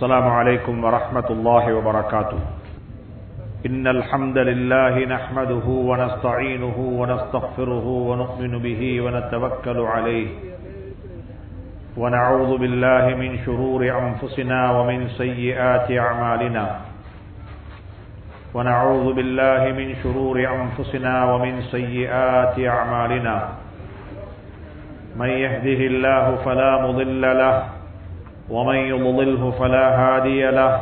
السلام عليكم ورحمة الله وبركاته. إن الحمد لله نحمده ونستعينه ونستغفره ونؤمن به ونتوكل عليه. ونعوذ بالله من شرور أنفسنا ومن سيئات أعمالنا. ونعوذ بالله من شرور أنفسنا ومن سيئات أعمالنا. من يهده الله فلا مضل له ومن يضلله فلا هادي له.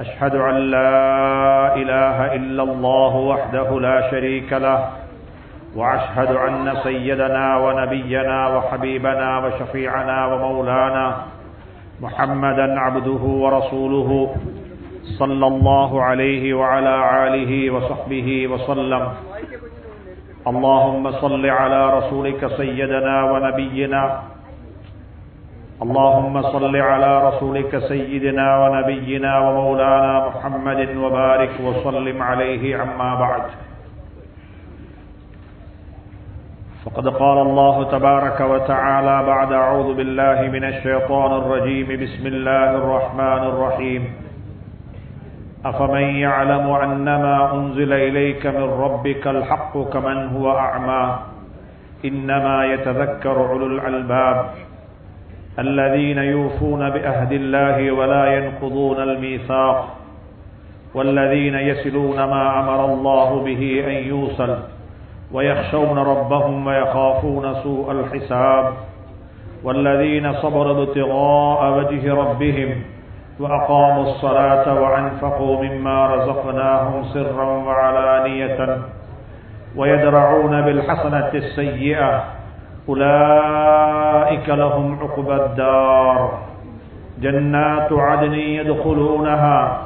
أشهد أن لا إله إلا الله وحده لا شريك له. وأشهد أن سيدنا ونبينا وحبيبنا وشفيعنا ومولانا محمدا عبده ورسوله صلى الله عليه وعلى آله وصحبه وسلم. اللهم صل على رسولك سيدنا ونبينا اللهم صل على رسولك سيدنا ونبينا ومولانا محمد وبارك وسلم عليه عما بعد. فقد قال الله تبارك وتعالى بعد أعوذ بالله من الشيطان الرجيم. بسم الله الرحمن الرحيم. أفمن يعلم أنما أنزل إليك من ربك الحق كمن هو أعمى؟ إنما يتذكر أولو الألباب. الذين يوفون بأهد الله ولا ينقضون الميثاق والذين يسلون ما أمر الله به أن يوصل ويخشون ربهم ويخافون سوء الحساب والذين صبروا ابتغاء وجه ربهم وأقاموا الصلاة وأنفقوا مما رزقناهم سرا وعلانية ويدرعون بالحسنة السيئة أولئك لهم عقبى الدار. جنات عدن يدخلونها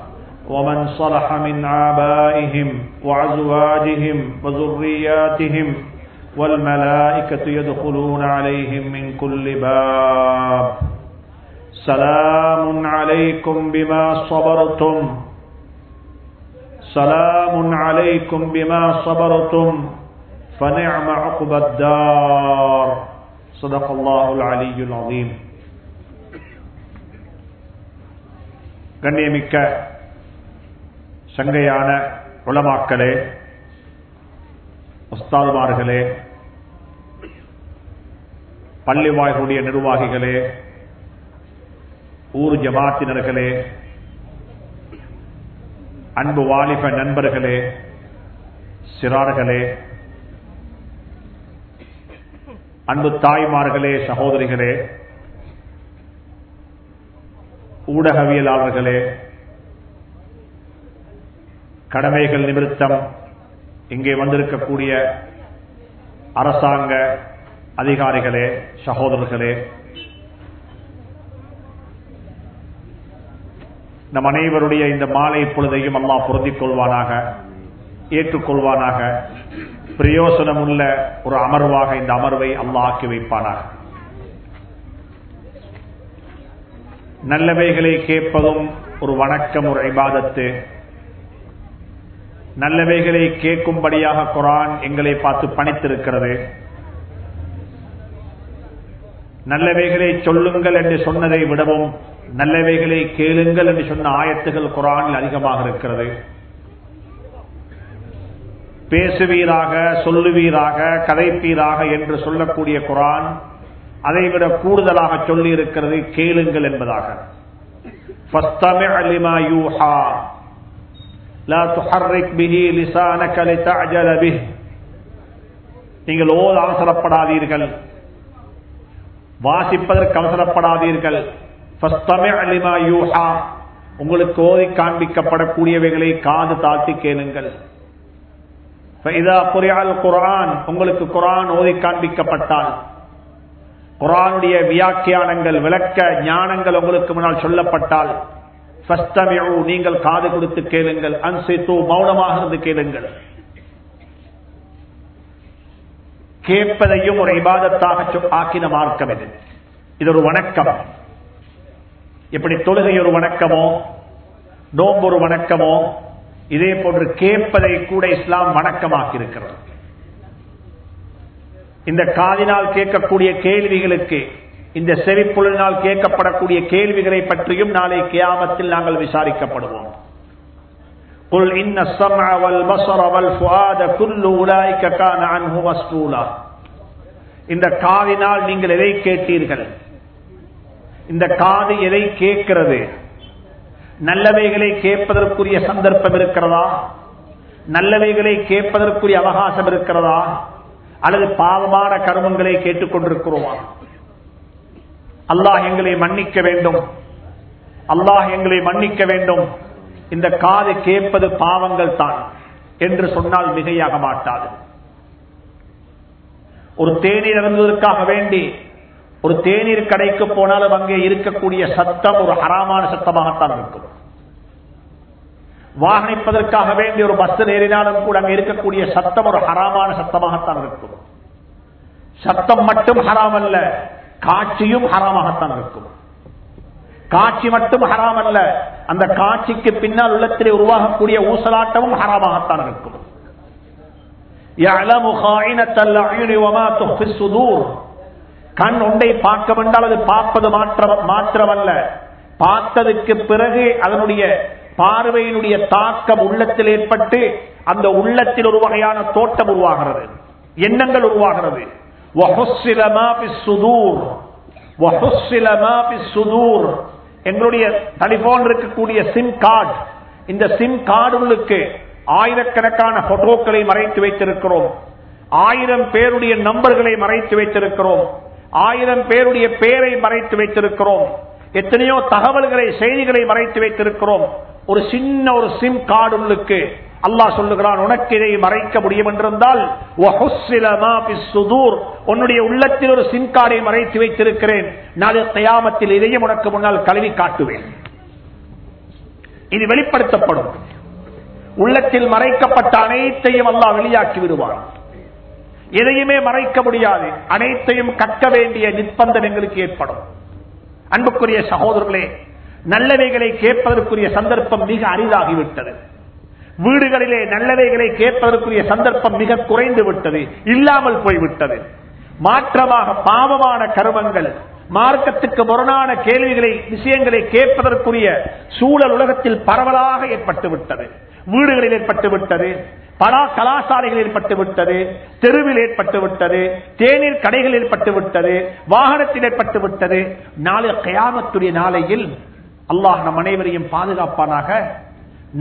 ومن صلح من آبائهم وأزواجهم وذرياتهم والملائكة يدخلون عليهم من كل باب. سلام عليكم بما صبرتم. سلام عليكم بما صبرتم. فنعم عقب الدار صدق الله العلي العظيم கண்ணியமிக்க சங்கையான உளமாக்களே உஸ்தாதுமார்களே பள்ளி வாய்களுடைய நிர்வாகிகளே ஊர் ஜமாத்தினர்களே அன்பு வாலிப நண்பர்களே சிறார்களே அன்பு தாய்மார்களே சகோதரிகளே ஊடகவியலாளர்களே கடமைகள் நிமித்தம் இங்கே வந்திருக்கக்கூடிய அரசாங்க அதிகாரிகளே சகோதரர்களே நம் அனைவருடைய இந்த மாலை பொழுதையும் அம்மா பொருந்திக் கொள்வானாக ஏற்றுக்கொள்வானாக பிரயோசனமுள்ள ஒரு அமர்வாக இந்த அமர்வை அல்லாக்கி வைப்பானார் வைப்பானாக. நல்லவைகளை கேட்பதும் ஒரு வணக்கம் ஒரு ஐபாதத்து நல்லவைகளை கேட்கும்படியாக குரான் எங்களை பார்த்து பணித்திருக்கிறது. நல்லவைகளை சொல்லுங்கள் என்று சொன்னதை விடவும் நல்லவைகளை கேளுங்கள் என்று சொன்ன ஆயத்துகள் குரானில் அதிகமாக இருக்கிறது. பேசுவீராக சொல்லுவீராக கதைப்பீராக என்று சொல்லக்கூடிய குரான் அதைவிட கூடுதலாக சொல்லி இருக்கிறது கேளுங்கள் என்பதாக. நீங்கள் ஓத அவசரப்படாதீர்கள். வாசிப்பதற்கு அவசரப்படாதீர்கள். உங்களுக்கு ஓதி காண்பிக்கப்படக்கூடியவைகளை காது தாழ்த்தி கேளுங்கள். குரான் உங்களுக்கு குரான் ஓதி காண்பிக்கப்பட்டால். குரானுடைய வியாக்கியானங்கள் விளக்க ஞானங்கள் உங்களுக்கு முன்னால் சொல்லப்பட்டால் நீங்கள் காது கொடுத்து கேளுங்கள் அன்சித்து மௌனமாக இருந்து கேளுங்கள். கேட்பதையும் ஒரு இபாதத்தாக ஆக்கின மார்க்கம் இது. இது ஒரு வணக்கம். எப்படி தொழுகை ஒரு வணக்கமோ நோம்பு ஒரு வணக்கமோ இதே போன்று கேட்பதை கூட இஸ்லாம் வணக்கமாக்கி இருக்கிறது இந்த காதினால் கேட்கக்கூடிய கேள்விகளுக்கு இந்த செவிப்புலனால் கேட்கப்படக்கூடிய கேள்விகளை பற்றியும் நாளை கியாமத்தில் நாங்கள் விசாரிக்கப்படுவோம் قل إن السمع والبصر والفؤاد كل أولئك كان عنه مسؤولا இந்த காதினால் நீங்கள் எதை கேட்டீர்கள் இந்த காது எதை கேட்கிறது நல்லவைகளை கேட்பதற்குரிய சந்தர்ப்பம் இருக்கிறதா? நல்லவைகளை கேட்பதற்குரிய அவகாசம் இருக்கிறதா? அல்லது பாவமான கர்மங்களை கேட்டுக்கொண்டிருக்கிறோமா? அல்லாஹ் எங்களை மன்னிக்க வேண்டும். அல்லாஹ் எங்களை மன்னிக்க வேண்டும். இந்த காது கேட்பது பாவங்கள் தான் என்று சொன்னால் மிகையாக மாட்டாது. ஒரு தேநீர் இறங்குவதற்காக வேண்டி ஒரு தேநீர் கடைக்கு போனாலும் அங்கே இருக்கக்கூடிய சத்தம் ஒரு ஹராமான சத்தமாகத்தான் இருக்கும். வாகனிப்பதற்காக வேண்டிய ஒரு பஸ் ஏறினாலும் கூட அங்கே இருக்கக்கூடிய சத்தம் ஒரு ஹராமான சத்தமாகத்தான் இருக்கும். சத்தம் மட்டும் ஹராம் அல்ல காட்சியும் ஹராமாகத்தான் இருக்கும். காட்சி மட்டும் ஹராம் அல்ல அந்த காட்சிக்கு பின்னால் உள்ளத்திலே உருவாகக்கூடிய ஊசலாட்டமும் ஹராமாகத்தான் இருக்கும். கண் ஒன்றை பார்க்க வேண்டால் அது பார்ப்பது மாத்திரமல்ல. பார்த்ததுக்கு பிறகு அதனுடைய பார்வையினுடைய தாக்கம் உள்ளத்தில் ஏற்பட்டு அந்த உள்ளத்தில் ஒரு வகையான தோட்டம் உருவாகிறது. எண்ணங்கள் உருவாகிறது. எங்களுடைய டெலிபோன் இருக்கக்கூடிய சிம் கார்டு. இந்த சிம் கார்டுகளுக்கு ஆயிரக்கணக்கான போட்டோக்களை மறைத்து வைத்திருக்கிறோம். ஆயிரம் பேருடைய நம்பர்களை மறைத்து வைத்திருக்கிறோம். ஆயிரம் பேருடைய பெயரை மறைத்து வைத்திருக்கிறோம். எத்தனையோ தகவல்களை செய்திகளை மறைத்து வைத்திருக்கிறோம். ஒரு சின்ன ஒரு சிம் கார்டுகளுக்கு அல்லாஹ் சொல்லுகிறான் உனக்கு இதை மறைக்க முடியும் என்றிருந்தால் உன்னுடைய உள்ளத்தில் ஒரு சிம் கார்டை மறைத்து வைத்திருக்கிறேன். நாளை தயாமத்தில் இதையும் உனக்கு முன்னால் கழுவி காட்டுவேன். இது வெளிப்படுத்தப்படும். உள்ளத்தில் மறைக்கப்பட்ட அனைத்தையும் அல்லாஹ் வெளியாக்கி விடுவான். எதையுமே மறைக்க முடியாது. அனைத்தையும் கற்க வேண்டிய நிர்பந்தம் எங்களுக்கு ஏற்படும். அன்புக்குரிய சகோதரர்களே நல்லவைகளை கேட்பதற்குரிய சந்தர்ப்பம் மிக அரிதாகிவிட்டது. வீடுகளிலே நல்லவைகளை கேட்பதற்குரிய சந்தர்ப்பம் மிக குறைந்து விட்டது. இல்லாமல் போய்விட்டது. மாற்றமாக பாவமான கருமங்கள் மார்க்கத்துக்கு முரணான கேள்விகளை விஷயங்களை கேட்பதற்குரிய சூழல் உலகத்தில் பரவலாக ஏற்பட்டு விட்டது வீடுகளில் ஏற்பட்டு விட்டது பலா கலாசாலைகள் ஏற்பட்டு விட்டது தெருவில் ஏற்பட்டு விட்டது தேநீர் கடைகள் ஏற்பட்டு விட்டது வாகனத்தில் ஏற்பட்டு விட்டது. நாளை கயாமத்துடைய நாளையில் அல்லாஹ் நம் அனைவரையும் பாதுகாப்பானாக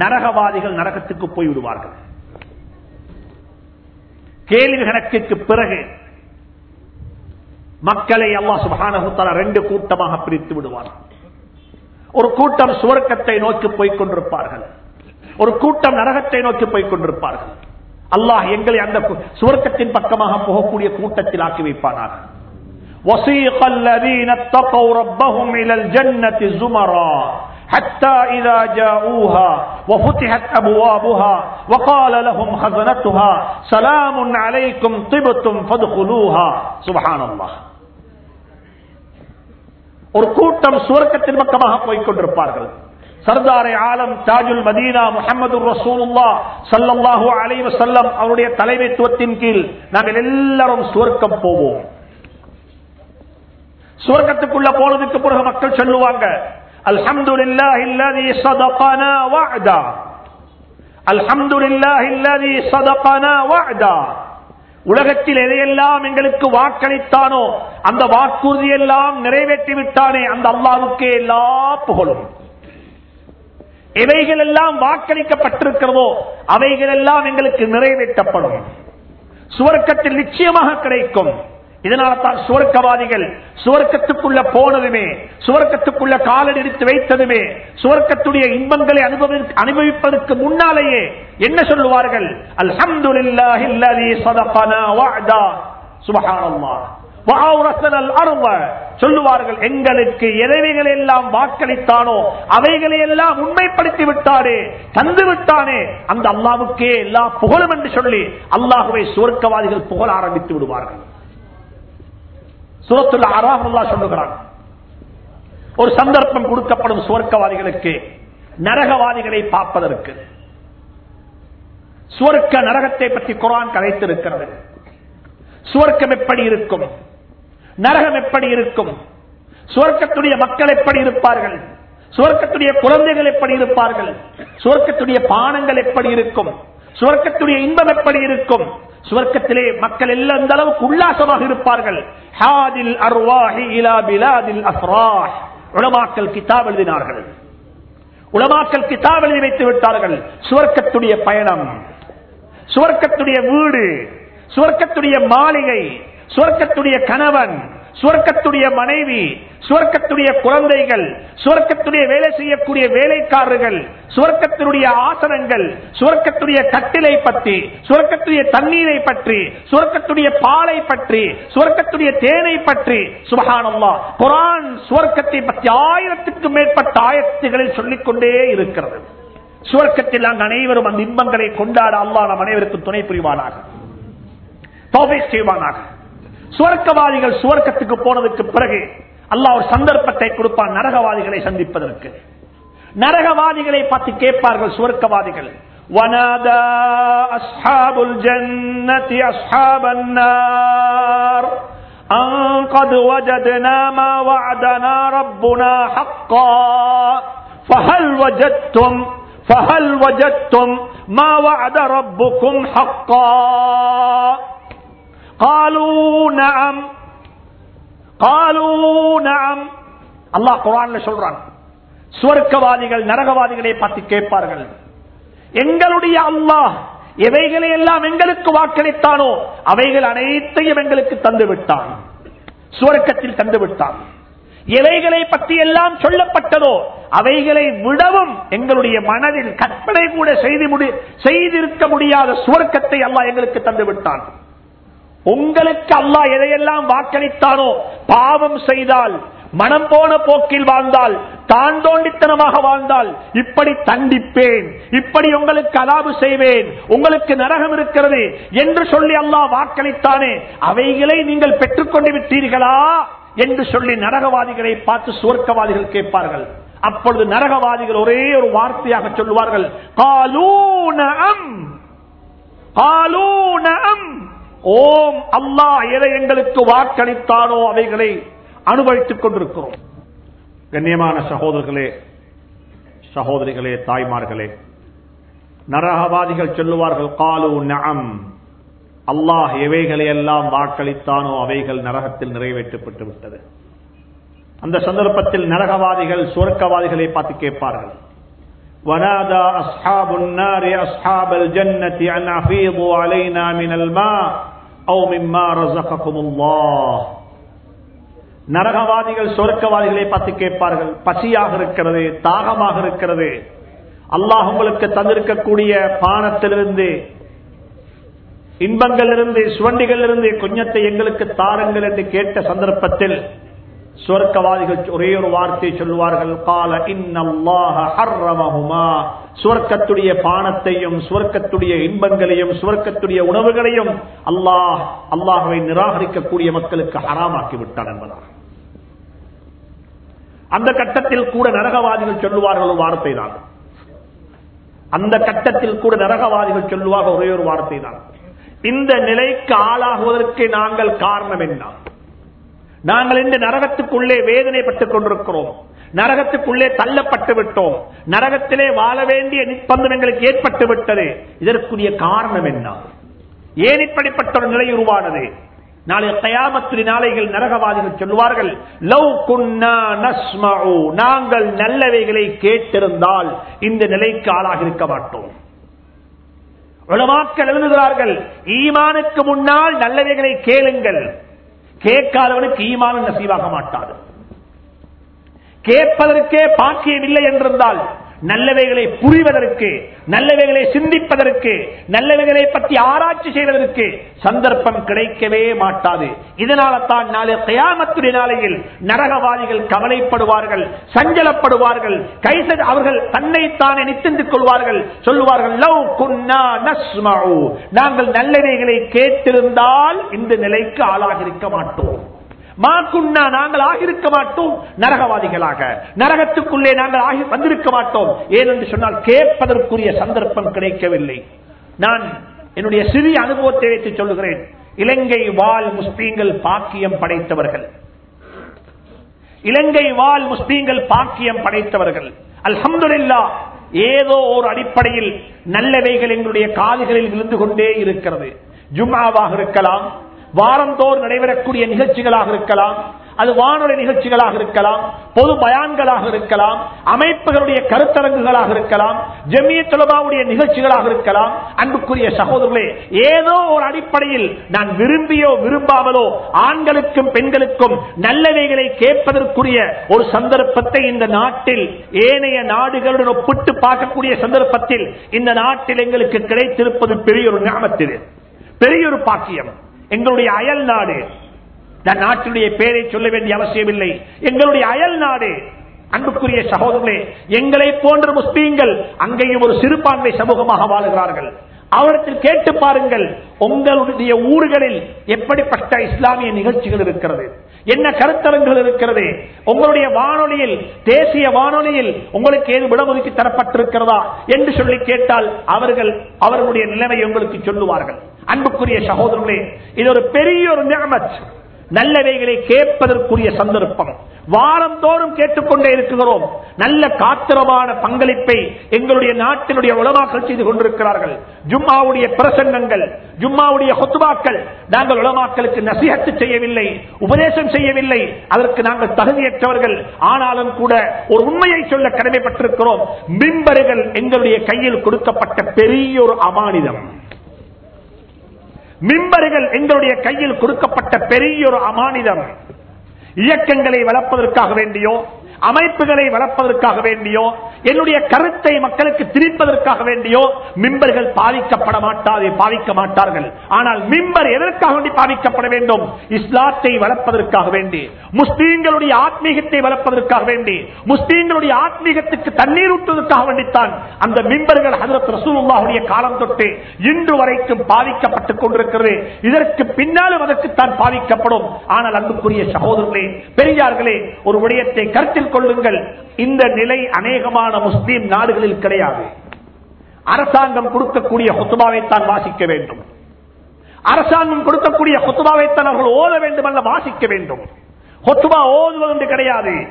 நரகவாதிகள் நரகத்துக்கு போய் விடுவார்கள் கேள்வி கணக்கிற்கு பிறகு மக்களை அல்லாஹ் சுபானகுத்தால ரெண்டு கூட்டமாக பிரித்து விடுவார் ஒரு கூட்டம் சுவர்க்கத்தை நோக்கி போய்க் கொண்டிருப்பார்கள். ஒரு கூட்டம் நரகத்தை நோக்கி போய்க் கொண்டிருப்பார்கள் அல்லாஹ் எங்களை அந்த சுவர்க்கத்தின் பக்கமாக போகக்கூடிய கூட்டத்தில் ஆக்கி வைப்பானார் وسيق الذين اتقوا ربهم إلى الجنة زمرا حتى إذا جاءوها وفتحت أبوابها وقال لهم خزنتها سلام عليكم طبتم فادخلوها سبحان الله ஒரு கூட்டம் சுவர்க்கத்தின் பக்கமாக போய்கொண்டிருப்பார்கள் சர்தாரை ஆலம் தாஜுல் மதீனா முகமது ரசூலுல்லா சல்லாஹு அலைவ செல்லம் அவருடைய தலைமைத்துவத்தின் கீழ் நாங்கள் எல்லாரும் சுவர்க்கம் போவோம். சுவர்க்கத்துக்குள்ள போனதுக்கு பிறகு மக்கள் சொல்லுவாங்க அல்ஹம்து அல்ஹம்து உலகத்தில் எதையெல்லாம் எங்களுக்கு வாக்களித்தானோ அந்த வாக்குறுதியெல்லாம் நிறைவேற்றி விட்டானே அந்த அல்லாவுக்கே எல்லா புகழும். எவைகள் எல்லாம் வாக்களிக்கப்பட்டிருக்கிறதோ அவைகள் எல்லாம் எங்களுக்கு நிறைவேற்றப்படும். சுவர்க்கத்தில் நிச்சயமாக கிடைக்கும். இதனால தான் சுவர்க்கவாதிகள் சுவர்க்கத்துக்குள்ள போனதுமே சுவர்க்கத்துக்குள்ள காலடி எடுத்து வைத்ததுமே சுவர்க்கத்துடைய இன்பங்களை அனுபவிப்பதற்கு முன்னாலேயே என்ன சொல்லுவார்கள்? சொல்லுவார்கள் எங்களுக்கு எதவைகள் எல்லாம் வாக்களித்தானோ அவைகளை எல்லாம் உண்மைப்படுத்தி விட்டாரே தந்து விட்டானே அந்த அல்லாவுக்கே எல்லா புகழும் என்று சொல்லி அல்லாஹுவை சுவர்க்கவாதிகள் புகழ ஆரம்பித்து விடுவார்கள். சுரத்துல அராமல்லா சொல்லுகிறான் ஒரு சந்தர்ப்பம் கொடுக்கப்படும் சுவர்க்கவாதிகளுக்கு நரகவாதிகளை பார்ப்பதற்கு. சுவர்க்க நரகத்தை பற்றி குரான் கலைத்திருக்கிறது சுவர்க்கம் எப்படி இருக்கும்? நரகம் எப்படி இருக்கும்? சுவர்க்கத்துடைய மக்கள் எப்படி இருப்பார்கள்? சுவர்க்கத்துடைய குழந்தைகள் எப்படி இருப்பார்கள்? சுவர்க்கத்துடைய பானங்கள் எப்படி இருக்கும்? சுவர்க்கத்துடைய இன்பம் எப்படி இருக்கும்? சுவர்க்கத்திலே மக்கள் எல்லாம் இந்த அளவுக்கு உல்லாசமாக இருப்பார்கள். ஹாதில் அர்வாஹி இலா பிலாதில் அஃப்ராஹ். உலமாக்கல் கிதாப் எழுதினார்கள். உலமாக்கல் கிதாப் எழுதி வைத்து விட்டார்கள். சுவர்க்கத்துடைய பயணம். சுவர்க்கத்துடைய வீடு. சுவர்க்கத்துடைய மாளிகை. சுவர்க்கத்துடைய கணவன் சுவர்க்கத்துடைய மனைவி சுவர்க்கத்துடைய குழந்தைகள் சுவர்க்கத்துடைய வேலை செய்யக்கூடிய வேலைக்காரர்கள் சுவர்க்கத்தினுடைய ஆசனங்கள் சுவர்க்கத்துடைய கட்டிலை பற்றி சுவர்க்கத்துடைய தண்ணீரை பற்றி சுவர்க்கத்துடைய பாலை பற்றி சுவர்க்கத்துடைய தேனை பற்றி சுபகானம்மா குரான் சுவர்க்கத்தை பற்றி ஆயிரத்துக்கும் மேற்பட்ட ஆயத்துகளில் சொல்லிக்கொண்டே இருக்கிறது. சுவர்க்கத்தில் நாங்கள் அனைவரும் அந்த இன்பங்களை கொண்டாட அல்லா நம் அனைவருக்கும் துணை புரிவானாக. செய்வானாக. சுவர்க்கவாதிகள் சுவர்க்கத்துக்கு போனதுக்கு பிறகு அல்லாஹ் ஒரு சந்தர்ப்பத்தை கொடுப்பான் நரகவாதிகளை சந்திப்பதற்கு நரகவாதிகளை பார்த்து கேட்பார்கள் சுவர்க்கவாதிகள் ونادى أصحاب الجنة أصحاب النار أن قد وجدنا ما وعدنا ربنا حقا فهل وجدتم فهل وجدتم ما وعد ربكم حقا அல்லாஹ் குரான்ல சொல்றான். சுவர்க்கவாதிகள் நரகவாதிகளை பார்த்து கேட்பார்கள். எங்களுடைய அல்லாஹ் எவைகளை எல்லாம் எங்களுக்கு வாக்களித்தானோ அவைகள் அனைத்தையும் எங்களுக்கு தந்து விட்டான். சுவர்க்கத்தில் தந்து விட்டான். எவைகளை பற்றி எல்லாம் சொல்லப்பட்டதோ அவைகளை விடவும் எங்களுடைய மனதில் கற்பனை கூட செய்து முடி செய்திருக்க முடியாத சுவர்க்கத்தை அல்லாஹ் எங்களுக்கு தந்து விட்டான். உங்களுக்கு அல்லாஹ் எதையெல்லாம் வாக்களித்தானோ பாவம் செய்தால் மனம் போன போக்கில் வாழ்ந்தால் தான் தோண்டித்தனமாக வாழ்ந்தால் இப்படி தண்டிப்பேன் இப்படி உங்களுக்கு அலாபு செய்வேன் உங்களுக்கு நரகம் இருக்கிறது என்று சொல்லி அல்லாஹ் வாக்களித்தானே அவைகளை நீங்கள் பெற்றுக்கொண்டு விட்டீர்களா என்று சொல்லி நரகவாதிகளை பார்த்து சுவர்க்கவாதிகள் கேட்பார்கள். அப்பொழுது நரகவாதிகள் ஒரே ஒரு வார்த்தையாக சொல்லுவார்கள் காலூனம் காலூனம் ஓம் அல்லாஹ் எதை எங்களுக்கு வாக்களித்தானோ அவைகளை அனுபவித்துக் கொண்டிருக்கிறோம் கண்ணியமான சகோதரர்களே சகோதரிகளே தாய்மார்களே நரகவாதிகள் சொல்லுவார்கள் காலு நம் அல்லாஹ் எவைகளை எல்லாம் வாக்களித்தானோ அவைகள் நரகத்தில் நிறைவேற்றப்பட்டு விட்டது அந்த சந்தர்ப்பத்தில் நரகவாதிகள் சுவர்க்கவாதிகளை பார்த்து கேட்பார்கள் ونادى أصحاب النار أصحاب الجنة أن أفيضوا علينا من الماء நரகவாதிகள் சொர்க்கவாதிகளை பார்த்து கேட்பார்கள் பசியாக இருக்கிறது தாகமாக இருக்கிறது அல்லாஹ் உங்களுக்கு தந்திருக்கக்கூடிய பானத்திலிருந்து இன்பங்களிலிருந்து சுவண்டிகளிலிருந்து கொஞ்சத்தை எங்களுக்கு தாருங்கள் என்று கேட்ட சந்தர்ப்பத்தில் சொர்க்கவாதிகள் ஒரே ஒரு வார்த்தை சொல்லுவார்கள் கால இன்னல்லாஹ ஹர்ரமஹுமா சுவர்க்கத்துடைய பானத்தையும் சுவர்க்கத்துடைய இன்பங்களையும் சுவர்க்கத்துடைய உணவுகளையும் அல்லாஹ் அல்லாஹுவை நிராகரிக்கக்கூடிய மக்களுக்கு ஹராமாக்கி விட்டான் என்பதாக அந்த கட்டத்தில் கூட நரகவாதிகள் சொல்லுவார்கள் ஒரு வார்த்தை தான். அந்த கட்டத்தில் கூட நரகவாதிகள் சொல்லுவார்கள் ஒரே ஒரு வார்த்தை தான். இந்த நிலைக்கு ஆளாகுவதற்கு நாங்கள் காரணம் என்ன? நாங்கள் இந்த நரகத்துக்குள்ளே வேதனைப்பட்டுக் கொண்டிருக்கிறோம். நரகத்துக்குள்ளே தள்ளப்பட்டு விட்டோம். நரகத்திலே வாழ வேண்டிய நிற்பந்தம் எங்களுக்கு ஏற்பட்டு விட்டது. இதற்குரிய காரணம் என்ன? ஏன் இப்படிப்பட்ட ஒரு நிலை உருவானது? நாளை தயாமத்திரி நாளைகள் நரகவாதிகள் சொல்லுவார்கள் லவ் குன்னா நஸ்மஉ. நாங்கள் நல்லவைகளை கேட்டிருந்தால் இந்த நிலைக்கு ஆளாக இருக்க மாட்டோம். உளமாக்கள் எழுதுகிறார்கள் ஈமானுக்கு முன்னால் நல்லவைகளை கேளுங்கள். கேட்காதவனுக்கு ஈமான் நசீவாக மாட்டாது. கேட்பதற்கே பாக்கியமில்லை என்றிருந்தால் நல்லவைகளை புரிவதற்கு நல்லவைகளை சிந்திப்பதற்கு நல்லவைகளை பற்றி ஆராய்ச்சி செய்வதற்கு சந்தர்ப்பம் கிடைக்கவே மாட்டாது. இதனால தான் நாளை தயாமத்துடைய நாளையில் நரகவாதிகள் கவலைப்படுவார்கள் சஞ்சலப்படுவார்கள் கைச அவர்கள் தன்னைத்தானே நித்திந்து கொள்வார்கள். சொல்லுவார்கள் லவ் குன்னா நாங்கள் நல்லவைகளை கேட்டிருந்தால் இந்த நிலைக்கு ஆளாக இருக்க மாட்டோம். மாக்குன்னா நாங்கள் ஆகியிருக்க மாட்டோம். நரகவாதிகளாக. நரகத்துக்குள்ளே நாங்கள் ஆகி வந்திருக்க மாட்டோம். ஏனென்று சொன்னால் கேட்பதற்குரிய சந்தர்ப்பம் கிடைக்கவில்லை. நான் என்னுடைய சிறிய அனுபவத்தை வைத்து சொல்லுகிறேன். இலங்கை வாழ் முஸ்லீம்கள் பாக்கியம் படைத்தவர்கள். இலங்கை வாழ் முஸ்லீம்கள் பாக்கியம் படைத்தவர்கள். அல்ஹம்துலில்லா ஏதோ ஒரு அடிப்படையில் நல்லவைகள் எங்களுடைய காதுகளில் விழுந்து கொண்டே இருக்கிறது. ஜும்மாவாக இருக்கலாம் வாரந்தோறும் நடைபெறக்கூடிய நிகழ்ச்சிகளாக இருக்கலாம் அது வானொலி நிகழ்ச்சிகளாக இருக்கலாம் பொது பயான்களாக இருக்கலாம் அமைப்புகளுடைய கருத்தரங்குகளாக இருக்கலாம் ஜெமிய தொலபாவுடைய நிகழ்ச்சிகளாக இருக்கலாம். அன்புக்குரிய சகோதரர்களே ஏதோ ஒரு அடிப்படையில் நான் விரும்பியோ விரும்பாமலோ ஆண்களுக்கும் பெண்களுக்கும் நல்லவைகளை கேட்பதற்குரிய ஒரு சந்தர்ப்பத்தை இந்த நாட்டில் ஏனைய நாடுகளுடன் ஒப்பிட்டு பார்க்கக்கூடிய சந்தர்ப்பத்தில் இந்த நாட்டில் எங்களுக்கு கிடைத்திருப்பது பெரிய ஒரு ஞாபகத்தில் பெரிய ஒரு பாக்கியம். எங்களுடைய அயல் நாடு. நான் நாட்டினுடைய பெயரை சொல்ல வேண்டிய அவசியமில்லை. எங்களுடைய அயல் நாடு. அன்புக்குரிய சகோதரர்களே எங்களை போன்ற முஸ்லீம்கள் அங்கேயும் ஒரு சிறுபான்மை சமூகமாக வாழுகிறார்கள். அவரிடத்தில் கேட்டு பாருங்கள் உங்களுடைய ஊர்களில் எப்படிப்பட்ட இஸ்லாமிய நிகழ்ச்சிகள் இருக்கிறது. என்ன கருத்தரங்குகள் இருக்கிறது? உங்களுடைய வானொலியில் தேசிய வானொலியில் உங்களுக்கு ஏது விடமுதுக்கி தரப்பட்டிருக்கிறதா என்று சொல்லி கேட்டால் அவர்கள் அவர்களுடைய நிலைமை உங்களுக்கு சொல்லுவார்கள். அன்புக்குரிய சகோதரர்களே இது ஒரு பெரிய ஒரு நியமத். நல்லவைகளை கேட்பதற்குரிய சந்தர்ப்பம். வாரந்தோறும் கேட்டுக்கொண்டே இருக்கிறோம். நல்ல காத்திரமான பங்களிப்பை எங்களுடைய நாட்டினுடைய உலமாக்கள் செய்து கொண்டிருக்கிறார்கள். ஜும்மாவுடைய பிரசங்கங்கள் ஜும்மாவுடைய கொத்துவாக்கள் நாங்கள் உலமாக்களுக்கு நசிகத்து செய்யவில்லை உபதேசம் செய்யவில்லை. அதற்கு நாங்கள் தகுதியற்றவர்கள். ஆனாலும் கூட ஒரு உண்மையை சொல்ல கடமைப்பட்டிருக்கிறோம். மின்பர்கள் எங்களுடைய கையில் கொடுக்கப்பட்ட பெரிய ஒரு அமானிதம். மிம்பர்கள் எங்களுடைய கையில் கொடுக்கப்பட்ட பெரிய ஒரு அமானிதம். இயக்கங்களை வளர்ப்பதற்காக வேண்டியோ அமைப்புகளை வளர்ப்பதற்காக வேண்டியோ என்னுடைய கருத்தை மக்களுக்கு திரிப்பதற்காக வேண்டியோ மிம்பர்கள் பாதிக்கப்பட மாட்டாது பாதிக்க மாட்டார்கள். ஆனால் மிம்பர் எதற்காக வேண்டி பாதிக்கப்பட வேண்டும்? இஸ்லாத்தை வளர்ப்பதற்காக வேண்டி முஸ்லீம்களுடைய ஆத்மீகத்தை வளர்ப்பதற்காக வேண்டி முஸ்லீம்களுடைய ஆத்மீகத்துக்கு தண்ணீர் ஊற்றுவதற்காக வேண்டித்தான் அந்த மிம்பர்கள் ஹசரத் ரசூலுல்லாஹுடைய காலம் தொட்டு இன்று வரைக்கும் பாதிக்கப்பட்டுக் கொண்டிருக்கிறது. இதற்கு பின்னாலும் அதற்குத்தான் பாதிக்கப்படும் ஆனால் அன்புக்குரிய சகோதரர்களே பெரியார்களே ஒரு விடயத்தை கருத்தில் கொள்ளுங்கள் இந்த நிலை அநேகமான முஸ்லீம் நாடுகளில் கிடையாது. அரசாங்கம் கொடுக்கக்கூடிய ஹொத்துபாவைத்தான் வாசிக்க வேண்டும். அரசாங்கம் கொடுக்கக்கூடிய ஹொத்துபாவைத்தான் அவர்கள் ஓத வேண்டும் அல்ல வாசிக்க வேண்டும். ஹொத்துபா ஓதுவது கிடையாது.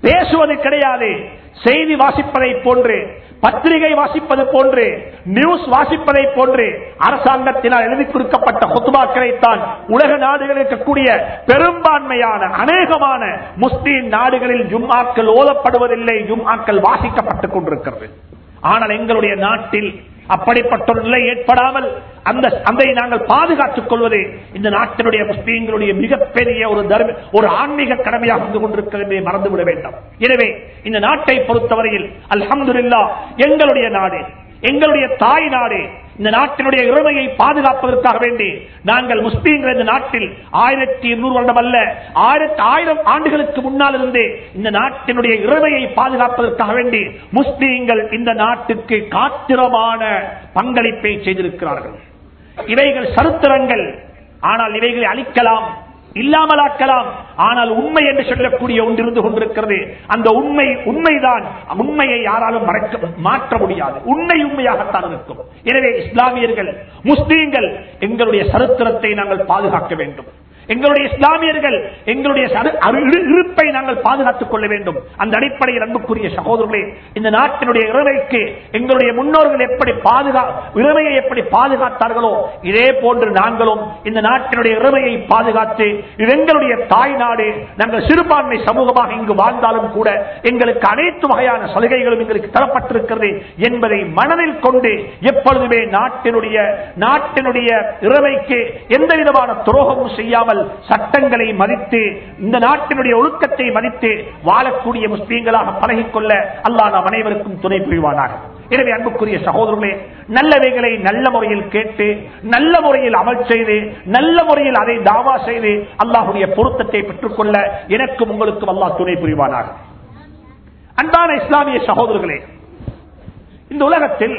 பேசுவது கிடையாது. செய்தி வாசிப்பதை போன்று பத்திரிகை வாசிப்பது போன்று நியூஸ் வாசிப்பதை போன்று அரசாங்கத்தினால் எழுதி கொடுக்கப்பட்ட ஹொத்துபாக்களைத்தான் உலக நாடுகளில் இருக்கக்கூடிய பெரும்பான்மையான அநேகமான முஸ்லீம் நாடுகளில் ஜும்மாக்கள் ஓதப்படுவதில்லை ஜும்மாக்கள் வாசிக்கப்பட்டுக் கொண்டிருக்கிறது. ஆனால் எங்களுடைய நாட்டில் அப்படிப்பட்ட ஒரு நிலை ஏற்படாமல் அந்த அதை நாங்கள் பாதுகாத்துக் கொள்வது இந்த நாட்டினுடைய முஸ்லீம்களுடைய மிகப்பெரிய ஒரு தர்ம ஒரு ஆன்மீக கடமையாக இருந்து கொண்டிருக்கிறது மறந்துவிட வேண்டாம். எனவே இந்த நாட்டை பொறுத்தவரையில் அல்ஹம்துலில்லா எங்களுடைய நாடு எங்களுடைய தாய் நாடு இந்த நாட்டினுடைய இறமையை பாதுகாப்பதற்காக வேண்டி நாங்கள் முஸ்லீம்கள் இந்த நாட்டில் ஆயிரத்தி இருநூறு வருடம் அல்ல ஆயிரத்தி ஆயிரம் ஆண்டுகளுக்கு முன்னால் இருந்தே இந்த நாட்டினுடைய இறமையை பாதுகாப்பதற்காக வேண்டி முஸ்லீம்கள் இந்த நாட்டுக்கு காத்திரமான பங்களிப்பை செய்திருக்கிறார்கள். இவைகள் சருத்திரங்கள். ஆனால் இவைகளை அழிக்கலாம். இல்லாமலாக்கலாம் ஆனால் உண்மை என்று சொல்லக்கூடிய ஒன்றிருந்து கொண்டிருக்கிறது. அந்த உண்மை உண்மைதான். உண்மையை யாராலும் மறைக்க மாற்ற முடியாது. உண்மை உண்மையாகத்தான் இருக்கும். எனவே இஸ்லாமியர்கள் முஸ்லீம்கள் எங்களுடைய சரித்திரத்தை நாங்கள் பாதுகாக்க வேண்டும். எங்களுடைய இஸ்லாமியர்கள் எங்களுடைய இருப்பை நாங்கள் பாதுகாத்துக் கொள்ள வேண்டும். அந்த அடிப்படையில் அன்புக்குரிய சகோதரர்களே இந்த நாட்டினுடைய இறமைக்கு எங்களுடைய முன்னோர்கள் எப்படி பாதுகா இறமையை எப்படி பாதுகாத்தார்களோ இதே போன்று நாங்களும் இந்த நாட்டினுடைய இறமையை பாதுகாத்து இது எங்களுடைய தாய் நாடு நாங்கள் சிறுபான்மை சமூகமாக இங்கு வாழ்ந்தாலும் கூட எங்களுக்கு அனைத்து வகையான சலுகைகளும் எங்களுக்கு தரப்பட்டிருக்கிறது என்பதை மனதில் கொண்டு எப்பொழுதுமே நாட்டினுடைய நாட்டினுடைய இறமைக்கு எந்த விதமான துரோகமும் செய்யாமல் இல்லாமல் சட்டங்களை மதித்து இந்த நாட்டினுடைய ஒழுக்கத்தை மதித்து வாழக்கூடிய முஸ்லீம்களாக பழகிக்கொள்ள அல்லா நாம் அனைவருக்கும் துணை புரிவானாக. எனவே அன்புக்குரிய சகோதரர்களே நல்லவைகளை நல்ல முறையில் கேட்டு நல்ல முறையில் அமல் செய்து நல்ல முறையில் அதை தாவா செய்து அல்லாஹுடைய பொருத்தத்தை பெற்றுக்கொள்ள எனக்கும் உங்களுக்கும் அல்லாஹ் துணை புரிவானாக. அன்பான இஸ்லாமிய சகோதரர்களே இந்த உலகத்தில்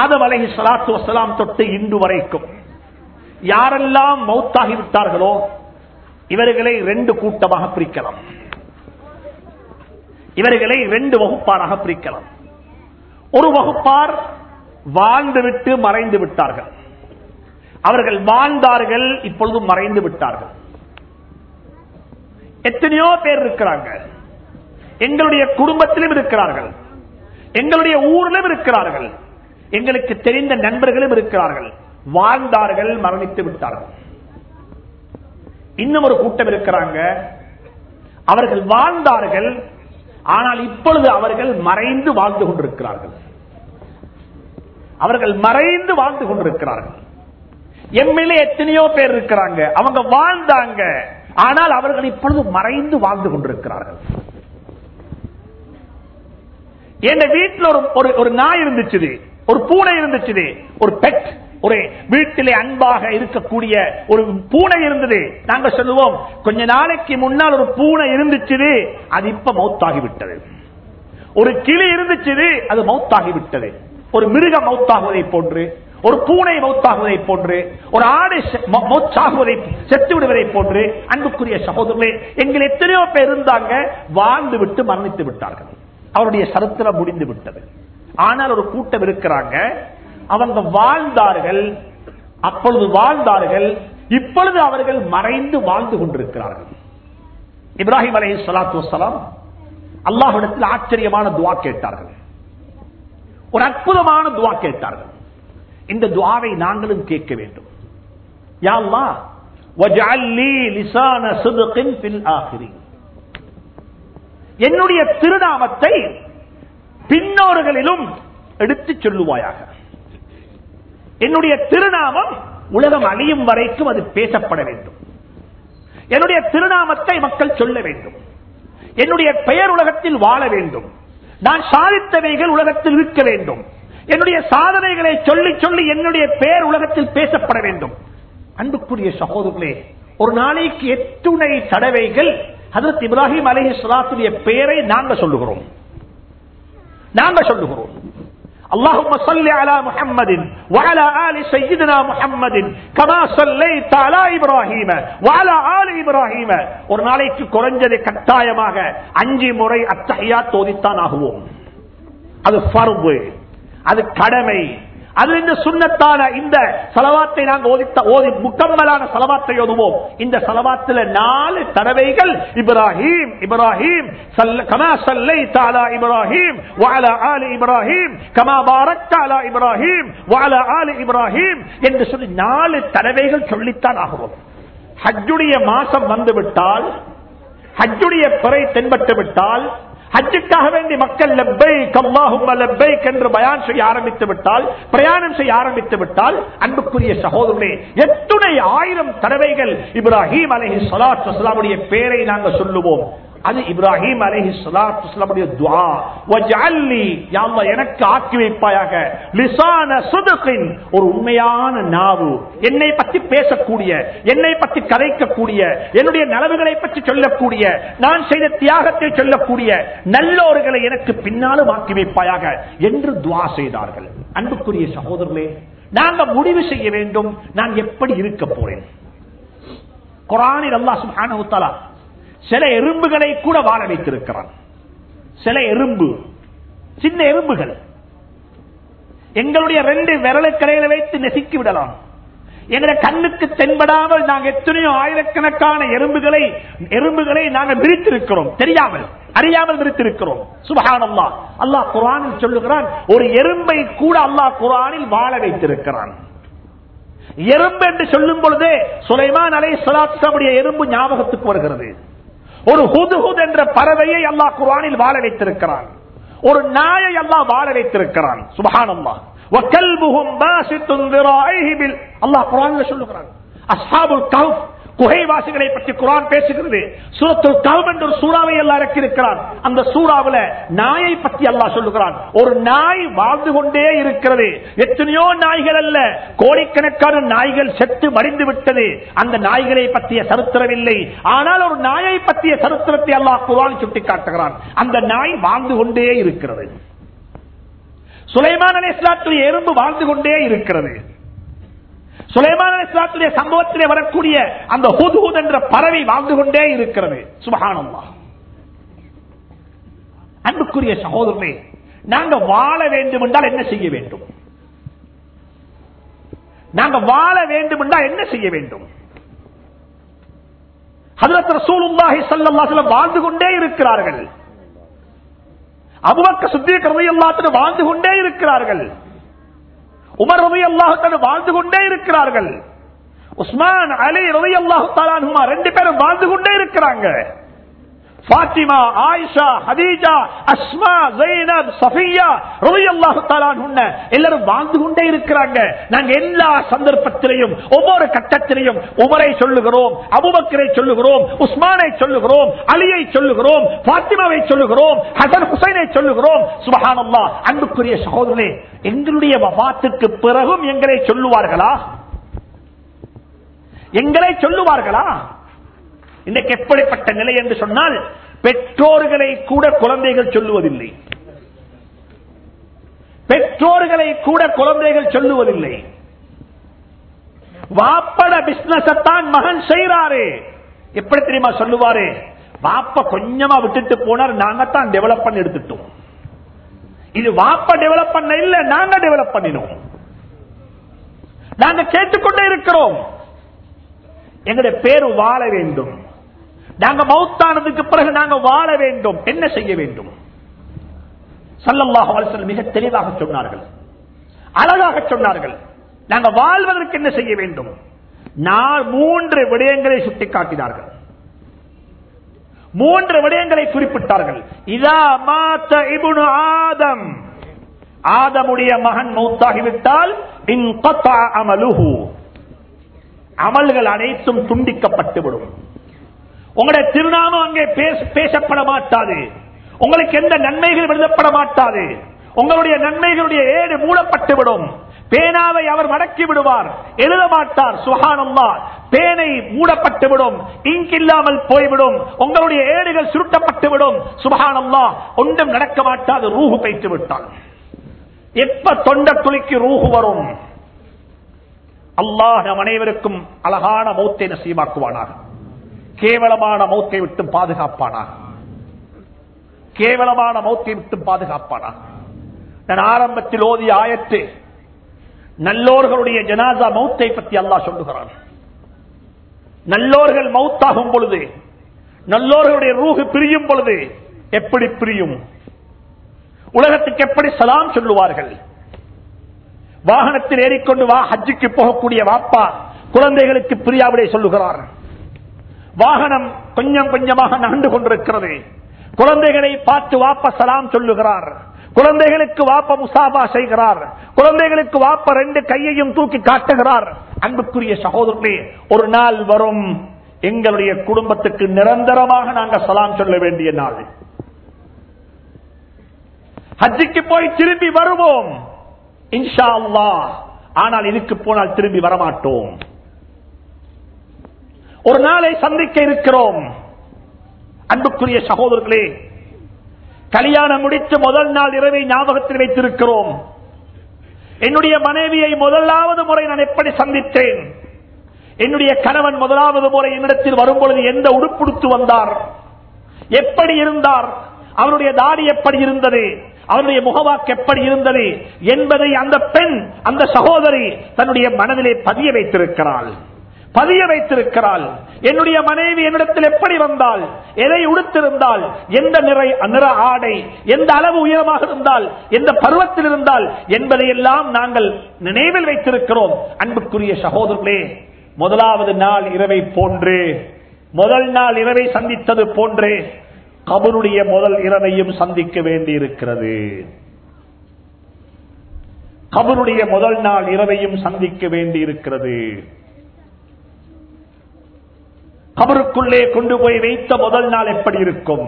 ஆதம் அலைஹி ஸலாத்து வஸலாம் தொட்டு இன்று வரைக்கும் யாரெல்லாம் மௌத்தாகி விட்டார்களோ இவர்களை ரெண்டு கூட்டமாக பிரிக்கலாம். இவர்களை ரெண்டு வகுப்பாராக பிரிக்கலாம். ஒரு வகுப்பார் வாழ்ந்துவிட்டு மறைந்து விட்டார்கள். அவர்கள் வாழ்ந்தார்கள் இப்பொழுது மறைந்து விட்டார்கள். எத்தனையோ பேர் இருக்கிறாங்க. எங்களுடைய குடும்பத்திலும் இருக்கிறார்கள். எங்களுடைய ஊரிலும் இருக்கிறார்கள். எங்களுக்கு தெரிந்த நண்பர்களும் இருக்கிறார்கள். வாழ்ந்தார்கள் மரணித்து விட்டார்கள். இன்னும் ஒரு கூட்டம் இருக்கிறாங்க. அவர்கள் வாழ்ந்தார்கள் ஆனால் இப்பொழுது அவர்கள் மறைந்து வாழ்ந்து கொண்டிருக்கிறார்கள். அவர்கள் மறைந்து வாழ்ந்து கொண்டிருக்கிறார்கள். எம்எல்ஏ எத்தனையோ பேர் இருக்கிறாங்க. அவங்க வாழ்ந்தாங்க. ஆனால் அவர்கள் இப்பொழுது மறைந்து வாழ்ந்து கொண்டிருக்கிறார்கள். என் வீட்டில் ஒரு ஒரு- ஒரு நாய் இருந்துச்சு ஒரு பூனை இருந்துச்சு ஒரு பெட் ஒரு வீட்டிலே அன்பாக இருக்கக்கூடிய ஒரு பூனை இருந்தது. நாங்க சொல்லுவோம் கொஞ்ச நாளைக்கு முன்னால் ஒரு பூனை இருந்துச்சு அது இப்ப மௌத்தாகிவிட்டது. ஒரு கிளி இருந்துச்சு அது மௌத்தாகிவிட்டது. ஒரு மிருகம் மௌத்தாகுவதை போன்று ஒரு பூனை மௌத்தாகுவதை போன்று ஒரு ஆடு செ- செத்து விடுவதை போன்று அன்புக்குரிய சகோதரர்களே எங்கள் எத்தனையோ பேர் இருந்தாங்க வாழ்ந்து விட்டு மரணித்து விட்டார்கள். அவருடைய சரித்திரம் முடிந்து விட்டது. ஆனால் ஒரு கூட்டம் இருக்கிறாங்க அவங்க வாழ்ந்தார்கள் அப்பொழுது வாழ்ந்தார்கள் இப்பொழுது அவர்கள் மறைந்து வாழ்ந்து கொண்டிருக்கிறார்கள். இப்ராஹிம் அலை சலாத்து வசலாம் அல்லாஹிடத்தில் ஆச்சரியமான துவா கேட்டார்கள். ஒரு அற்புதமான துவா கேட்டார்கள். இந்த துவாவை நாங்களும் கேட்க வேண்டும். யா லீ லிசான என்னுடைய திருநாமத்தை பின்னோர்களிலும் எடுத்துச் சொல்லுவாயாக. என்னுடைய திருநாமம் உலகம் அழியும் வரைக்கும் அது பேசப்பட வேண்டும். என்னுடைய திருநாமத்தை மக்கள் சொல்ல வேண்டும். என்னுடைய பெயர் உலகத்தில் வாழ வேண்டும். நான் சாதித்தவைகள் உலகத்தில் இருக்க வேண்டும். என்னுடைய சாதனைகளை சொல்லி சொல்லி என்னுடைய பெயர் உலகத்தில் பேசப்பட வேண்டும். அன்புக்குரிய சகோதரர்களே ஒரு நாளைக்கு எத்துணை தடவைகள் அதற்கு இப்ராஹிம் அலஹி சலாத்துடைய பெயரை நாங்க சொல்லுகிறோம். நாங்கள் சொல்லுகிறோம். اللهم صل على محمد وعلى آل سيدنا محمد كما صليت على إبراهيم وعلى آل إبراهيم ஒரு நாளைக்கு குறைஞ்சது கட்டாயமாக அஞ்சு முறை அத்தகையா தோதித்தான் ஆகுவோம் அது ஃபர்வு அது கடமை அது இந்த சுண்ணத்தான இந்த சலவாத்தை நாங்கள் ஓதித்த ஓதி முக்கம்மலான சலவாத்தை ஓதுவோம். இந்த சலவாத்துல நாலு தடவைகள் இப்ராஹிம் இப்ராஹிம் கமா சல்லை தாலா இப்ராஹிம் வாலா ஆலி இப்ராஹிம் கமா பாரக் தாலா இப்ராஹிம் வாலா ஆலி இப்ராஹிம் என்று சொல்லி நாலு தடவைகள் சொல்லித்தான் ஆகிறோம் ஹஜ்ஜுடைய மாசம் வந்து விட்டால் ஹஜ்ஜுடைய பிறை தென்பட்டு விட்டால் ஹஜ்ஜுக்காக வேண்டி மக்கள் லெப்பைக் அல்லாஹும்ம லெப்பை என்று பயான் செய்ய ஆரம்பித்து விட்டால் பிரயாணம் செய்ய ஆரம்பித்து விட்டால் அன்புக்குரிய சகோதரர்களே எத்துணை ஆயிரம் தடவைகள் இப்ராஹிம் அலஹி ஸலாத்து பேரை நாங்கள் சொல்லுவோம். அது இப்ராஹிம் அலைஹி ஸலாத்து துவா துஆ. எனக்கு ஆக்கி வைப்பாயாக. லிசான சுதுகின் ஒரு உண்மையான நாவு. என்னை பற்றி பேசக்கூடிய என்னை பற்றி கதைக்கக்கூடிய என்னுடைய நலவுகளை பற்றி சொல்லக்கூடிய நான் செய்த தியாகத்தை சொல்லக்கூடிய நல்லோர்களை எனக்கு பின்னாலும் ஆக்கி வைப்பாயாக என்று துவா செய்தார்கள். அன்புக்குரிய சகோதரர்களே நாங்க முடிவு செய்ய வேண்டும். நான் எப்படி இருக்க போறேன்? குரானில் அல்லா சுப்ஹானஹு சில எறும்புகளை கூட வாழ வைத்திருக்கிறான். சில எறும்பு சின்ன எறும்புகள். எங்களுடைய ரெண்டு விரலுக்கரையில வைத்து நெசுக்கி விடலாம். எங்களுடைய கண்ணுக்கு தென்படாமல் நாங்கள் எத்தனையோ ஆயிரக்கணக்கான எறும்புகளை எறும்புகளை நாங்கள் விரித்திருக்கிறோம் தெரியாமல் அறியாமல் விரித்திருக்கிறோம் சுபஹானல்லா. அல்லாஹ் குரானில் சொல்லுகிறான் ஒரு எறும்பை கூட அல்லாஹ் குரானில் வாழ வைத்திருக்கிறான். எறும்பு என்று சொல்லும் பொழுதே சுலைமான் அலை சலாத்துடைய எறும்பு ஞாபகத்துக்கு வருகிறது. ஒரு ஹுதுஹுத் என்ற பறவையை அல்லாஹ் குரானில் வாழ வைத்திருக்கிறான். ஒரு நாயை அல்லாஹ் வாழ வைத்திருக்கிறான். சுபஹானம்மா அல்லாஹ் குரான் சொல்லுகிறான். அஸ்ஹாபுல் கவுஃப் குகைவாசிகளை பற்றி குரான் பேசுகிறது. சூரத்துல் கஹ்ஃப் என்ற ஒரு சூறாவை எல்லாம் இறக்கியிருக்கிறான். அந்த சூறாவில நாயை பற்றி அல்லாஹ் சொல்லுகிறான். ஒரு நாய் வாழ்ந்து கொண்டே இருக்கிறது. எத்தனையோ நாய்கள் அல்ல. கோடிக்கணக்கான நாய்கள் செத்து மடிந்து விட்டது. அந்த நாய்களை பற்றிய சரித்திரம் இல்லை ஆனால் ஒரு நாயை பற்றிய சரித்திரத்தை அல்லாஹ் குரான் சுட்டி காட்டுகிறான் அந்த நாய் வாழ்ந்து கொண்டே இருக்கிறது. சுலைமான் அலி இஸ்லாத்துடைய எறும்பு வாழ்ந்து கொண்டே இருக்கிறது. சுலைமான இஸ்லாத்துடைய சம்பவத்திலே வரக்கூடிய அந்த ஹுதுஹுத் என்ற பறவை வாழ்ந்து கொண்டே இருக்கிறது. சுபகானம்மா அன்புக்குரிய சகோதரனே நாங்க வாழ வேண்டும் என்றால் என்ன செய்ய வேண்டும்? நாங்க வாழ வேண்டும் என்றால் என்ன செய்ய வேண்டும்? வாழ்ந்து கொண்டே இருக்கிறார்கள். அபுபக்க சுத்திய ரலியல்லாஹு வாழ்ந்து கொண்டே இருக்கிறார்கள். உமர் ரவி அல்லாஹு வாழ்ந்து கொண்டே இருக்கிறார்கள். உஸ்மான் அலி ரவி அல்லாஹு ரெண்டு பேரும் வாழ்ந்து கொண்டே இருக்கிறாங்க. Fatima Ayesha Khadija Asma Zainab Safiya ரலியல்லாஹு தஆலா எல்லாரும் வாழ்ந்து கொண்டே இருக்கிறாங்க. நாங்க எல்லா சந்தர்ப்பத்திலையும் ஒவ்வொரு கட்டத்திலையும் உமரை சொல்லுகிறோம் அபூபக்கரை சொல்லுகிறோம் உஸ்மானை சொல்லுகிறோம் அலியை சொல்லுகிறோம் பாத்திமாவை சொல்லுகிறோம் ஹசன் ஹுசைனை சொல்லுகிறோம். சுபஹானல்லாஹ் அன்புக்குரிய சகோதரனே எங்களுடைய வபாத்துக்கு பிறகும் எங்களை சொல்லுவார்களா? எங்களை சொல்லுவார்களா? இன்னைக்கு எப்படிப்பட்ட நிலை என்று சொன்னால் பெற்றோர்களை கூட குழந்தைகள் சொல்லுவதில்லை. பெற்றோர்களை கூட குழந்தைகள் சொல்லுவதில்லை. வாப்பட பிசினஸ் தான் மகன் செய்யறாரு எப்படி தெரியுமா சொல்லுவாரு? வாப்ப கொஞ்சமா விட்டுட்டு போனார் நாங்க தான் டெவலப் பண்ணி எடுத்துட்டோம். இது வாப்ப டெவலப் பண்ண இல்ல நாங்க டெவலப் பண்ணினோம். நாங்க கேட்டுக்கொண்டே இருக்கிறோம். எங்களுடைய பேரு வாழ வேண்டும். நாங்க மௌத்தானதுக்கு பிறகு நாங்க வாழ வேண்டும். என்ன செய்ய வேண்டும்? சல்லல்லாஹு அலைஹி மிக தெளிவாக சொன்னார்கள். அழகாக சொன்னார்கள். நாங்க வாழ்வதற்கு என்ன செய்ய வேண்டும்? நான் மூன்று விடயங்களை சுட்டிக்காட்டினார்கள். மூன்று விடயங்களை குறிப்பிட்டார்கள். இதா மாத்த இபுனு ஆதம். ஆதமுடைய மகன் மௌத்தாகிவிட்டால் இன் அமல்கள் அனைத்தும் துண்டிக்கப்பட்டுவிடும். உங்களுடைய திருநாமம் அங்கே பேசப்பட மாட்டாது உங்களுக்கு எந்த நன்மைகள் எழுதப்பட மாட்டாது உங்களுடைய நன்மைகளுடைய ஏடு மூடப்பட்டுவிடும். பேனாவை அவர் மடக்கி விடுவார். எழுத மாட்டார். சுகானம்மா பேனை மூடப்பட்டுவிடும். இங்க் இல்லாமல் போய்விடும். உங்களுடைய ஏடுகள் சுருட்டப்பட்டுவிடும். சுகானம்மா ஒன்றும் நடக்க மாட்டாது. ரூஹு பைத்து விட்டால் எப்ப தொண்ட துளிக்கு ரூஹு வரும்? அல்லாஹ் நம் அனைவருக்கும் அழகான மௌத்தை நசீமாக்குவானாக. கேவலமான மௌத்தை விட்டு பாதுகாப்பானா? கேவலமான மௌத்தை விட்டு பாதுகாப்பானா? நான் ஆரம்பத்தில் ஓதிய ஆயத்து நல்லோர்களுடைய ஜனாசா மௌத்தை பற்றி அல்லாஹ் சொல்லுகிறான். நல்லோர்கள் மௌத்தாகும் பொழுது நல்லோர்களுடைய ரூகு பிரியும் பொழுது எப்படி பிரியும்? உலகத்துக்கு எப்படி சலாம் சொல்லுவார்கள்? வாகனத்தில் ஏறிக்கொண்டு வா ஹஜ்ஜுக்கு போகக்கூடிய வாப்பா குழந்தைகளுக்கு பிரியாவிடை சொல்லுகிறார். வாகனம் கொஞ்சம் கொஞ்சமாக நகண்டு கொண்டிருக்கிறது. குழந்தைகளை பார்த்து வாப்ப சலாம் சொல்லுகிறார். குழந்தைகளுக்கு வாப்ப முசாபா செய்கிறார். குழந்தைகளுக்கு வாப்ப ரெண்டு கையையும் தூக்கி காட்டுகிறார். அன்புக்குரிய சகோதரர்களே ஒரு நாள் வரும். எங்களுடைய குடும்பத்துக்கு நிரந்தரமாக நாங்கள் சலாம் சொல்ல வேண்டிய நாள். ஹஜ்ஜிக்கு போய் திரும்பி வருவோம். இன்ஷா அல்லா ஆனால் இதுக்கு போனால் திரும்பி வரமாட்டோம். ஒரு நாளை சந்திக்க இருக்கிறோம். அன்புக்குரிய சகோதரர்களே கல்யாணம் முடித்து முதல் நாள் இரவை ஞாபகத்தில் வைத்திருக்கிறோம். என்னுடைய மனைவியை முதலாவது முறை நான் எப்படி சந்தித்தேன்? என்னுடைய கணவன் முதலாவது முறை என்னிடத்தில் வரும்பொழுது எந்த உடுப்புடுத்து வந்தார்? எப்படி இருந்தார்? அவருடைய தாடி எப்படி இருந்தது? அவருடைய முகவாக்கு எப்படி இருந்தது? என்பதை அந்த பெண் அந்த சகோதரி தன்னுடைய மனதிலே பதிய வைத்திருக்கிறாள். பதிய வைத்திருக்கிறாள். என்னுடைய மனைவி என்னிடத்தில் எப்படி வந்தால் எதை உடுத்திருந்தால் எந்த நிறை நிற ஆடை? எந்த அளவு உயரமாக இருந்தால்? எந்த பருவத்தில் இருந்தால்? என்பதையெல்லாம் நாங்கள் நினைவில் வைத்திருக்கிறோம். அன்புக்குரிய சகோதரர்களே முதலாவது நாள் இரவை போன்று முதல் நாள் இரவை சந்தித்தது போன்று கபருடைய முதல் இரவையும் சந்திக்க வேண்டி இருக்கிறது கபருடைய முதல் நாள் இரவையும் சந்திக்க வேண்டி இருக்கிறது கபருக்குள்ளே கொண்டு போய் வைத்த முதல் நாள் எப்படி இருக்கும்?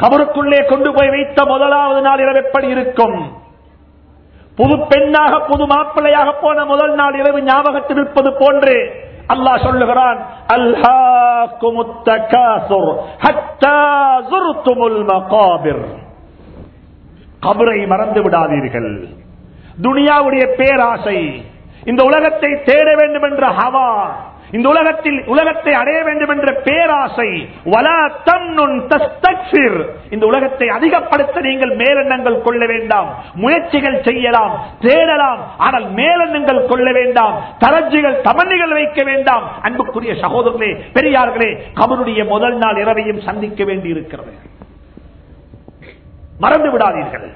கபருக்குள்ளே கொண்டு போய் வைத்த முதலாவது நாள் இரவு எப்படி இருக்கும்? புது பெண்ணாக புது மாப்பிள்ளையாக போன முதல் நாள் இரவு ஞாபகத்தில் இருப்பது போன்று அல்லாஹ் சொல்லுகிறான் கபரை மறந்து விடாதீர்கள். துனியாவுடைய பேராசை இந்த உலகத்தை தேட வேண்டும் என்ற ஹவா இந்த உலகத்தில் உலகத்தை அடைய வேண்டும் என்ற பேராசை இந்த உலகத்தை அதிகப்படுத்த நீங்கள் மேலெண்ணங்கள் கொள்ள வேண்டாம் முயற்சிகள் செய்யலாம் தேடலாம் ஆனால் மேலெண்ணங்கள் கொள்ள வேண்டாம் தரஜிகள் தமன்னிகள் வைக்க வேண்டாம். அன்புக்குரிய சகோதரர்களே பெரியார்களே கபருடைய முதல் நாள் இரவையும் சந்திக்க வேண்டி இருக்கிறது மறந்து விடாதீர்கள்.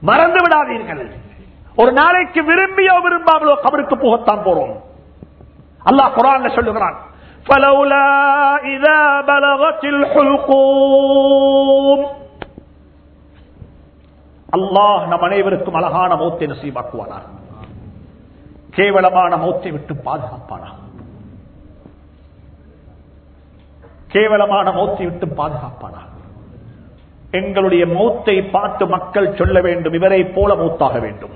மறந்து விடாதீர்கள். ஒரு நாளைக்கு விரும்பியோ விரும்பாமலோ கபருக்கு போகத்தான் போறோம் அல்லாஹ் குரான்ல சொல்லுகிறான் فلولا إذا بلغت الحلقوم அல்லாஹ் நம் அனைவருக்கும் அழகான மௌத்தை நசீபாக்குவானார் கேவலமான மௌத்தை விட்டு பாதுகாப்பானார் கேவலமான மௌத்தை விட்டு பாதுகாப்பானார் எங்களுடைய மௌத்தை பார்த்து மக்கள் சொல்ல வேண்டும் இவரை போல மௌத்தாக வேண்டும்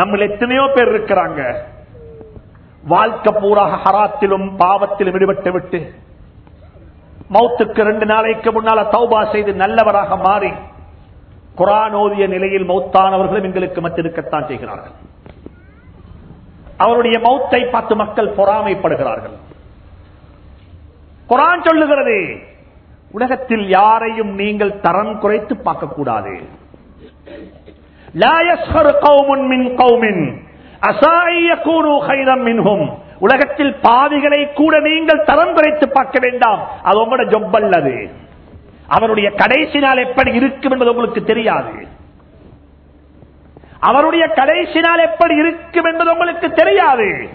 நம்மள எத்தனையோ பேர் இருக்கிறாங்க. வாழ்க்கை பூராக ஹராத்திலும் பாவத்திலும் ஈடுபட்டு விட்டு மௌத்துக்கு ரெண்டு நாளைக்கு முன்னால தௌபா செய்து நல்லவராக மாறி குரான் ஓதிய நிலையில் மௌத்தானவர்களும் எங்களுக்கு மத்திருக்கத்தான் செய்கிறார்கள். அவருடைய மௌத்தை பார்த்து மக்கள் பொறாமைப்படுகிறார்கள். குரான் சொல்லுகிறது உலகத்தில் யாரையும் நீங்கள் தரம் குறைத்து பார்க்கக்கூடாது. உலகத்தில் பாவிகளை கூட நீங்கள் தரம் குறைத்து பார்க்க வேண்டாம். அது உங்களோட ஜொப் அல்லது அவருடைய கடைசி நாள் எப்படி இருக்கும் என்பது உங்களுக்கு தெரியாது. அவருடைய கடைசி நாள் எப்படி இருக்கும் என்பது உங்களுக்கு தெரியாது.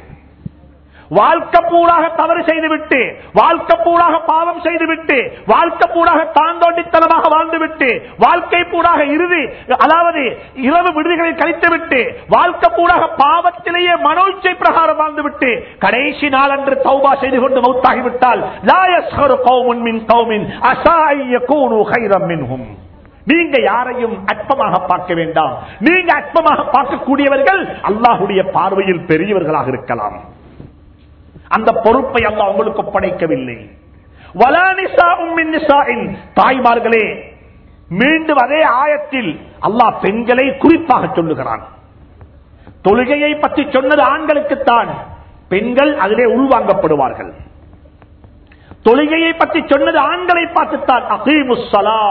வாழ்க்கை பூராக தவறு செய்துவிட்டு வாழ்க்கை பூராக பாவம் செய்துவிட்டு வாழ்க்கை பூராக தாந்தோண்டித்தனமாக வாழ்ந்துவிட்டு வாழ்க்கை பூராக இறுதி அதாவது இரவு விடுதிகளில் கழித்துவிட்டு வாழ்க்கை பூராக பாவத்திலேயே மனோச்சை பிரகாரம் வாழ்ந்துவிட்டு கடைசி நாள் அன்று தௌபா செய்து கொண்டு மௌத்தாகிவிட்டால் கௌமின் அசாய நீங்க யாரையும் அற்பமாக பார்க்க வேண்டாம். நீங்க அற்பமாக பார்க்கக்கூடியவர்கள் அல்லாஹுடைய பார்வையில் பெரியவர்களாக இருக்கலாம். அந்த பொறுப்பை அல்லா உங்களுக்கு ஒப்படைக்கவில்லை தாய்மார்களே மீண்டும் அதே ஆயத்தில் அல்லாஹ் பெண்களை குறிப்பாக சொல்லுகிறான். தொழுகையை பற்றி சொன்னது ஆண்களுக்குத்தான். பெண்கள் அதிலே உள்வாங்கப்படுவார்கள். தொழுகையை பற்றி சொன்னது ஆண்களை பார்த்துத்தான். அகீமுஸ்ஸலா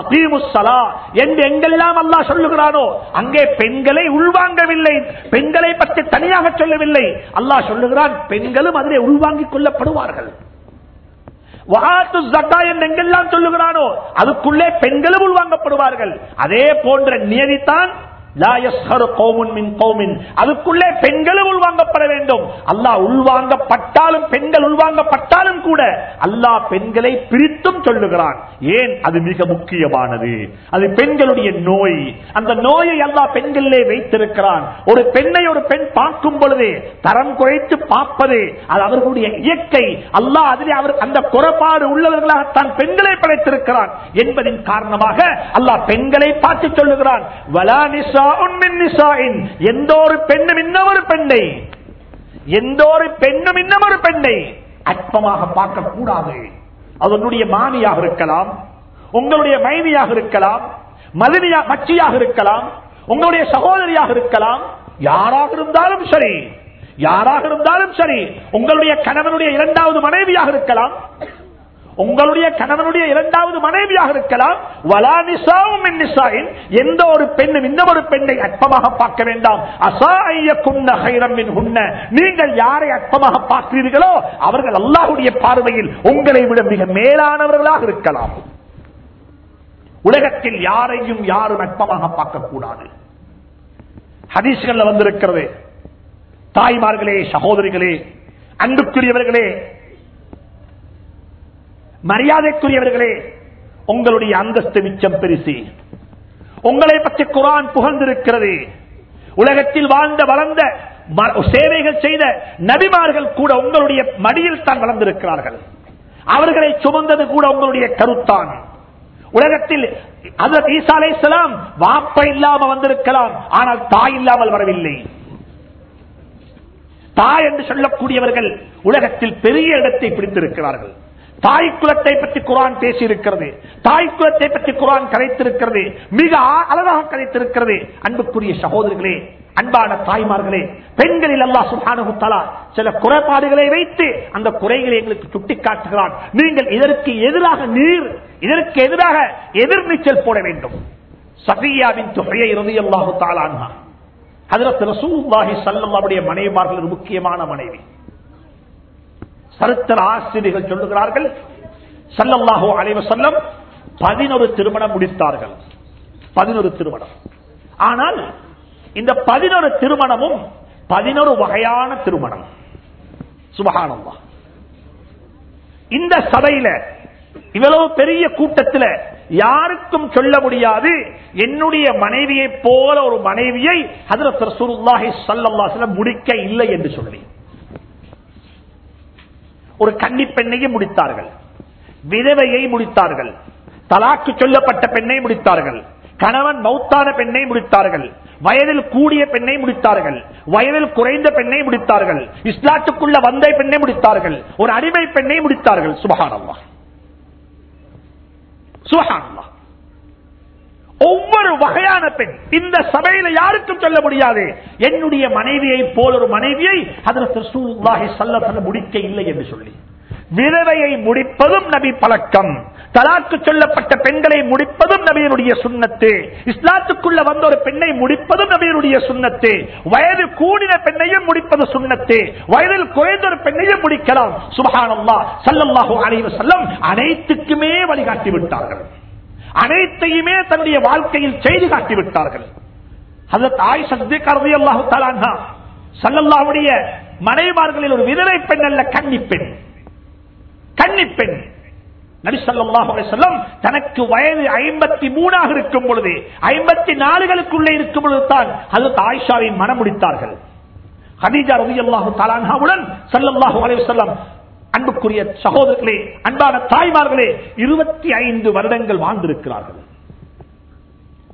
அகீமுஸ்ஸலா என்று எங்கெல்லாம் அல்லாஹ் சொல்லுகிறானோ அங்கே பெண்களை உள்வாங்கவில்லை. பெண்களை பற்றி தனியாக சொல்லவில்லை. அல்லாஹ் சொல்லுகிறான் பெண்களும் அதிலே உள்வாங்கிக் கொள்ளப்படுவார்கள். எங்கெல்லாம் சொல்லுகிறானோ அதுக்குள்ளே பெண்களும் உள்வாங்கப்படுவார்கள். அதே போன்ற நியதித்தான் அதுக்குள்ளே பெண்களும் உள்வாங்கப்பட வேண்டும். அல்லாஹ் உள்வாங்கப்பட்டாலும் பெண்கள் உள்வாங்கப்பட்டாலும் கூட அல்லாஹ் பெண்களை பிரித்தும் சொல்லுகிறான் ஏன் அது மிக முக்கியமானது அது பெண்களுடைய நோய் அந்த நோயை அல்லாஹ் பெண்களிலே வைத்திருக்கிறான் ஒரு பெண்ணை ஒரு பெண் பார்க்கும் பொழுது தரம் குறைத்து பார்ப்பது அது அவர்களுடைய இயற்கை அல்லாஹ் அதிலே அவர் அந்த குறைபாடு உள்ளவர்களாக தான் பெண்களை படைத்திருக்கிறான் என்பதின் காரணமாக அல்லாஹ் பெண்களை பார்த்து சொல்லுகிறான் வலா எந்த ஒரு பெண்ணும் இன்னொரு பெண்ணை எந்த ஒரு பெண்ணும் இன்னமொரு பெண்ணை அற்பமாக பார்க்க கூடாது அதனுடைய மாமியாக இருக்கலாம் உங்களுடைய மைனியாக இருக்கலாம் மதினியா மச்சியாக இருக்கலாம் உங்களுடைய சகோதரியாக இருக்கலாம் யாராக இருந்தாலும் சரி யாராக இருந்தாலும் சரி உங்களுடைய கணவனுடைய இரண்டாவது மனைவியாக இருக்கலாம் உங்களுடைய கணவனுடைய இரண்டாவது மனைவியாக இருக்கலாம். வலா நிசாவும் எந்த ஒரு பெண்ணும் இன்னொரு பெண்ணை அற்பமாக பார்க்க வேண்டாம். அசாய குன்ன ஹைரம் உன்ன நீங்கள் யாரை அற்பமாக பார்க்கிறீர்களோ அவர்கள் அல்லாஹுடைய பார்வையில் உங்களை விட மிக மேலானவர்களாக இருக்கலாம். உலகத்தில் யாரையும் யாரும் அற்பமாக பார்க்கக்கூடாது. ஹதீஸ்கள் வந்திருக்கிறது. தாய்மார்களே சகோதரிகளே அன்புக்குரியவர்களே மரியாதைக்குரியவர்களே உங்களுடைய அந்தஸ்து மிச்சம் பெருசி. உங்களை பற்றி குரான் புகழ்ந்திருக்கிறது. உலகத்தில் வாழ்ந்த வளர்ந்த ம- சேவைகள் செய்த நபிமார்கள் கூட உங்களுடைய மடியில் தான் வளர்ந்திருக்கிறார்கள். அவர்களை சுமந்தது கூட உங்களுடைய கருத்தான். உலகத்தில் அதற்கு ஈசா வாப்ப இல்லாம வந்திருக்கலாம் ஆனால் தாய் இல்லாமல் வரவில்லை. தாய் என்று சொல்லக்கூடியவர்கள் உலகத்தில் பெரிய இடத்தை பிடித்திருக்கிறார்கள். தாய் குலத்தை பற்றி குரான் பேசியிருக்கிறது. தாய் குலத்தை பற்றி குரான் கரைத்திருக்கிறது. மிக அழகாக கரைத்திருக்கிறது. அன்புக்குரிய சகோதரர்களே அன்பான தாய்மார்களே பெண்களில் அல்லா சுப்ஹானஹு சில குறைபாடுகளை வைத்து அந்த குறைகளை எங்களுக்கு சுட்டிக்காட்டுகிறான். நீங்கள் இதற்கு எதிராக நீர் இதற்கு எதிராக எதிர்நீச்சல் போட வேண்டும். சபியாவின் தொகையை ரலியல்லாஹு தஆலா அன்ஹா. ஹஜரத் ரசூலுல்லாஹி சல்லம் அவருடைய மனைவிமார்கள் முக்கியமான மனைவி. சரித்திர ஆசிரியர்கள் சொல்லுகிறார்கள் ஸல்லல்லாஹு அலைஹி வஸல்லம் 11 திருமணம் முடித்தார்கள். 11 திருமணம். ஆனால் இந்த 11 திருமணமும் 11 வகையான திருமணம். சுபகானம்மா இந்த சபையில இவ்வளவு பெரிய கூட்டத்தில் யாருக்கும் சொல்ல முடியாது. என்னுடைய மனைவியை போல ஒரு மனைவியை முடிக்க இல்லை என்று சொல்லி. ஒரு கன்னி பெண்ணையை முடித்தார்கள். விதவையை முடித்தார்கள். தலாக்கு சொல்லப்பட்ட பெண்ணை முடித்தார்கள். கணவன் மௌத்தான பெண்ணை முடித்தார்கள். வயதில் கூடிய பெண்ணை முடித்தார்கள். வயதில் குறைந்த பெண்ணை முடித்தார்கள். இஸ்லாத்துக்குள்ள வந்த பெண்ணை முடித்தார்கள். ஒரு அடிமை பெண்ணை முடித்தார்கள். சுபகானல்லா சுபகானல்லா ஒவ்வொரு வகையான பெண். இந்த சபையில யாருக்கும் சொல்ல முடியாது. என்னுடைய மனைவியை போல் ஒரு மனைவியை அதில் முடிக்க இல்லை என்று சொல்லி. விதவையை முடிப்பதும் நபி பழக்கம். தலாக்கு சொல்லப்பட்ட பெண்களை முடிப்பதும் நபியனுடைய சுண்ணத்து. இஸ்லாத்துக்குள்ள வந்த ஒரு பெண்ணை முடிப்பதும் நபியனுடைய சுண்ணத்து. வயது கூடின பெண்ணையும் முடிப்பது சுண்ணத்து. வயதில் குறைந்த ஒரு பெண்ணையும் முடிக்கலாம். சுபஹானல்லா சல்லல்லாஹு அலைஹி அனைத்துக்குமே வழிகாட்டி விட்டார்கள். அனைத்தையுமே தன்னுடைய வாழ்க்கையில் செய்து காட்டி விட்டார்கள் சல்லல்லாவுடைய மனைவார்களில் ஒரு விதவை பெண் அல்ல கன்னிப்பெண் கன்னிப்பெண் தனக்கு வயது ஐம்பத்தி மூணாக இருக்கும் பொழுது ஐம்பத்தி நாலுகளுக்குள்ளே இருக்கும் பொழுது தான் அது ஆயிஷாவின் மனம் முடித்தார்கள். ஹதீஜா ரவி அல்லாஹு தாலான்ஹாவுடன் சல்லல்லாஹு அலைவசல்லம் அன்புக்குரிய சகோதரர்களே அன்பான தாய்மார்களே இருபத்தி ஐந்து வருடங்கள் வாழ்ந்திருக்கிறார்கள்.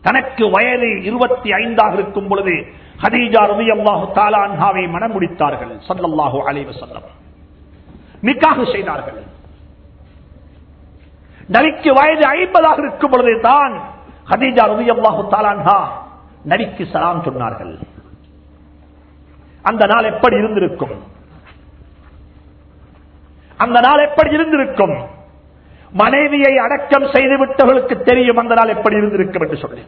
தனக்கு வயது இருபத்தி ஐந்தாக இருக்கும் பொழுது ஹதீஜா ரவி அல்லாஹு தாலான்ஹாவை மனம் முடித்தார்கள் சல்லல்லாஹு அலைவசல்லம் நிக்காக செய்தார்கள். நபிக்கு வயது ஐம்பதாக இருக்கும் பொழுது தான் ஹதீஜா ரவி அல்லாஹு தாலான்ஹா நபிக்கு சலாம் சொன்னார்கள். அந்த நாள் எப்படி இருந்திருக்கும்? அந்த நாள் எப்படி இருந்திருக்கும்? மனைவியை அடக்கம் செய்துவிட்டவர்களுக்கு தெரியும் அந்த நாள் எப்படி இருந்திருக்கும் என்று சொல்லி.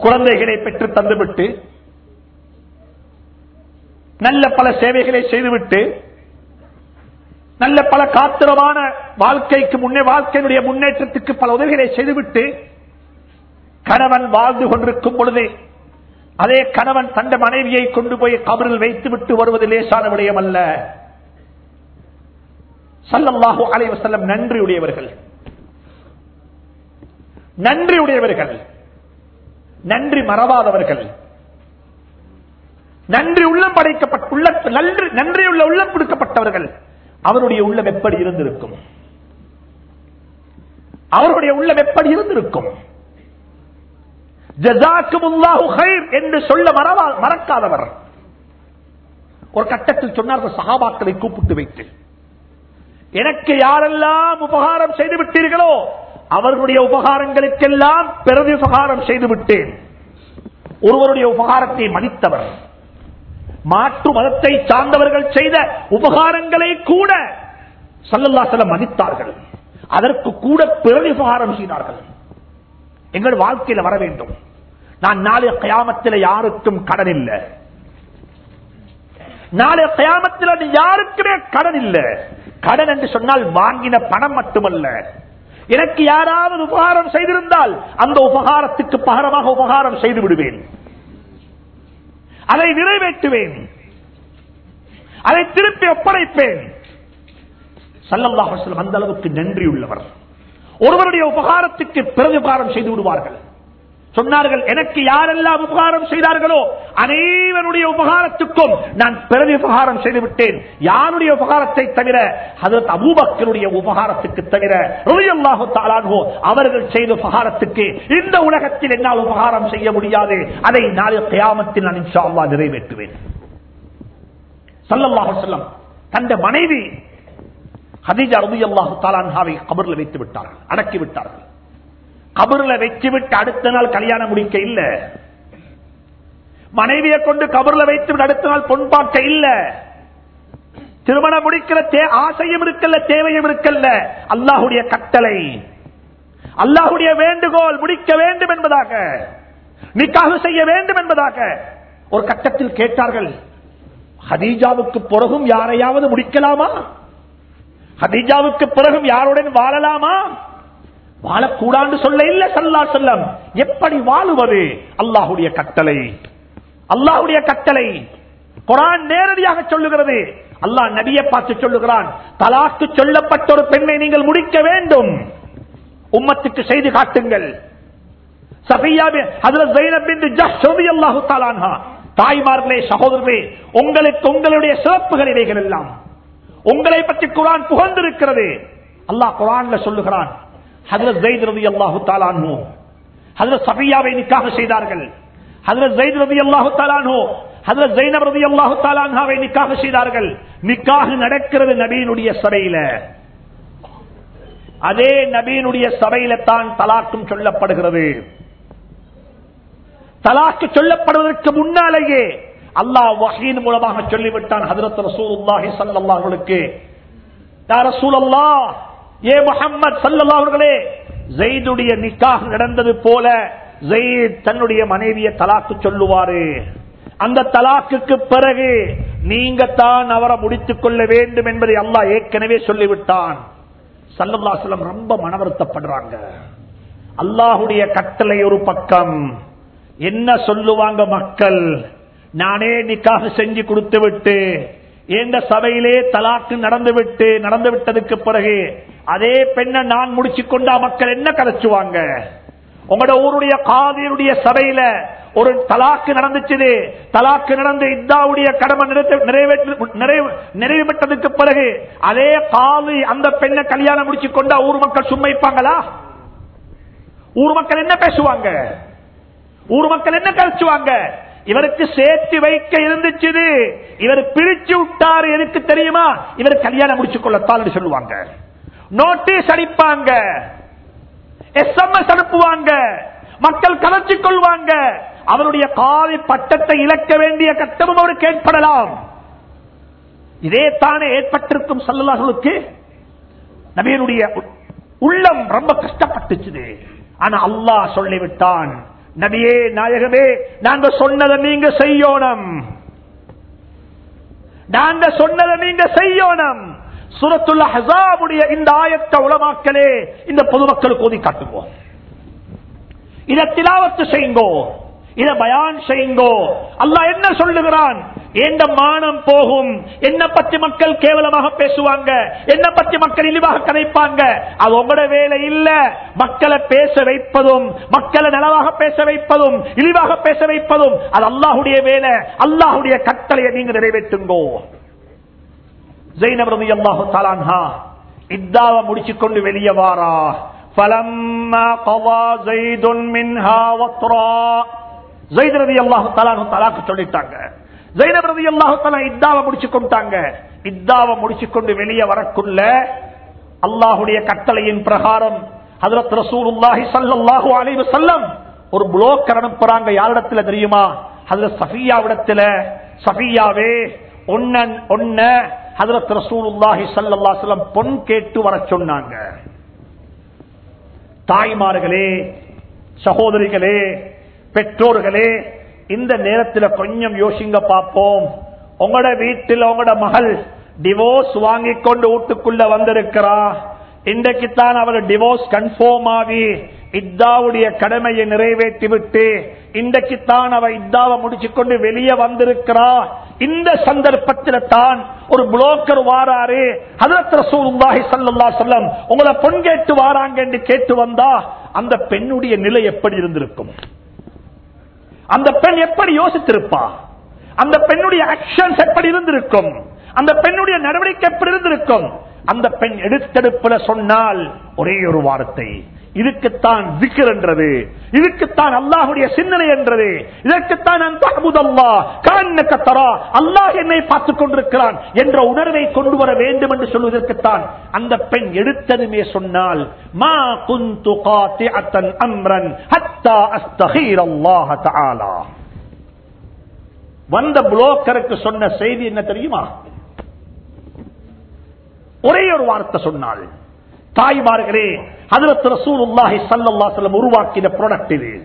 குழந்தைகளை பெற்று தந்துவிட்டு நல்ல பல சேவைகளை செய்துவிட்டு நல்ல பல காத்திரமான வாழ்க்கைக்கு முன்னே வாழ்க்கையினுடைய முன்னேற்றத்துக்கு பல உதவிகளை செய்துவிட்டு கணவன் வாழ்ந்து கொண்டிருக்கும் பொழுதே அதே கணவன் தந்த மனைவியை கொண்டு போய் கபரில் வைத்து விட்டு வருவது லேசான விடயம் அல்ல. சல்லல்லாஹு அலைவசல்லம் நன்றியுடையவர்கள் நன்றியுடையவர்கள் நன்றி மறவாதவர்கள். நன்றி உள்ளம் படைக்கப்பட்ட உள்ள நன்றி நன்றியுள்ள உள்ளம் கொடுக்கப்பட்டவர்கள். அவருடைய உள்ளம் எப்படி இருந்திருக்கும்? அவருடைய உள்ளம் எப்படி இருந்திருக்கும்? என்று சொல்ல மறக்காதவர். ஒரு கட்டத்தில் சொன்னார்கள் சகாபாக்களை கூப்பிட்டு வைத்து. எனக்கு யாரெல்லாம் உபகாரம் செய்து விட்டீர்களோ அவர்களுடைய உபகாரங்களுக்கெல்லாம் பிறகு உபகாரம் செய்து விட்டேன். ஒருவருடைய உபகாரத்தை மதித்தவர். மாற்று மதத்தை சார்ந்தவர்கள் செய்த உபகாரங்களை கூட சல்லல்லாசலம் மதித்தார்கள். அதற்கு கூட பிறகு உபகாரம் செய்தார்கள். எங்கள் வாழ்க்கையில வர வேண்டும். நான் நாளைய கயாமத்தில் யாருக்கும் கடன் இல்லை. நாளைய கயாமத்தில் யாருக்குமே கடன் இல்லை. கடன் என்று சொன்னால் வாங்கின பணம் மட்டுமல்ல. எனக்கு யாராவது உபகாரம் செய்திருந்தால் அந்த உபகாரத்துக்கு பகரமாக உபகாரம் செய்து விடுவேன். அதை நிறைவேற்றுவேன். அதை திருப்பி ஒப்படைப்பேன். சல்லல்லாஹ் அந்த அளவுக்கு நன்றி உள்ளவர் ஒருவருடைய உபகாரத்துக்கு பிறகு உபகாரம் செய்து விடுவார்கள். சொன்னார்கள் எனக்கு யாரெல்லாம் உபகாரம் செய்தார்களோ அனைவருடைய உபகாரத்துக்கும் நான் பிறகு உபகாரம் செய்து விட்டேன் யாருடைய உபகாரத்தை தவிர அதற்கு அபூபக்கருடைய உபகாரத்துக்கு தவிர அவர்கள் செய்த உபகாரத்துக்கு இந்த உலகத்தில் என்னால் உபகாரம் செய்ய முடியாது. அதை நாளை கயாமத்தில் நான் இன்ஷா அல்லாஹ் நிறைவேற்றுவேன். சல்லல்லாஹு செல்லம் தந்த மனைவி ஹதீஜா ரபி அல்லாஹு தாலான்ஹாவை கபரில் வைத்து விட்டார்கள் அடக்கி விட்டார்கள் கபர்ல வச்சு விட்டு அடுத்த நாள் கல்யாணம் முடிக்க இல்ல. மனைவியை கொண்டு கபர்ல வைத்து விட்டு அடுத்த நாள் பொன் பார்க்க இல்ல. திருமணம் முடிக்கிற தே- ஆசையும் இருக்கல்ல தேவையும் இருக்கல்ல. அல்லாஹுடைய கட்டளை. அல்லாஹுடைய வேண்டுகோள் முடிக்க வேண்டும் என்பதாக நிக்காக செய்ய வேண்டும் என்பதாக ஒரு கட்டத்தில் கேட்டார்கள். ஹதீஜாவுக்கு பிறகும் யாரையாவது முடிக்கலாமா? ஹதீஜாவுக்கு பிறகும் யாருடன் வாழலாமா? வாழக்கூடாது சொல்ல இல்ல சல்லா செல்லம் எப்படி வாழுவது? அல்லாஹுடைய கட்டளை. அல்லாஹுடைய கட்டளை. குரான் நேரடியாக சொல்லுகிறது. அல்லாஹ் நபியை பார்த்து சொல்லுகிறான் தலாக்கு சொல்லப்பட்ட ஒரு பெண்ணை நீங்கள் முடிக்க வேண்டும். உம்மத்துக்கு செய்து காட்டுங்கள். தாய்மார்களே சகோதரர்களே உங்களுக்கு உங்களுடைய சிறப்புகள் இவைகள் எல்லாம் உங்களை பற்றி குரான் புகழ்ந்திருக்கிறது. அல்லாஹ் குர்ஆன்ல சொல்லுகிறான் ஹஜ்ரத் ஸைத் ரலியல்லாஹு தஆலா தாலானோ ஹஜ்ரத் சஃபியாவை நிக்காஹ் செய்தார்கள். ஹஜ்ரத் ஸைத் ரலியல்லாஹு அல்லாஹு தாலானோ ஹஜ்ரத் ஸைனப் ரலியல்லாஹு தஆலா அன்ஹாவை நிக்காஹ் செய்தார்கள். நிக்காக நடக்கிறது நபியினுடைய சபையில. அதே நபியினுடைய சபையில தான் தலாக்கும் சொல்லப்படுகிறது. தலாக்கு சொல்லப்படுவதற்கு முன்னாலேயே அல்லாஹ் வஹீன் மூலமாக சொல்லிவிட்டான் ஹதரத் ரசூலுல்லாஹி ஸல்லல்லாஹு அலைஹி யா ரசூலல்லாஹ் ஏ முஹம்மத் சல்லல்லா அவர்களே ஜெயிதுடைய நிக்காஹ் நடந்தது போல ஜெயித் தன்னுடைய மனைவியை தலாக்கு சொல்லுவாரு. அந்த தலாக்குக்கு பிறகு நீங்க தான் அவரை முடித்துக் கொள்ள வேண்டும் என்பதை அல்லாஹ் ஏற்கனவே சொல்லிவிட்டான். சல்லல்லாஹு ரொம்ப மனவருத்தப்படுறாங்க. அல்லாஹுடைய கட்டளை ஒரு பக்கம். என்ன சொல்லுவாங்க மக்கள்? நானே நிக்காக செஞ்சு கொடுத்து விட்டு எந்த சபையிலே தலாக்கு நடந்துவிட்டு நடந்து விட்டதுக்கு பிறகு அதே பெண்ணை நான் முடிச்சு கொண்டா மக்கள் என்ன கதைச்சுவாங்க? உங்களோட ஊருடைய காதியுடைய சபையில ஒரு தலாக்கு நடந்துச்சு தலாக்கு நடந்து இத்தாவுடைய கடமை நிறைவேற்று- நிறைவு நிறைவு பெற்றதுக்கு பிறகு அதே காது அந்த பெண்ணை கல்யாணம் முடிச்சு கொண்டா ஊர் மக்கள் சும்மைப்பாங்களா ஊர் மக்கள் என்ன பேசுவாங்க? ஊர் மக்கள் என்ன கழிச்சுவாங்க இவருக்கு சேர்த்து வைக்க இருந்துச்சு இவர் பிரிச்சு விட்டாரு எதுக்கு தெரியுமா? இவர் கல்யாணம் முடிச்சு கொள்ளத்தால் சொல்லுவாங்க. நோட்டீஸ் அடிப்பாங்க. எஸ்எம்எஸ் அனுப்புவாங்க. மக்கள் கலர்ச்சி கொள்வாங்க. அவருடைய காவி பட்டத்தை இழக்க வேண்டிய கட்டமும் அவருக்கு ஏற்படலாம் இதே தானே ஏற்பட்டிருக்கும் சல்லல்லாஹுக்கு. நபியனுடைய உள்ளம் ரொம்ப கஷ்டப்பட்டுச்சு ஆனா அல்லாஹ் சொல்லிவிட்டான். நபியே நாயகமே நாங்க சொன்னதை நீங்க செய்யணும். நாங்க சொன்னதை நீங்க செய்யணும். சுரத்துள்ள ஹசாபுடைய இந்த ஆயத்த உளமாக்கலே இந்த பொதுமக்களுக்கு ஓதி காட்டுவோம் இதை திலாவத்து செய்யுங்கோ இதை பயான் செய்யுங்கோ அல்லாஹ் என்ன சொல்லுகிறான்? எந்த மானம் போகும் என்ன பத்தி மக்கள் கேவலமாக பேசுவாங்க என்ன பத்தி மக்கள் இழிவாக கதைப்பாங்க அது உங்களோட வேலை இல்ல மக்களை பேச வைப்பதும் மக்களை நலவாக பேச வைப்பதும் இழிவாக பேச வைப்பதும் அது அல்லாஹுடைய வேலை அல்லாஹுடைய கட்டளையை நீங்க நிறைவேற்றுங்கோ ஜெயினப் ரலியல்லாஹு தஆலா அன்ஹா இத்தாவை முடிச்சுக் கொண்டு வெளியே வாரா فلما قضى زيد منها وطرا زيد ரலியல்லாஹு தஆலா அன்ஹு தலாக் சொல்லிட்டாங்க ஜெயினப் ரலியல்லாஹு இத்தாவை முடிச்சு கொண்டாங்க. இத்தாவை முடிச்சு கொண்டு வெளியே வரக்குள்ள அல்லாஹுடைய கட்டளையின் பிரகாரம் ஹஜரத் ரசூலுல்லாஹி ஸல்லல்லாஹு அலைஹி செல்லம் ஒரு புளோக்கர் அனுப்புறாங்க. யாரிடத்துல தெரியுமா? ஹஜரத் சஃபியாவிடத்துல. சஃபியாவே ஒன்ன ஒன்ன ஹதரத் ரசூலுல்லாஹி ஸல்லல்லாஹு அலைஹி செல்லம் பொன் கேட்டு வர சொன்னாங்க. தாய்மார்களே சகோதரிகளே பெற்றோர்களே இந்த நேரத்தில் கொஞ்சம் யோசிங்க பார்ப்போம். உங்களோட வீட்டில் உங்களோட மகள் டிவோர்ஸ் வாங்கி கொண்டு வீட்டுக்குள்ள வந்திருக்கிறா. இன்றைக்கு தான் அவர் டிவோர்ஸ் கன்ஃபார்ம் ஆகி இத்தாவுடைய கடமையை நிறைவேற்றி விட்டு இன்றைக்கு தான் அவ இத்தாவை முடிச்சுக்கொண்டு வெளியே வந்திருக்கிறா. இந்த சந்தர்ப்பத்தில் தான் ஒரு புரோக்கர் வாராரு. ஹதரத் ரசூலுல்லாஹி ஸல்லல்லாஹு உங்களை பொன் கேட்டு வாராங்க என்று கேட்டு வந்தா அந்த பெண்ணுடைய நிலை எப்படி இருந்திருக்கும்? அந்த பெண் எப்படி யோசித்திருப்பா? அந்த பெண்ணுடைய ஆக்ஷன்ஸ் எப்படி இருந்திருக்கும்? அந்த பெண்ணுடைய நடவடிக்கை எப்படி இருந்திருக்கும்? அந்த பெண் எடுத்தெடுப்புல சொன்னால் ஒரே ஒரு வார்த்தை இதுக்குத்தான் விக்கர் என்றது. இதுக்குத்தான் அல்லாஹுடைய சிந்தனை என்றது. இதற்குத்தான் அல்லாஹ் என்னை பார்த்துக் கொண்டிருக்கிறான் என்ற உணர்வை கொண்டு வர வேண்டும் என்று சொல்வதற்குத்தான் அந்த பெண் எடுத்ததுமே சொன்னால் மா குந்து காத்திஅத்தன் அம்ரன் ஹத்தா அஸ்தகீர் தஆலா. வந்த புலோக்கருக்கு சொன்ன செய்தி என்ன தெரியுமா? ஒரே ஒரு வார்த்தை சொன்னாள். தாய்மார்களே ஹதரத் ரசூலுல்லாஹி உருவாக்கின ப்ராடக்ட் இது.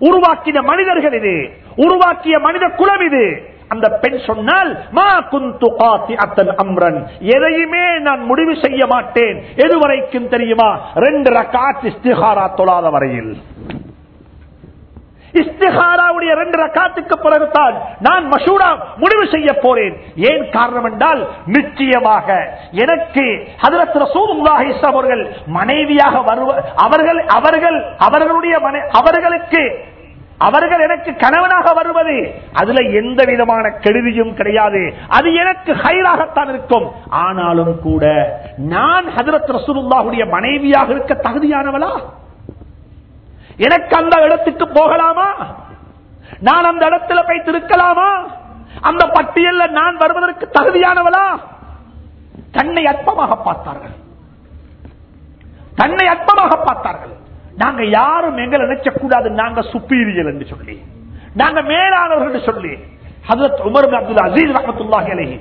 உருவாக்கின மனிதர்கள் இது. உருவாக்கிய மனித குலம் இது. அந்த பெண் சொன்னால் மா குந்து காத்திஅத்தன் அம்ரன். எதையுமே நான் முடிவு செய்ய மாட்டேன். எதுவரைக்கும் தெரியுமா? ரெண்டு ரகாத் தொழாத வரையில். இஸ்திகாராவுடைய ரெண்டு ரக்காத்துக்கு பிறகுதான் நான் மசூரா முடிவு செய்ய போறேன். ஏன் காரணம் என்றால் நிச்சயமாக எனக்கு அவர்கள் மனைவியாக வருவ அவர்கள் அவர்கள் அவர்களுடைய அவர்களுக்கு அவர்கள் எனக்கு கணவனாக வருவது அதுல எந்த விதமான கெடுதியும் கிடையாது. அது எனக்கு ஹைராகத்தான் இருக்கும். ஆனாலும் கூட நான் ஹதரத் ரசூலுல்லாஹுடைய மனைவியாக இருக்க தகுதியானவளா? எனக்கு அந்த இடத்துக்கு போகலாமா? நான் அந்த இடத்துல வைத்திருக்கலாமா அந்த பட்டியல்ல நான் வருவதற்கு தகுதியானவளா? தன்னை அற்பமாக பார்த்தார்கள். தன்னை அற்பமாக பார்த்தார்கள். நாங்க யாரும் எங்களை நினைச்சக்கூடாது நாங்க சுப்பீரியல் என்று சொல்லி. நாங்க மேலானவர்கள் என்று சொல்லி. ஹதரத் உமர் அப்துல் அசீஸ் ரஹமத்துல்லாஹி அலஹி.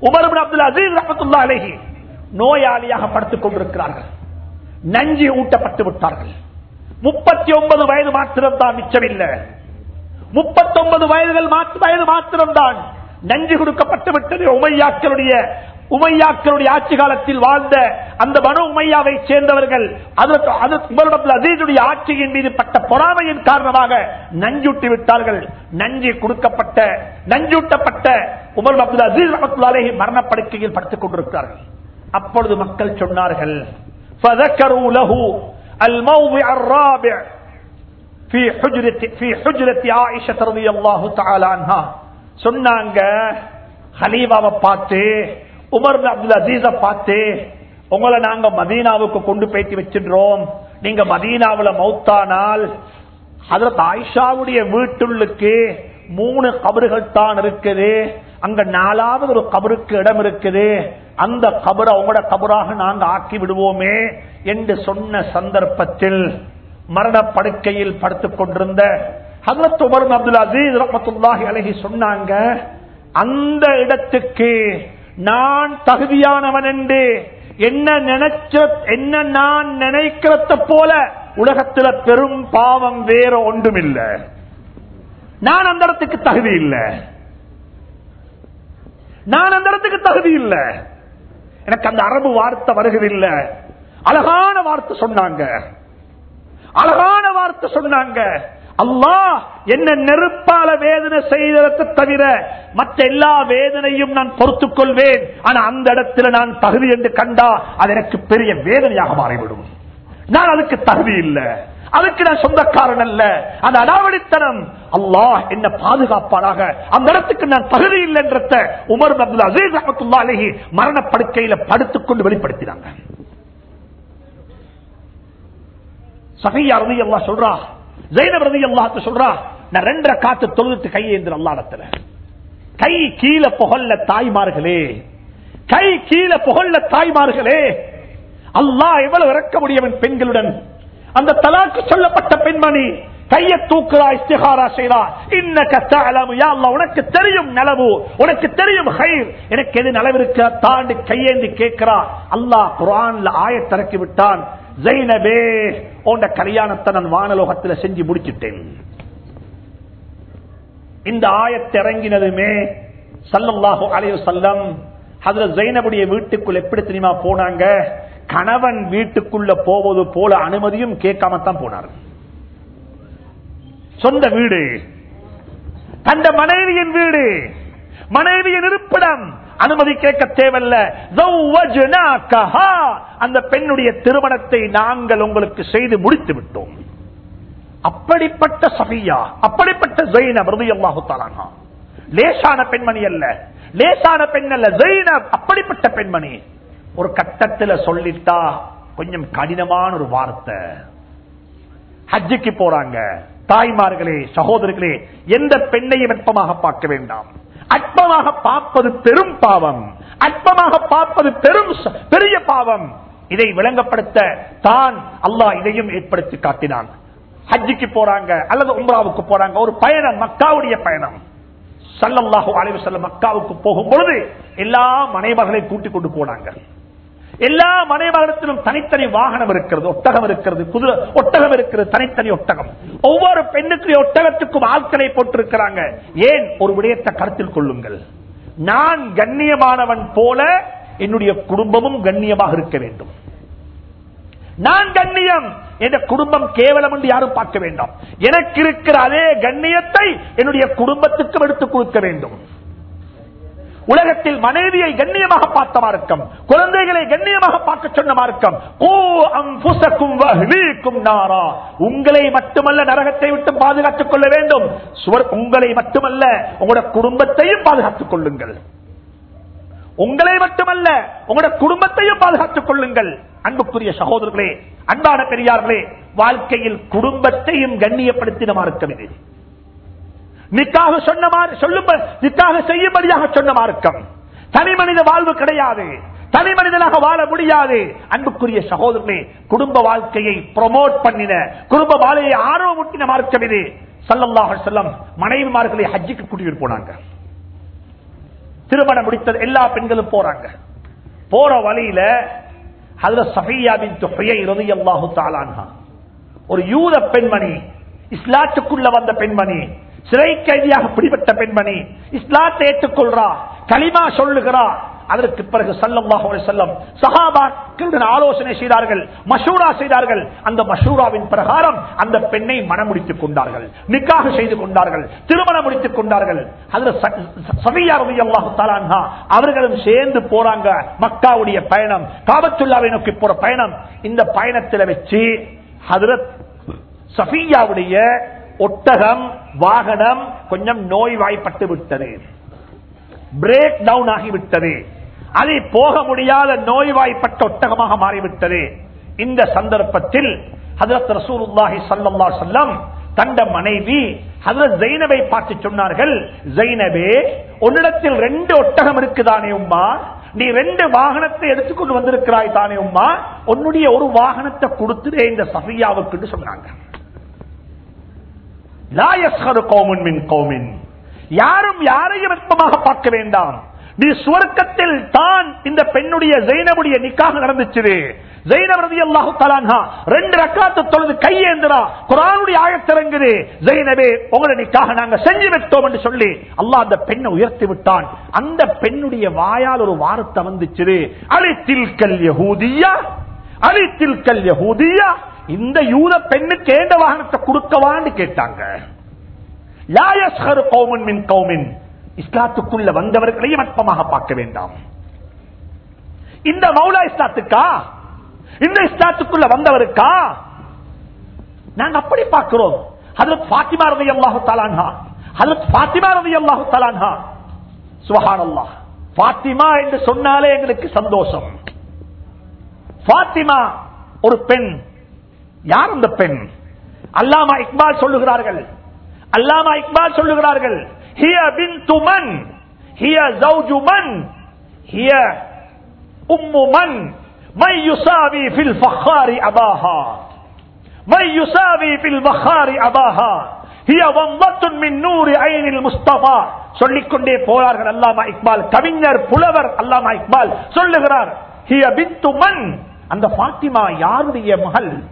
உமர் அப்துல் அசீஸ் நோயாளியாக படுத்துக் கொண்டிருக்கிறார்கள். நஞ்சு ஊட்டப்பட்டு விட்டார்கள். முப்பத்தி ஒன்பது வயது மாத்திரம்தான் மிச்சமில்லை. முப்பத்தி ஒன்பது வயதுகள் வயது மாத்திரம்தான் நஞ்சு கொடுக்கப்பட்டு விட்டது. உமையாக்களுடைய உமையாக்களுடைய ஆட்சி காலத்தில் வாழ்ந்த அந்த மனு உமையாவை சேர்ந்தவர்கள் அதீதுடைய ஆட்சியின் மீது பட்ட பொறாமையின் காரணமாக நஞ்சூட்டி விட்டார்கள். நஞ்சு கொடுக்கப்பட்ட நஞ்சூட்டப்பட்ட உமர் அப்துல் அசீஸ் மரணப்படுக்கையில் படுத்துக் கொண்டிருக்கிறார்கள். அப்பொழுது மக்கள் சொன்னார்கள் فذكروا له الموضع الرابع في حجرة في حجرة عائشة رضي الله تعالى عنها சொன்னாங்க ஹலீபாவை பார்த்து உமர் அப்துல் அசீஸ பார்த்து உங்களை நாங்க மதீனாவுக்கு கொண்டு போயிட்டு வச்சிடுறோம் நீங்க மதீனாவுல மௌத்தானால் அதற்கு ஆயிஷாவுடைய வீட்டுள்ளுக்கு மூணு கபறுகள் தான் இருக்குது. அங்க நாலாவது ஒரு கபருக்கு இடம் இருக்குது. அந்த கபரை உங்களோட கபராக நாங்க ஆக்கி விடுவோமே என்று சொன்ன சந்தர்ப்பத்தில் மரண படுக்கையில் படுத்துக் கொண்டிருந்த ஹசரத் உமர் அப்துல் அசீஸ் ரஹமத்துல்லாஹி சொன்னாங்க அந்த இடத்துக்கு நான் தகுதியானவன் என்று என்ன நினைச்ச என்ன நான் நினைக்கிறத போல உலகத்துல பெரும் பாவம் வேற ஒன்றுமில்லை. நான் அந்த இடத்துக்கு தகுதி இல்லை. நான் அந்த இடத்துக்கு தகுதி இல்லை. எனக்கு அந்த அரபு வார்த்தை வருகிறதில்லை அழகான வார்த்தை சொன்னாங்க. அழகான வார்த்தை சொன்னாங்க. அல்லாஹ் என்ன நெருப்பால வேதனை செய்ததை தவிர மற்ற எல்லா வேதனையும் நான் பொறுத்துக் கொள்வேன் ஆனா அந்த இடத்துல நான் தகுதி என்று கண்டா அது எனக்கு பெரிய வேதனையாக மாறிவிடும். நான் அதுக்கு தகுதி இல்லை. அதுக்கு நான் சொந்தக்காரன் அல்ல. அந்த அடாவடித்தனம் அல்லாஹ் என்ன பாதுகாப்பானாக. அந்த இடத்துக்கு நான் தகுதி இல்லை என்ற உமர் அப்துல் அசீஸ் அஹமத்துல்லா அலஹி மரணப்படுக்கையில படுத்துக் கொண்டு வெளிப்படுத்தினாங்க. சகையா ரதி அல்லா சொல்றா ஜெயினப் ரதி அல்லாத்து சொல்றா நான் ரெண்டரை காத்து தொழுது கையேந்திர அல்லாடத்துல கை கீழே புகழ்ல தாய்மார்களே. கை கீழே புகழ்ல தாய்மார்களே. அல்லாஹ் எவ்வளவு இறக்க முடியவன் பெண்களுடன்? அந்த தலாக்கு சொல்லப்பட்ட பெண்மணி கையை தூக்குறா இஸ்திகாரா செய்றா. இன்ன தஅலமு யா உனக்கு தெரியும் நலவு உனக்கு தெரியும் ஹைர். எனக்கு எது நலவிருக்க தாண்டி கையேந்தி கேட்கிறா. அல்லாஹ் குரான்ல ஆயத்தறக்கி விட்டான். ஜெயினபே உண்ட கல்யாணத்தை நான் வானலோகத்தில் செஞ்சு முடிச்சிட்டேன். இந்த ஆயத்திறங்கினதுமே சல்லல்லாஹு அலைய வஸல்லம் அதுல ஜெயினபுடைய வீட்டுக்குள் எப்படி தெரியுமா போனாங்க? கணவன் வீட்டுக்குள்ள போவது போல அனுமதியும் கேட்காம தான் போனார். சொந்த வீடு. தந்த மனைவியின் வீடு. மனைவியின் இருப்பிடம். அனுமதி கேட்க தேவையில்ல. அந்த பெண்ணுடைய திருமணத்தை நாங்கள் உங்களுக்கு செய்து முடித்து விட்டோம். அப்படிப்பட்ட சபியா அப்படிப்பட்ட ஜெயினப் ரலியல்லாஹு லேசான பெண்மணி அல்ல. லேசான பெண் அல்ல ஜெயினப் அப்படிப்பட்ட பெண்மணி. ஒரு கட்டத்தில் சொல்லிட்டா கொஞ்சம் கடினமான ஒரு வார்த்தை. ஹஜ்ஜுக்கு போறாங்க. தாய்மார்களே சகோதரர்களே எந்த பெண்ணையும் வெப்பமாக பார்க்க வேண்டாம். அற்பமாக பார்ப்பது பெரும் பாவம். அற்பமாக பார்ப்பது பெரும் பெரிய பாவம். இதை விளங்கப்படுத்த தான் அல்லாஹ் இதையும் ஏற்படுத்தி காட்டினான். ஹஜ்ஜுக்கு போறாங்க அல்லது உம்ராவுக்கு போறாங்க. ஒரு பயணம் மக்காவுடைய பயணம். சல்லல்லாஹு அலைவசல்ல மக்காவுக்கு போகும் பொழுது எல்லா மனைவர்களையும் கூட்டிக் கொண்டு போனாங்க. எல்லா மனைவாகத்திலும் தனித்தனி வாகனம் இருக்கிறது ஒட்டகம் இருக்கிறது குதிரை ஒட்டகம் இருக்கிறது தனித்தனி ஒட்டகம். ஒவ்வொரு பெண்ணுக்கு ஒட்டகத்துக்கும் ஆட்களை போட்டிருக்கிறாங்க. ஏன்? ஒரு விடயத்தை கருத்தில் கொள்ளுங்கள். நான் கண்ணியமானவன் போல என்னுடைய குடும்பமும் கண்ணியமாக இருக்க வேண்டும். நான் கண்ணியம். என் குடும்பம் கேவலம் என்று யாரும் பார்க்க வேண்டாம். எனக்கு இருக்கிற அதே கண்ணியத்தை என்னுடைய குடும்பத்துக்கும் எடுத்துக் கொடுக்க வேண்டும். உலகத்தில் மனைவியை கண்ணியமாக பார்த்த மார்க்கம் குழந்தைகளை கண்ணியமாக பார்க்க சொன்ன மார்க்கம் நாரா. உங்களை மட்டுமல்ல நரகத்தை விட்டு பாதுகாத்துக் கொள்ள வேண்டும். சுவர் உங்களை மட்டுமல்ல உங்களோட குடும்பத்தையும் பாதுகாத்துக் கொள்ளுங்கள். உங்களை மட்டுமல்ல உங்களோட குடும்பத்தையும் பாதுகாத்துக் கொள்ளுங்கள். அன்புக்குரிய சகோதரர்களே அன்பான பெரியார்களே வாழ்க்கையில் குடும்பத்தையும் கண்ணியப்படுத்தின மார்க்கம் இது. நிக்காக சொன்ன சொல்லும் நிக்காக செய்யும்படியாக சொன்ன மார்க்கம். தனி மனித வாழ்வு கிடையாது. தனி மனிதனாக வாழ முடியாது. அன்புக்குரிய சகோதரனே குடும்ப வாழ்க்கையை ப்ரொமோட் பண்ணின குடும்ப வாழ்க்கையை ஆர்வமூட்டின மார்க்கம் இது. சல்லல்லாஹு செல்லம் மனைவிமார்களை ஹஜ்ஜிக்கு கூட்டிட்டு போனாங்க. திருமணம் முடித்தது எல்லா பெண்களும் போறாங்க. போற வழியில அதுல சஃபியாவின் தொகையை இறுதி அல்லாஹு தாலான்ஹா ஒரு யூத பெண்மணி இஸ்லாத்துக்குள்ள வந்த பெண்மணி சிறை கைதியாக பிடிபட்ட பெண்மணி இஸ்லாத்தை ஏற்றுக்கொள்றா களிமா சொல்லுகிறா. அதற்கு பிறகு சல்லல்லாஹு செல்லம் சஹாபாக்களுடன் ஆலோசனை செய்தார்கள் மஷூரா செய்தார்கள். அந்த மஷூராவின் பிரகாரம் அந்த பெண்ணை மனம் முடித்துக் கொண்டார்கள் நிக்காக செய்து கொண்டார்கள் திருமணம் முடித்துக் கொண்டார்கள். அவர்களும் சேர்ந்து போறாங்க மக்காவுடைய பயணம் காபத்துல்லாவை நோக்கி போற பயணம். இந்த பயணத்தில் வச்சு ஹதரத் சஃபியாவுடைய ஒட்டகம் வாகனம் கொஞ்சம் நோய்வாய்ப்பட்டு விட்டது பிரேக் டவுன் ஆகிவிட்டது. அதை போக முடியாத நோய்வாய்ப்பட்ட ஒட்டகமாக மாறிவிட்டது. இந்த சந்தர்ப்பத்தில் ஹதரத் ரசூலுல்லாஹி மனைவி ஹதரத் ஜைனபை பார்த்து சொன்னார்கள் ஜைனபே உன்னிடத்தில் ரெண்டு ஒட்டகம் இருக்குதானே உம்மா? நீ ரெண்டு வாகனத்தை எடுத்துக்கொண்டு வந்திருக்கிறாய் தானே உம்மா? உன்னுடைய ஒரு வாகனத்தை கொடுத்துடே இந்த சஃபியாவுக்கு சொன்னாங்க. லா யஸ்ஹரு மின் கோமின். யாரும் யாரையும் வெப்பமாக பார்க்க வேண்டாம். நீ சுவர்க்கத்தில் தான் இந்த பெண்ணுடைய ஜெயினமுடைய நிக்காக நடந்துச்சு ஜெயினப் ரலியல்லாஹு தஆலா ரெண்டு ரக்காத்து தொழுது கையேந்திரா குரானுடைய ஆயத்திறங்குது ஜெயினபே உங்களை நிக்காக நாங்க செஞ்சு வைத்தோம் என்று சொல்லி அல்லாஹ் அந்த பெண்ணை உயர்த்தி விட்டான். அந்த பெண்ணுடைய வாயால் ஒரு வார்த்தை வந்துச்சு அலித்தில் கல் யகூதியா அழித்தில் கல் யகூதியா இந்த யூத பெண்ணுக்கு ஏண்ட வாகனத்தை கொடுக்கவான்னு கேட்டாங்க. லா மின் கௌமின். இஸ்லாத்துக்குள்ள வந்தவர்களையும் அற்பமாக பார்க்க வேண்டாம். இந்த மௌலா இஸ்லாத்துக்கா? இந்த இஸ்லாத்துக்குள்ள வந்தவருக்கா? நாங்க அப்படி பார்க்கிறோம். ஹதரத் பாத்திமா ரவி அல்லாஹு தலான்ஹா ஹதரத் பாத்திமா ரவி அல்லாஹு தலான்ஹா சுஹான் அல்லாஹ் பாத்திமா என்று சொன்னாலே எங்களுக்கு சந்தோஷம். பாத்திமா ஒரு பெண். யார் அந்த பெண்? அல்லாமா இக்பால் சொல்லுகிறார்கள். அல்லாமா இக்பால் சொல்லுகிறார்கள். ஹிய பின் துமன் ஹிய ஜவுஜுமன் ஹிய உம்முமன் மை யுசாவி ஃபில் ஃபஹாரி அபாஹா. மை யுசாவி ஃபில் ஃபஹாரி அபாஹா. ஹிய வம்பத்துன் நூறு ஐனில் முஸ்தபா. சொல்லிக்கொண்டே போறார்கள் அல்லாமா இக்பால். கவிஞர் புலவர் அல்லாமா இக்பால் சொல்லுகிறார். ஹிய பின் துமன் அந்த பாத்திமா யாருடைய மகள்?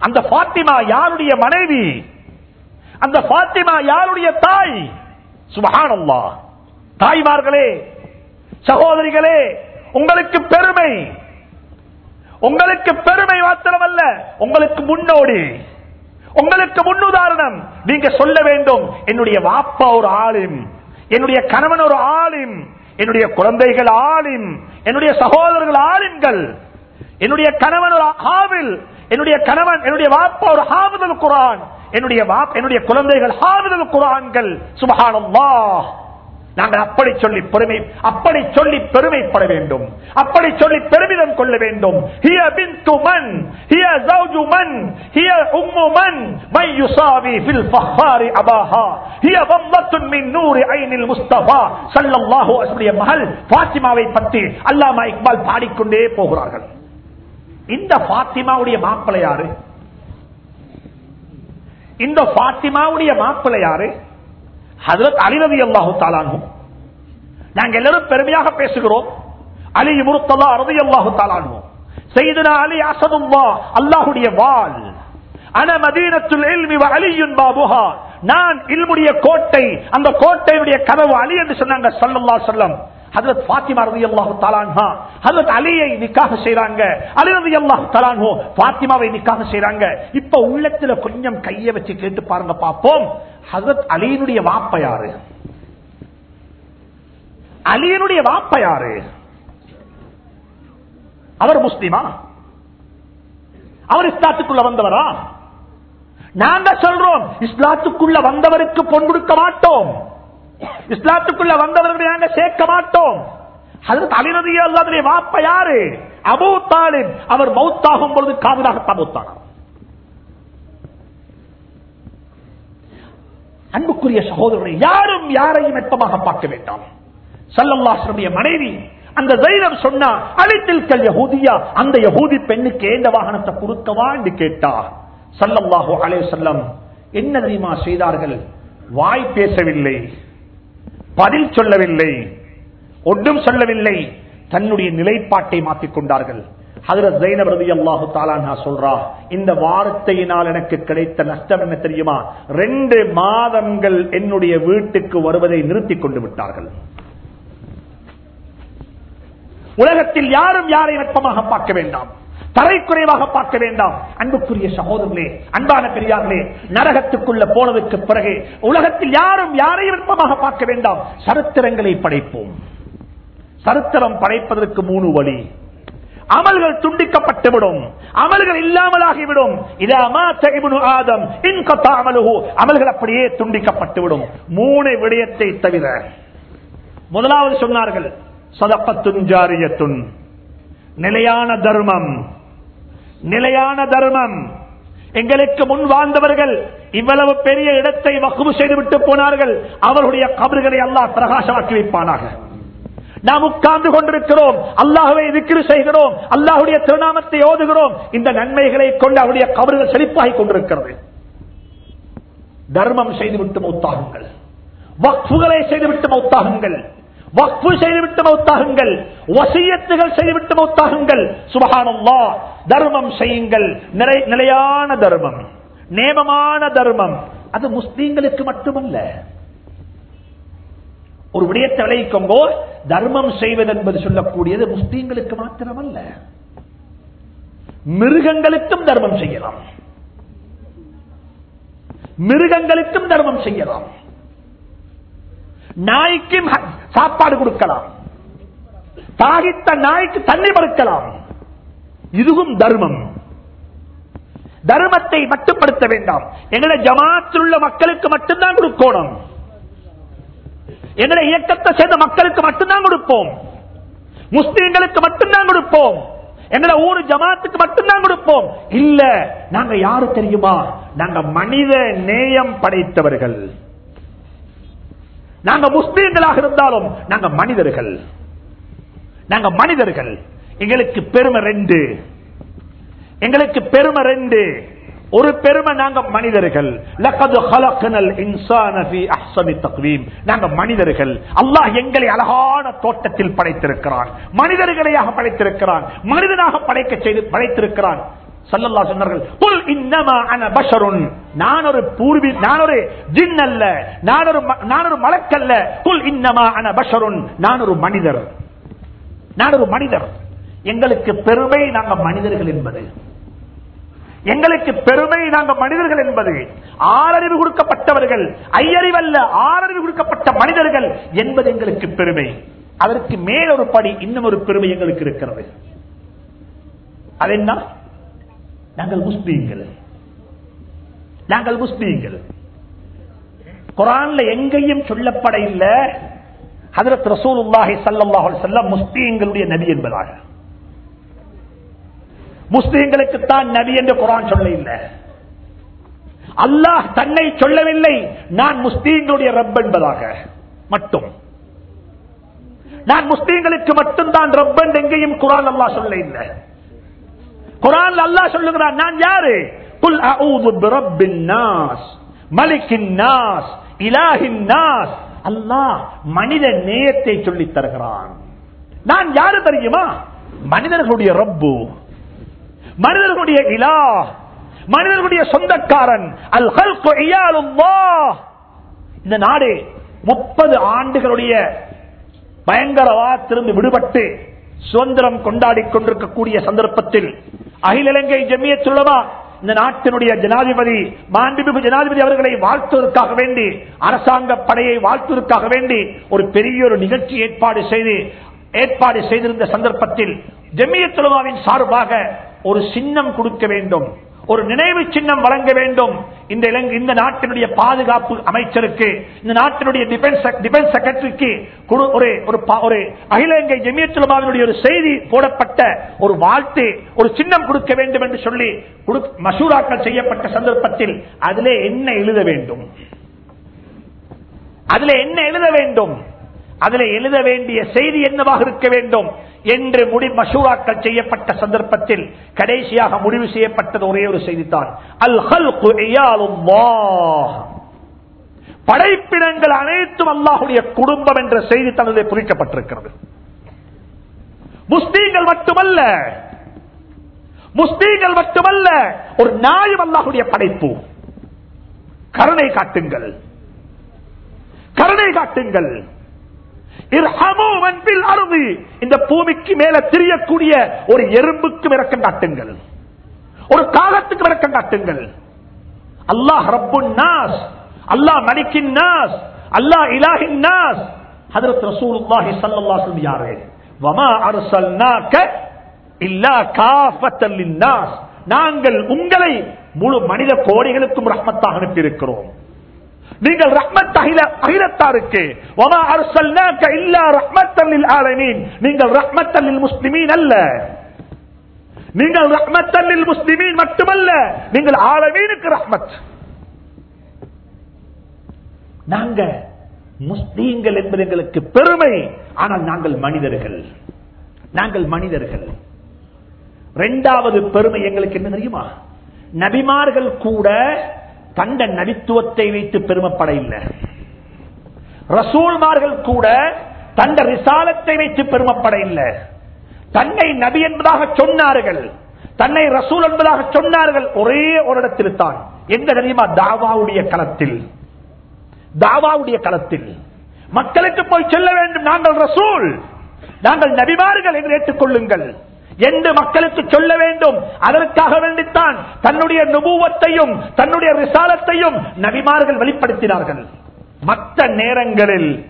அந்த பாத்திமா யாருடைய மனைவி? அந்த பாத்திமா யாருடைய தாய்? சுபகானல்லா தாய்மார்களே சகோதரிகளே உங்களுக்கு பெருமை. உங்களுக்கு பெருமை மாத்திரமல்ல உங்களுக்கு முன்னோடி. உங்களுக்கு முன்னுதாரணம். நீங்க சொல்ல வேண்டும் என்னுடைய வாப்பா ஒரு ஆளும் என்னுடைய கணவன் ஒரு ஆளும் என்னுடைய குழந்தைகள் ஆளும் என்னுடைய சகோதரர்கள் ஆளுங்கள் என்னுடைய கணவன் ஒரு ஆவில் என்னுடைய கணவன் என்னுடைய வாப்பா ஒரு ஹாவிதல் குரான் என்னுடைய வாப் என்னுடைய குழந்தைகள் ஹாவிதல் குரான்கள் சுபகானம்மா நாங்கள் அப்படி சொல்லி பெருமை அப்படி சொல்லி பெருமைப்பட வேண்டும். அப்படி சொல்லி பெருமிதம் கொள்ள வேண்டும். ஹிய பின்து மன் ஹிய ஜௌஜு மன் ஹிய உம்மு மன் மை யுசாவி ஃபில் ஃபஹாரி அபாஹா. ஹிய வம்மத்துன் மின் நூரி ஐனில் முஸ்தபா. ஸல்லல்லாஹு அலைஹி மகள் ஃபாத்திமாவை பற்றி அல்லாமா இக்பால் பாடிக்கொண்டே போகிறார்கள். இந்த பாத்திமாவுடைய மாப்பிள்ளை யாரு? இந்த பாத்திமாவுடைய மாப்பிள்ளை யாரு? ஹதரத் அலிரதி அல்லாஹு தாலானும் நாங்க எல்லாரும் பெருமையாக பேசுகிறோம். அலி முருத்தல்லா அறுதி அல்லாஹு தாலானும் செய்தனா அலி அசதுல்லா அல்லாஹுடைய வால். அன மதீனத்துல் இல்மி வ அலியுன் பாபுஹா. நான் இல்முடைய கோட்டை அந்த கோட்டையுடைய கதவு அலி என்று சொன்னாங்க ஸல்லல்லாஹு அலைஹி வஸல்லம் ஹஜரத் ஃபாத்திமா ரலியல்லாஹு தஆலா ஹஜரத் அலியை நிக்காஹ் செய்றாங்க. அலி ரலியல்லாஹு தஆலா ஃபாத்திமாவை நிக்காஹ் செய்றாங்க. இப்ப உள்ளத்துல கொஞ்சம் கையை வச்சு கேட்டு பாருங்க பார்ப்போம். ஹஜரத் அலியினுடைய வாப்ப யாரு? அலியினுடைய வாப்ப யாரு? அவர் முஸ்லிமா? அவர் இஸ்லாத்துக்குள்ள வந்தவரா? நாங்க சொல்றோம் இஸ்லாத்துக்குள்ள வந்தவருக்கு பொன் கொடுக்க மாட்டோம். இஸ்லாத்துக்குள்ள வந்தவர்களை நாங்க சேர்க்க மாட்டோம். அதற்கு அலிரதி வாப்ப யாரு? அபூ தாலிப். அவர் மௌத்தாகும் பொழுது காதலாக தபூத்தானார் அன்புக்குரிய சகோதரனை யாரும் யாரையும் வெப்பமாக பார்க்க வேண்டாம். சல்லல்லாஹுடைய மனைவி அந்த தைரம் சொன்னா அழைத்தில் கல் யகூதியா அந்த யகூதி பெண்ணுக்கு ஏந்த வாகனத்தை கொடுக்கவா என்று கேட்டா சல்லல்லாஹு அலே சொல்லம் என்ன தெரியுமா செய்தார்கள்? வாய் பேசவில்லை. பதில் சொல்லவில்லை ஒன்றும் சொல்லவில்லை தன்னுடைய நிலைப்பாட்டை மாற்றிக் கொண்டார்கள். சொல்றா இந்த வார்த்தையினால் எனக்கு கிடைத்த நஷ்டம் என்ன தெரியுமா? ரெண்டு மாதங்கள் என்னுடைய வீட்டுக்கு வருவதை நிறுத்திக் கொண்டு விட்டார்கள். உலகத்தில் யாரும் யாரை வெப்பமாக பார்க்க வேண்டாம். தரைக்குறைவாக பார்க்க வேண்டாம். அன்புக்குரிய சகோதரர்களே அன்பான பெரியார்களே நரகத்துக்குள்ள போனதுக்கு பிறகு உலகத்தில் யாரும் யாரையும் விருப்பமாக பார்க்க வேண்டாம். சரித்திரங்களை படைப்போம். சரித்திரம் படைப்பதற்கு மூணு வழி. அமல்கள் துண்டிக்கப்பட்டுவிடும். அமல்கள் இல்லாமலாகிவிடும். ஆதம் அமல்கள் அப்படியே துண்டிக்கப்பட்டுவிடும். மூணு விடயத்தை தவிர முதலாவது சொன்னார்கள் சதப்பத்துன் ஜாரியத்துன். நிலையான தர்மம். நிலையான தர்மம். எங்களுக்கு முன் வாழ்ந்தவர்கள் இவ்வளவு பெரிய இடத்தை வகுப்பு செய்துவிட்டு போனார்கள். அவர்களுடைய கபறுகளை அல்லாஹ் பிரகாசமாக்கி வைப்பானாக. நாம் உட்கார்ந்து கொண்டிருக்கிறோம். அல்லாஹுவை விக்கிரி செய்கிறோம். அல்லாஹுடைய திருநாமத்தை ஓதுகிறோம். இந்த நன்மைகளை கொண்டு அவருடைய கபறுகள் செழிப்பாகி கொண்டிருக்கிறது. தர்மம் செய்துவிட்டு மௌத்தாகுங்கள். வக்ஃபுகளை செய்துவிட்டு மௌத்தாகுங்கள். வக்பு செய்துவிட்டு மௌத்தாகுங்கள். வசியத்துகள் செய்துவிட்டு மௌத்தாகுங்கள். சுபகானல்லா தர்மம் செய்யுங்கள். நிலையான தர்மம். நேமமான தர்மம். அது முஸ்லீம்களுக்கு மட்டுமல்ல. ஒரு விடயத்தை விளைவிக்கோங்கோ தர்மம் செய்வது என்பது சொல்லக்கூடியது முஸ்லீம்களுக்கு மாத்திரமல்ல. மிருகங்களுக்கும் தர்மம் செய்யலாம். மிருகங்களுக்கும் தர்மம் செய்யலாம். நாய்க்கும் சாப்பாடு கொடுக்கலாம். தாகித்த நாய்க்கு தண்ணி மறுக்கலாம் இதுவும் தர்மம். தர்மத்தை மட்டுப்படுத்த வேண்டாம். எங்களை ஜமாத்தில் உள்ள மக்களுக்கு மட்டும்தான் கொடுக்கணும். எங்களை இயக்கத்தை சேர்ந்த மக்களுக்கு மட்டும்தான் கொடுப்போம். முஸ்லீம்களுக்கு மட்டும்தான் கொடுப்போம். எங்களை ஊரு ஜமாத்துக்கு மட்டும்தான் கொடுப்போம். இல்ல நாங்க யாரு தெரியுமா? நாங்க மனித நேயம் படைத்தவர்கள். நாங்க முஸ்லீம்களாக இருந்தாலும் நாங்க மனிதர்கள். நாங்க மனிதர்கள். எங்களுக்கு பெருமை ரெண்டு. எங்களுக்கு பெருமை ரெண்டு. ஒரு பெருமை நாங்க மனிதர்கள். நாங்க மனிதர்கள். அல்லாஹ் எங்களை அழகான தோட்டத்தில் படைத்திருக்கிறான். மனிதர்களையாக படைத்திருக்கிறான். மனிதனாக படைக்க செய்து படைத்திருக்கிறான். சல்லல்லா சொன்னார்கள் இன்னமா அன பஷருன்." நான் ஒரு பூர்வி நான் ஒரு ஜின் அல்ல நான் ஒரு ம- நான் ஒரு மலக்கல்ல குல் இன்னமா அன பஷருன். நான் ஒரு மனிதர். நான் ஒரு மனிதர். எங்களுக்கு பெருமை நாங்க மனிதர்கள் என்பது. எங்களுக்கு பெருமை நாங்க மனிதர்கள் என்பது. ஆறறிவு கொடுக்கப்பட்டவர்கள் ஐயறிவல்ல ஆறறிவு கொடுக்கப்பட்ட மனிதர்கள் என்பது எங்களுக்கு பெருமை. அதற்கு மேல் ஒரு படி இன்னும் ஒரு பெருமை எங்களுக்கு இருக்கிறது. அது என்ன நாங்கள் முஸ்லீம்கள். நாங்கள் முஸ்லீம்கள். குரான்ல எங்கேயும் சொல்லப்பட இல்லை. ஹதரத் ரசூலுல்லாஹி சல்லாஹ் செல்லம் முஸ்லீம்களுடைய நபி என்பதாக. முஸ்லீம்களுக்கு தான் நபி என்று குரான் சொல்ல இல்லை. அல்லாஹ் தன்னை சொல்லவில்லை. நான் முஸ்லீம்களுடைய ரப் என்பதாக. மட்டும். நான் முஸ்லீம்களுக்கு மட்டும்தான் ரப் என்று எங்கேயும் குரான் அல்லாஹ் சொல்ல இல்லை. குரான் அல்லாஹ் சொல்லுகிறான் நான் யாரு? குல் அஊது பிரப்பின் நாஸ் மலிக்கின் நாஸ் இலாஹின் நாஸ். அல்லாஹ் மனித நேயத்தை சொல்லித் தருகிறான். நான் யாரு தெரியுமா? மனிதர்களுடைய ரப்பு மனிதர்களுடைய இலா மனிதர்களுடைய சொந்தக்காரன் அல் ஹல்கு இந்த நாடு முப்பது ஆண்டுகளுடைய பயங்கரவாதத்திலிருந்து விடுபட்டு சுதந்திரம் கொண்டாடி கொண்டிருக்கக்கூடிய சந்தர்ப்பத்தில் அகில இலங்கை ஜமியத்துள்ளவா? இந்த நாட்டினுடைய ஜனாதிபதி மாண்புமிகு ஜனாதிபதி அவர்களை வாழ்த்துவதற்காக வேண்டி அரசாங்க படையை வாழ்த்துவதற்காக வேண்டி ஒரு பெரிய ஒரு நிகழ்ச்சி ஏற்பாடு செய்து ஏற்பாடு செய்திருந்த சந்தர்ப்பத்தில் ஜமியத்துலமாவின் சார்பாக ஒரு சின்னம் கொடுக்க வேண்டும். ஒரு நினைவு சின்னம் வழங்க வேண்டும். இந்த இந்த நாட்டினுடைய பாதுகாப்பு அமைச்சருக்கு இந்த நாட்டினுடைய டிஃபென்ஸ் டிஃபென்ஸ் செக்ரட்டரிக்கு ஒரு ஒரு அகில இலங்கை ஒரு செய்தி போடப்பட்ட ஒரு வாழ்த்து ஒரு சின்னம் கொடுக்க வேண்டும் என்று சொல்லி குடு- மசூராக்கள் செய்யப்பட்ட சந்தர்ப்பத்தில் அதிலே என்ன எழுத வேண்டும்? அதிலே என்ன எழுத வேண்டும்? அதுல எழுத வேண்டிய செய்தி என்னவாக இருக்க வேண்டும் என்று முடி மசூராக்கள் செய்யப்பட்ட சந்தர்ப்பத்தில் கடைசியாக முடிவு செய்யப்பட்டது ஒரே ஒரு செய்தித்தான் அல் ஹல்கு படைப்பிடங்கள் அனைத்தும் அல்லாஹுடைய குடும்பம் என்ற செய்தி தனது குறிக்கப்பட்டிருக்கிறது. முஸ்லீம்கள் மட்டுமல்ல முஸ்லீம்கள் மட்டுமல்ல ஒரு நாயும் அல்லாஹுடைய படைப்பு. கருணை காட்டுங்கள். கருணை காட்டுங்கள் இர்ஹமு மன் பில் அர்தி. இந்த பூமிக்கு மேல தெரியக்கூடிய ஒரு எறும்புக்கு இறக்கம் காட்டுங்கள். ஒரு காகத்துக்கும் இறக்கம் காட்டுங்கள். அல்லாஹ் ரப்புன் நாஸ் அல்லாஹ் மலிக்கின் நாஸ் அல்லாஹ் இலாஹின் நாஸ். ஹதரத் ரசூலுல்லாஹி ஸல்லல்லாஹு அலைஹி யாரே? வமா அர்சல்னாக இல்லா காஃபத்தல் லின்னாஸ் நாங்கள் உங்களை முழு மனித கோடிகளுக்கும் ரஹ்மத்தாக அனுப்பியிருக்கிறோம். நீங்கள் ரஹ்மத் அகிலத்தாருக்கு. வமா அர்சல்னாக்க இல்லா ரஹ்மத்தல் லில் ஆலமீன். நீங்கள் ரஹ்மத்தல் லில் முஸ்லிமீன் அல்ல. நீங்கள் ரஹ்மத்தல் லில் முஸ்லிமீன் மட்டுமல்ல நீங்கள் ஆலமீனுக்கு ரஹ்மத். நாங்க முஸ்லீம்கள் என்பது எங்களுக்கு பெருமை ஆனால் நாங்கள் மனிதர்கள். நாங்கள் மனிதர்கள். இரண்டாவது பெருமை எங்களுக்கு என்ன தெரியுமா? நபிமார்கள் கூட தண்ட நபித்துவத்தை வைத்து பெருமைப்பட இல்லை. ரசூல்மார்கள் கூட தந்த ரிசாலத்தை வைத்து பெருமைப்பட இல்லை. தன்னை நபி என்பதாக சொன்னார்கள். தன்னை ரசூல் என்பதாக சொன்னார்கள். ஒரே ஒரு இடத்தில் தான். எந்த தெரியுமா? தாவாவுடைய களத்தில். தாவாவுடைய களத்தில். மக்களுக்கு போய் சொல்ல வேண்டும். நாங்கள் ரசூல். நாங்கள் நபிமார்கள் என்று ஏற்றுக்கொள்ளுங்கள். என்று மக்களுக்கு சொல்ல வேண்டும். அதற்காக வேண்டித்தான் தன்னுடைய நுபுவத்தையும் தன்னுடைய விசாலத்தையும் நபிமார்கள் வெளிப்படுத்தினார்கள். மற்ற நேரங்களில்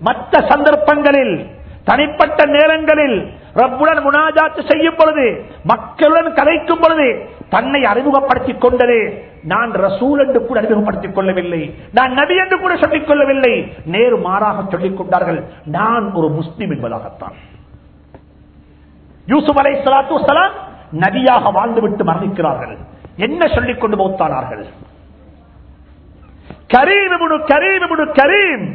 மற்ற சந்தர்ப்பங்களில் தனிப்பட்ட நேரங்களில் ரப்புடன் முனாஜாத்து செய்யும் பொழுது மக்களுடன் கதைக்கும் பொழுது தன்னை அறிமுகப்படுத்திக் கொண்டது நான் ரசூல் என்று கூட அறிமுகப்படுத்திக் கொள்ளவில்லை. நான் நபி என்று கூட சொல்லிக் கொள்ளவில்லை. நேரு மாறாக சொல்லிக் கொண்டார்கள். நான் ஒரு முஸ்லிம் என்பதாகத்தான். யூசுப் அலை சலாத்து சலாம் நபியாக வாழ்ந்துவிட்டு மரணிக்கிறார்கள். என்ன சொல்லிக் கொண்டு போத்தானார்கள் கரீம் இப்னு கரீம் இப்னு கரீம்.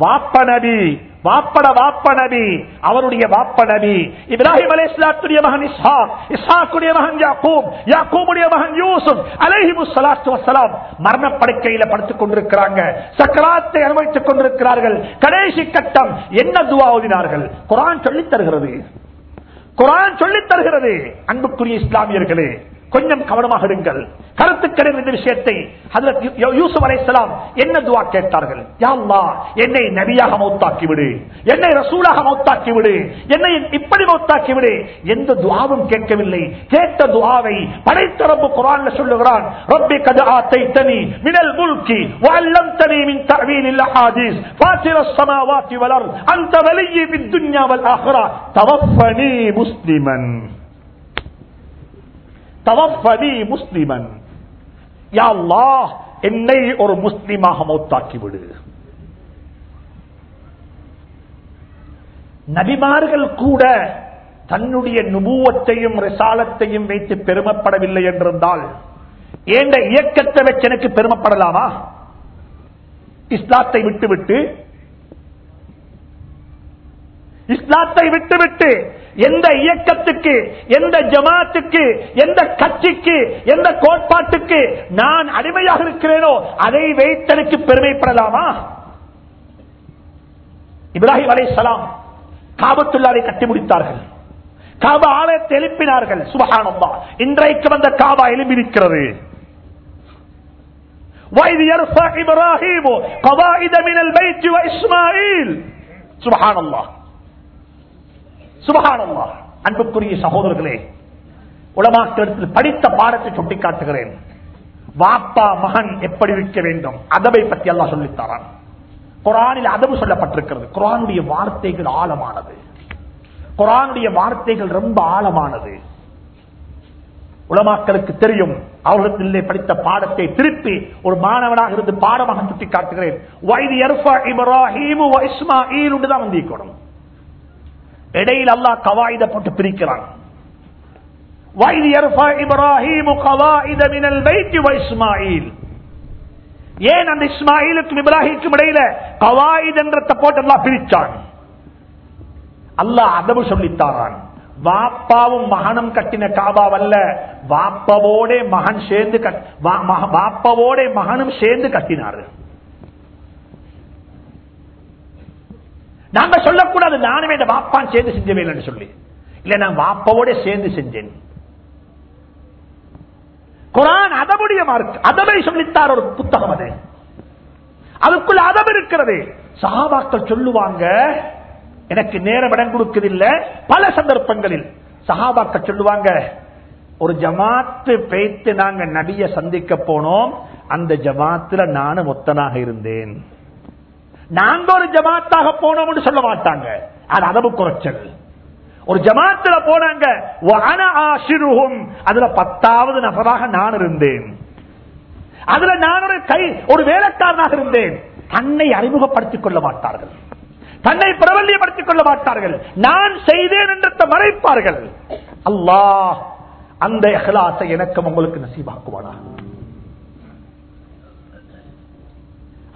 வாப்ப நபி வாப்பட வாப்ப நபி அவருடைய வாப்ப நபி. இப்ராஹிம் அலை இஸ்லாத்துடைய மகன் இஸ்ஹா இஸ்ஹாக்குடைய மகன் யாக்கூப் யாக்கூபுடைய மகன் யூசுப் அலைஹிமு சலாத்து வசலாம் மரணப்படுக்கையில படுத்துக் கொண்டிருக்கிறாங்க. சக்கராத்தை அனுபவித்துக் கொண்டிருக்கிறார்கள். கடைசி கட்டம் என்ன துவா ஓதினார்கள்? குரான் சொல்லித் தருகிறது. குரான் சொல்லித் தருகிறது. அன்புக்குரிய இஸ்லாமியர்களே கொஞ்சம் கவனமாக இருங்கள். கருத்துக்கள் என்ற விஷயத்தை யூசுப் அலைசலாம் என்ன துவா கேட்டார்கள்? யாழ்லா என்னை நபியாக மௌத்தாக்கி விடு என்னை ரசூலாக மௌத்தாக்கி விடு என்னை இப்படி மௌத்தாக்கி விடு எந்த துவாவும் கேட்கவில்லை. கேட்ட துவாவை படைத்த ரப்பு குரான் சொல்லுகிறான் ரப்பி கது ஆத்தை தனி மினல் முல்கி வல்லம் தனி மின் தவீல் இல்ல ஹாதிஸ் பாசிர சமாவாத்தி வளர் அந்த வலியை பின் துன்யாவல் ஆகிறா தவப்பனி முஸ்லிமன். தவப்பதி முஸ்லிமன் யா என்னை ஒரு முஸ்லிமாக மௌத்தாக்கி விடு நபிமார்கள் கூட தன்னுடைய நுபுவத்தையும் ரிசாலத்தையும் வைத்து பெருமைப்படவில்லை என்றிருந்தால் ஏண்ட இயக்கத்தை வச்சு எனக்கு பெருமைப்படலாமா இஸ்லாத்தை விட்டுவிட்டு இஸ்லாத்தை விட்டுவிட்டு எந்த இயக்கத்துக்கு எந்த ஜமாத்துக்கு எந்த கட்சிக்கு எந்த கோட்பாட்டுக்கு நான் அடிமையாக இருக்கிறேனோ அதை வைத்தனுக்கு பெருமைப்படலாமா இப்ராஹிம் அலை சலாம் காபத்துள்ளாரை கட்டி முடித்தார்கள் காபா ஆலயத்தை எழுப்பினார்கள் சுபகானந்தா இன்றைக்கு வந்த காபா எழுப்பியிருக்கிறது وإذ يرفع إبراهيم قواعد من البيت وإسماعيل سبحان الله சுபகானம்மா. அன்புக்குரிய சகோதரர்களே உலமாக்களிடத்தில் படித்த பாடத்தை சுட்டிக்காட்டுகிறேன். வாப்பா மகன் எப்படி இருக்க வேண்டும்? அதவை பத்தி எல்லாம் சொல்லித்தாரான். குரானில் அதவு சொல்லப்பட்டிருக்கிறது. குரானுடைய வார்த்தைகள் ஆழமானது. குரானுடைய வார்த்தைகள் ரொம்ப ஆழமானது. உலமாக்களுக்கு தெரியும். அவர்களிடத்திலே படித்த பாடத்தை திருப்பி ஒரு மாணவனாக இருந்து பாடமாக சுட்டி காட்டுகிறேன் வயது இப்ராஹிம் இஸ்மாயில் தான் வந்திருக்கணும் இடையில் அல்லாஹ் கவாயித போட்டு பிரிக்கிறான். வைது எர்ஃபா இப்ராஹீமு கவாயித மினல் பைத்தி வ இஸ்மாயில். ஏன் அந்த இஸ்மாயிலுக்கும் இப்ராஹிமுக்கும் இடையில கவாயித் என்ற போட்டு எல்லாம் பிரிச்சான்? அல்லாஹ் அதவு சொல்லித்தாரான். வாப்பாவும் மகனும் கட்டின காபாவல்ல வாப்பவோட மகன் சேர்ந்து கட்- வா- மக- வாப்பவோட மகனும் சேர்ந்து கட்டினாரு. நாங்க சொல்லக்கூடாது நானுமே இந்த வாப்பான் சேர்ந்து செஞ்சவே சொல்லி. இல்ல நான் வாப்பாவோட சேர்ந்து செஞ்சேன். குரான் அதமுடைய மார்க் அதவை சொல்லித்தார் ஒரு புத்தகம் அது. அதுக்குள்ள அதம் இருக்கிறது. சகாபாக்கள் சொல்லுவாங்க எனக்கு நேரம் இடம் கொடுக்கதில்லை பல சந்தர்ப்பங்களில் சகாபாக்கள் சொல்லுவாங்க ஒரு ஜமாத்து பேத்து நாங்க நபிய சந்திக்க போனோம். அந்த ஜமாத்துல நானும் ஒத்தனாக இருந்தேன். நாங்க ஒரு ஜமாத்தாக போனோம்னு சொல்ல மாட்டாங்க. அது அளவு குறைச்சல். ஒரு ஜமாத்துல போனாங்க அதுல பத்தாவது நபராக நான் இருந்தேன். அதுல நான் ஒரு கை ஒரு வேலைக்காரனாக இருந்தேன். தன்னை அறிமுகப்படுத்திக் கொள்ள மாட்டார்கள். தன்னை பிரபல்யப்படுத்திக் கொள்ள மாட்டார்கள். நான் செய்தேன் என்று மறைப்பார்கள். அல்லாஹ் அந்த இஹ்லாஸை எனக்கும் உங்களுக்கு நசீபாக்குவானா?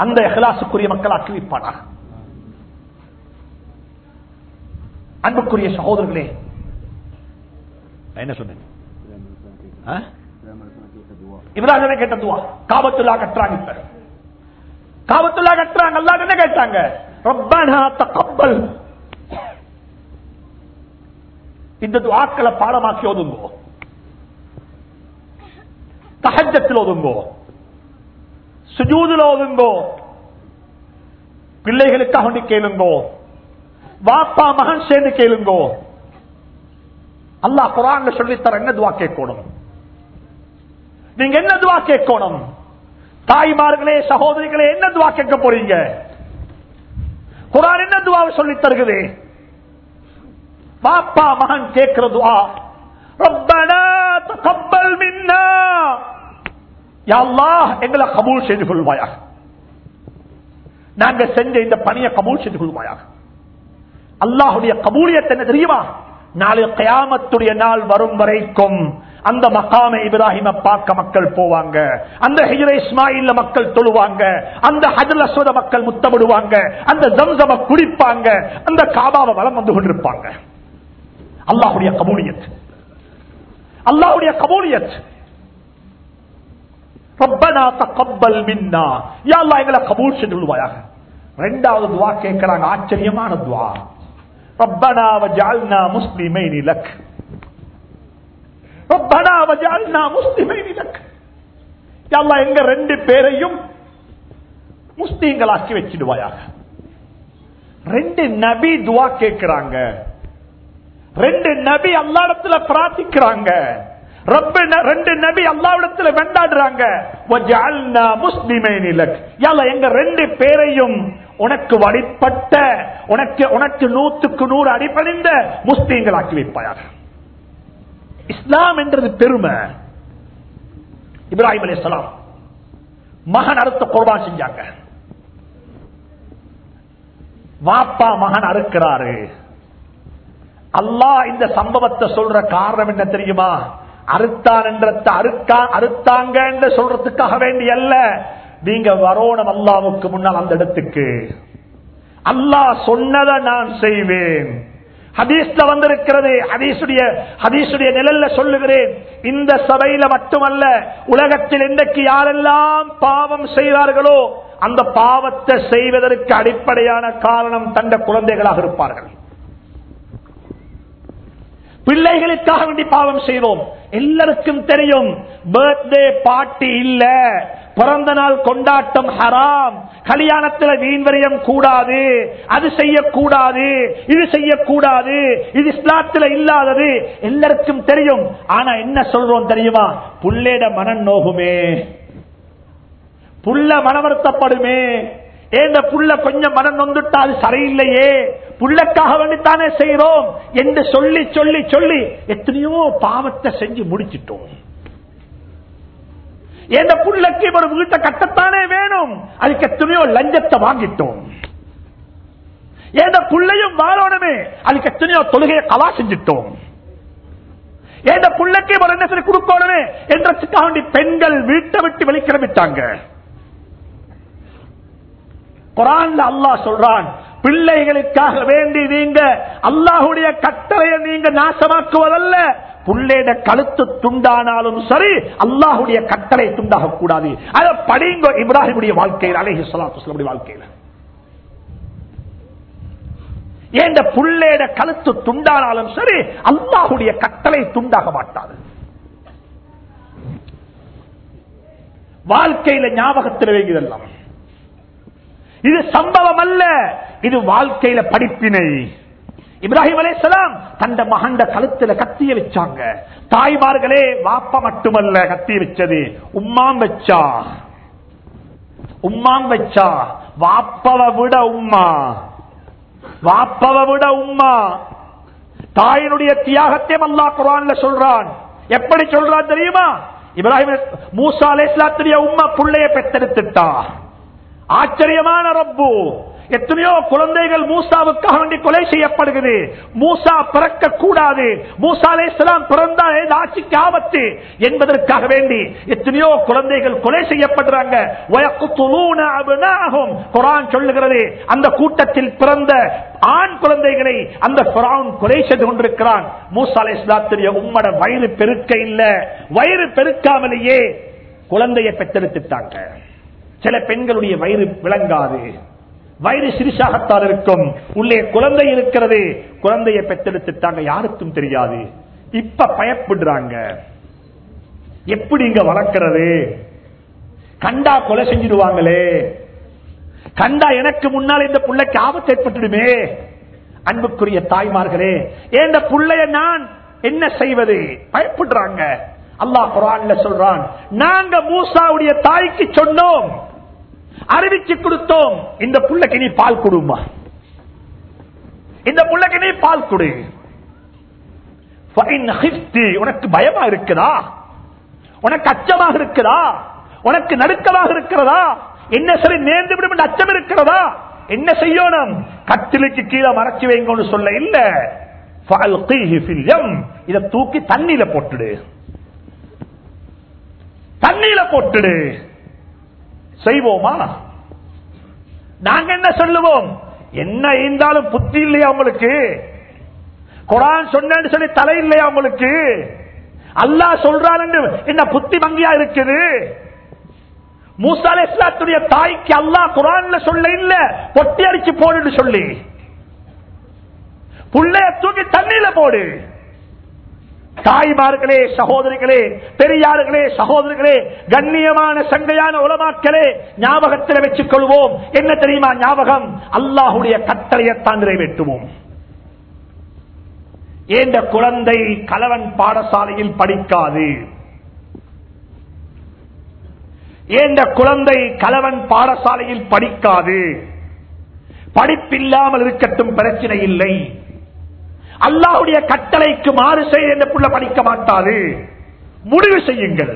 அந்த இஹ்லாசுக்குரிய மக்கள் ஆக்கி அன்புக்குரிய சகோதரர்களே என்ன சொன்னேன்? ஆ? கேட்ட துவா? காபத்துல்லா கட்டுறாங்க இப்ப. காபத்துல்லா கட்டுறாங்க அல்லாஹ் என்ன கேட்டாங்க? ரப்பனா தகப்பல். இந்த துவாக்களை பாடமாக்கி ஒதுங்கோ தஹஜத்தில் ஒதுங்கோ சுஜூதுல ஓதுங்கோ பிள்ளைகளுக்காக வேண்டி கேளுங்கோ வாப்பா மகன் சேர்ந்து கேளுங்கோ அல்லாஹ் குரான் சொல்லித்தர என்ன துவா கேட்கணும் நீங்க என்ன துவா கேட்கணும் தாய்மார்களே சகோதரிகளே என்ன துவா கேட்க போறீங்க குரான் என்ன துவா சொல்லி தருகிறது பாப்பா மகன் கேட்கிற துவா ரப்பனா தகப்பல் மின்னா எங்களை கபூல் செய்து கொள்வாயாக. நாங்க செஞ்ச இந்த பணியை கபூல் செய்து கொள்வாயாக. அல்லாஹுடைய கபூலியத்தை என்ன தெரியுமா? நாளை கயாமத்துடைய நாள் வரும் வரைக்கும் அந்த மகாம இப்ராஹிம பார்க்க மக்கள் போவாங்க. அந்த ஹிஜ்ர இஸ்மாயில்ல மக்கள் தொழுவாங்க. அந்த ஹஜர் அசோத மக்கள் முத்தமிடுவாங்க. அந்த ஜம்சம குடிப்பாங்க. அந்த காபாவை வலம் வந்து கொண்டிருப்பாங்க. அல்லாஹுடைய கபூலியத். அல்லாஹுடைய கபூலியத். ரப்பனா தக்கப்பல் மின்னா யாழ்லா எங்களை கபூல் சென்று கொள்வாயாக. ரெண்டாவது துவா கேட்கிறாங்க. ஆச்சரியமான துவா. ரப்பனா வஜஅல்னா முஸ்லிமை நிலக் ரப்பனா வஜஅல்னா முஸ்லிமை நிலக் யாழ்லா எங்க ரெண்டு பேரையும் முஸ்லீம்களாக்கி வச்சிடுவாயாக. ரெண்டு நபி துவா கேட்கிறாங்க. ரெண்டு நபி அல்லாடத்துல பிரார்த்திக்கிறாங்க. ரெண்டு நபி அல்லாவிடத்துல வெண்டாடுறாங்க எங்க ரெண்டு பேரையும் உனக்கு வழிபட்ட உனக்கு உனக்கு நூத்துக்கு நூறு அடிப்படைந்த முஸ்லீம்கள் ஆக்கி வைப்பாயாக. இஸ்லாம் என்றது பெருமை. இப்ராஹிம் அலைஹிஸ்ஸலாம் மகன் அறுத்த குர்பான் செஞ்சாங்க. வாப்பா மகன் அறுக்கிறாரு. அல்லாஹ் இந்த சம்பவத்தை சொல்ற காரணம் என்ன தெரியுமா? அறுத்தார் என்றத அறுக்கா அறுத்தாங்க என்று சொல்றதுக்காக வேண்டி அல்ல. நீங்க வரோணம் அல்லாவுக்கு முன்னால் அந்த இடத்துக்கு. அல்லாஹ் சொன்னதை நான் செய்வேன். ஹதீஸ்ல வந்திருக்கிறது ஹதீசுடைய ஹதீசுடைய நிழல்ல சொல்லுகிறேன். இந்த சபையில மட்டுமல்ல உலகத்தில் இன்றைக்கு யாரெல்லாம் பாவம் செய்வார்களோ அந்த பாவத்தை செய்வதற்கு அடிப்படையான காரணம் தந்த குழந்தைகளாக இருப்பார்கள். பிள்ளைகளுக்காக வேண்டி பாவம் செய்வோம் எல்லாருக்கும் தெரியும் பர்த்டே பார்ட்டி இல்ல. பிறந்த நாள் கொண்டாட்டம் ஹராம். கல்யாணத்துல வீண்வரியம் கூடாது. அது செய்யக்கூடாது. இது செய்யக்கூடாது. இது இஸ்லாத்துல இல்லாதது. எல்லாருக்கும் தெரியும். ஆனா என்ன சொல்றோம் தெரியுமா? புள்ளேட மனம் நோகுமே புள்ள மனவருத்தப்படுமே. ஏந்த புள்ள கொஞ்சம் மனம் நொந்துட்டா அது சரியில்லையே. புள்ளக்காக வேண்டித்தானே செய்யறோம் என்று சொல்லி சொல்லி சொல்லி எத்தனையோ பாவத்தை செஞ்சு முடிச்சிட்டோம். எந்த புள்ளக்கு ஒரு வீட்டை கட்டத்தானே வேணும். அதுக்கு எத்தனையோ லஞ்சத்தை வாங்கிட்டோம். எந்த புள்ளையும் வாழணுமே. அதுக்கு எத்தனையோ தொழுகையை கவா செஞ்சிட்டோம். எந்த புள்ளக்கு ஒரு என்ன சரி கொடுக்கணுமே? என்றதுக்காக வேண்டி பெண்கள் வீட்டை விட்டு வெளிக்கிளம்பிட்டாங்க. குரான்ல அல்லாஹ் சொல்றான் பிள்ளைகளுக்காக வேண்டி நீங்க அல்லாஹுடைய கட்டளையை நீங்க நாசமாக்குவதல்ல. புள்ளையிட கழுத்து துண்டானாலும் சரி அல்லாஹுடைய கட்டளை துண்டாக கூடாது. அதை படிங்க இப்ராஹிமுடைய வாழ்க்கையில் அலேஹி சலாத்து வாழ்க்கையில். ஏண்ட புள்ளேட கழுத்து துண்டானாலும் சரி அல்லாஹுடைய கட்டளை துண்டாக மாட்டாது. வாழ்க்கையில ஞாபகத்தில் வேண்டியதெல்லாம் இது சம்பவம் அல்ல இது வாழ்க்கையில படிப்பினை. இப்ராஹிம் அலைசலாம் தந்த மகண்ட கழுத்துல கத்திய வச்சாங்க. தாய்மார்களே வாப்ப மட்டுமல்ல கத்திய வச்சது. உம்மாம் வச்சா? உம்மாம் வச்சா? வாப்பவ விட உம்மா? வாப்பவ விட உம்மா? தாயினுடைய தியாகத்தை அல்லா குரான்ல சொல்றான். எப்படி சொல்றான் தெரியுமா? இப்ராஹிம் மூசா அலைஸ்லாத்துடைய உம்மா பிள்ளைய பெத்தெடுத்துட்டா ஆச்சரியமான ரப்பு. எத்தனையோ குழந்தைகள் மூசாவுக்காக வேண்டி கொலை செய்யப்படுகிறது. மூசா பிறக்க கூடாது மூசாலே சிலாம் பிறந்தால் ஆட்சிக்கு ஆபத்து என்பதற்காக வேண்டி எத்தனையோ குழந்தைகள் கொலை செய்யப்படுறாங்க. குரான் சொல்லுகிறது அந்த கூட்டத்தில் பிறந்த ஆண் குழந்தைகளை அந்த கொலை செய்து கொண்டிருக்கிறான். மூசாலே இஸ்லாத்துடைய உம்மட வயிறு பெருக்க இல்ல. வயிறு பெருக்காமலேயே குழந்தையை பெற்றெடுத்துட்டாங்க. சில பெண்களுடைய வயிறு விளங்காது. வயிறு சிறிசாகத்தான் இருக்கும். உள்ளே குழந்தை இருக்கிறது. குழந்தையை பெற்றெடுத்துட்டாங்க. யாருக்கும் தெரியாது. இப்ப பயப்படுறாங்க. எப்படி இங்க வளர்க்கிறது? கண்டா கொலை செஞ்சிடுவாங்களே. கண்டா எனக்கு முன்னால் இந்த பிள்ளைக்கு ஆபத்து ஏற்பட்டுடுமே. அன்புக்குரிய தாய்மார்களே ஏந்த பிள்ளைய நான் என்ன செய்வது? பயப்படுறாங்க. அல்லாஹ் குரான்ல சொல்றான் நாங்க மூசாவுடைய தாய்க்கு சொன்னோம். அறிவிச்சு கொடுத்தோம். இந்த புள்ளக்கு நீ பால் கொடுமா. இந்த புள்ளக்கு நீ பால் கொடு. உனக்கு பயமா இருக்குதா? உனக்கு அச்சமாக இருக்குதா? உனக்கு நடுக்கமாக இருக்கிறதா? என்ன சரி நேர்ந்து விடும் அச்சம் இருக்கிறதா? என்ன செய்யணும்? கட்டிலுக்கு கீழே மறைச்சு வைங்கன்னு சொல்ல இல்ல. இதை தூக்கி தண்ணியில போட்டுடு. தண்ணியில போட்டுடு. செய்வோமா? நாங்க என்ன சொல்லுவோம்? என்ன இருந்தாலும் புத்தி இல்லையா உங்களுக்கு? குரான் சொன்னு சொல்லி தலை இல்லையா உங்களுக்கு? அல்லா சொல்றான் என்ன புத்தி வங்கியா இருக்குது? மூசால இஸ்லாத்துடைய தாய்க்கு அல்லா குரான்ல சொல்ல இல்ல பொட்டி அடிச்சு போடுன்னு சொல்லி. புள்ளைய தூக்கி தண்ணியில போடு. தாய்மார்களே சகோதரிகளே பெரியார்களே சகோதரிகளே கண்ணியமான சங்கையான உலமாக்களே ஞாபகத்தில் வச்சுக் கொள்வோம் என்ன தெரியுமா ஞாபகம்? அல்லாஹுடைய கட்டளையத்தான் நிறைவேற்றுவோம். ஏந்த குழந்தை கலவன் பாடசாலையில் படிக்காது. ஏந்த குழந்தை கலவன் பாடசாலையில் படிக்காது. படிப்பில்லாமல் இருக்கட்டும் பிரச்சனை இல்லை. அல்லாவுடைய கட்டளைக்கு மாறு செய்ய என்ற புள்ள படிக்க மாட்டாது முடிவு செய்யுங்கள்.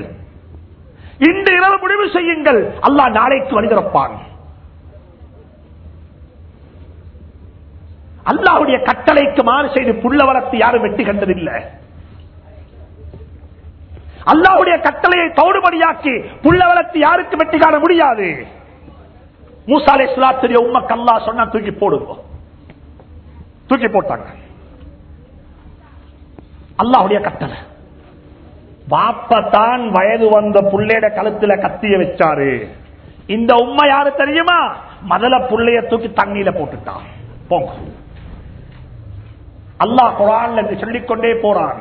இன்று இரவு முடிவு செய்யுங்கள். அல்லாஹ் நாளைக்கு வழிதிறப்பான் அல்லாஹ்வுடைய கட்டளைக்கு மாறு செய்து புள்ள வளர்த்து யாரும் வெட்டி கண்டதில்லை. அல்லாஹ்வுடைய கட்டளையை தோடுபடியாக்கி புள்ள வளர்த்து யாருக்கு வெட்டி காண முடியாது. மூசாலே சுலாத்திரிய உம்மக்கு கல்லா சொன்னா தூக்கி போடுவோம். தூக்கி போட்டாங்க. அல்லாவுடைய கட்டளை. தான் வயது வந்த புள்ளையோட கழுத்துல கத்திய வச்சாரு. இந்த உண்மை யாரு தெரியுமா? முதல்ல புள்ளைய தூக்கி தண்ணியில போட்டுட்டான் போங்க. அல்லாஹ் குரான் என்று சொல்லிக்கொண்டே போறான்.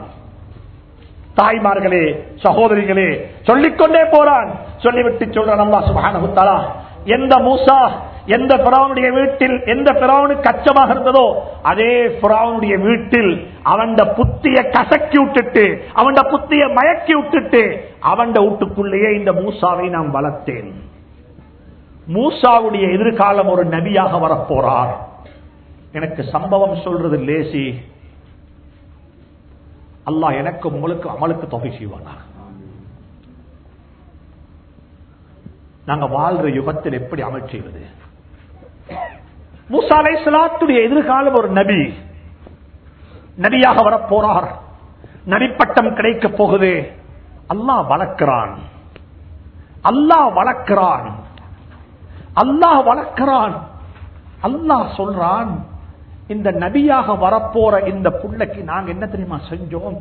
தாய்மார்களே சகோதரிகளே சொல்லிக்கொண்டே போறான். சொல்லிவிட்டு சொல்றான் அல்லா சுபான எந்த மூசா எந்த பிராவுடைய வீட்டில் எந்த பிராவுனுக்கு அச்சமாக இருந்ததோ அதே பிராவுடைய வீட்டில் அவன் புத்திய கசக்கி விட்டுட்டு அவன் புத்திய மயக்கி விட்டுட்டு அவன் வீட்டுக்குள்ளேயே இந்த மூசாவை நான் வளர்த்தேன். மூசாவுடைய எதிர்காலம் ஒரு நபியாக வரப்போறார். எனக்கு சம்பவம் சொல்றது லேசி. அல்லாஹ் எனக்கு உங்களுக்கு அமலுக்கு தொகை செய்வானா? நாங்க வாழ்ற யுகத்தில் எப்படி அமல் செய்வது? மூசா அலை எதிர்காலம் ஒரு நபி. நபியாக வரப்போறார். நடிப்பட்டம் கிடைக்க போகுது. அல்லாஹ் வளர்க்கிறான். அல்லாஹ் வளர்க்கிறான். அல்லாஹ் வளர்க்கிறான். அல்லாஹ் சொல்றான் இந்த நபியாக வரப்போற இந்த புள்ளைக்கு நாங்க என்ன தெரியுமா செஞ்சோம்?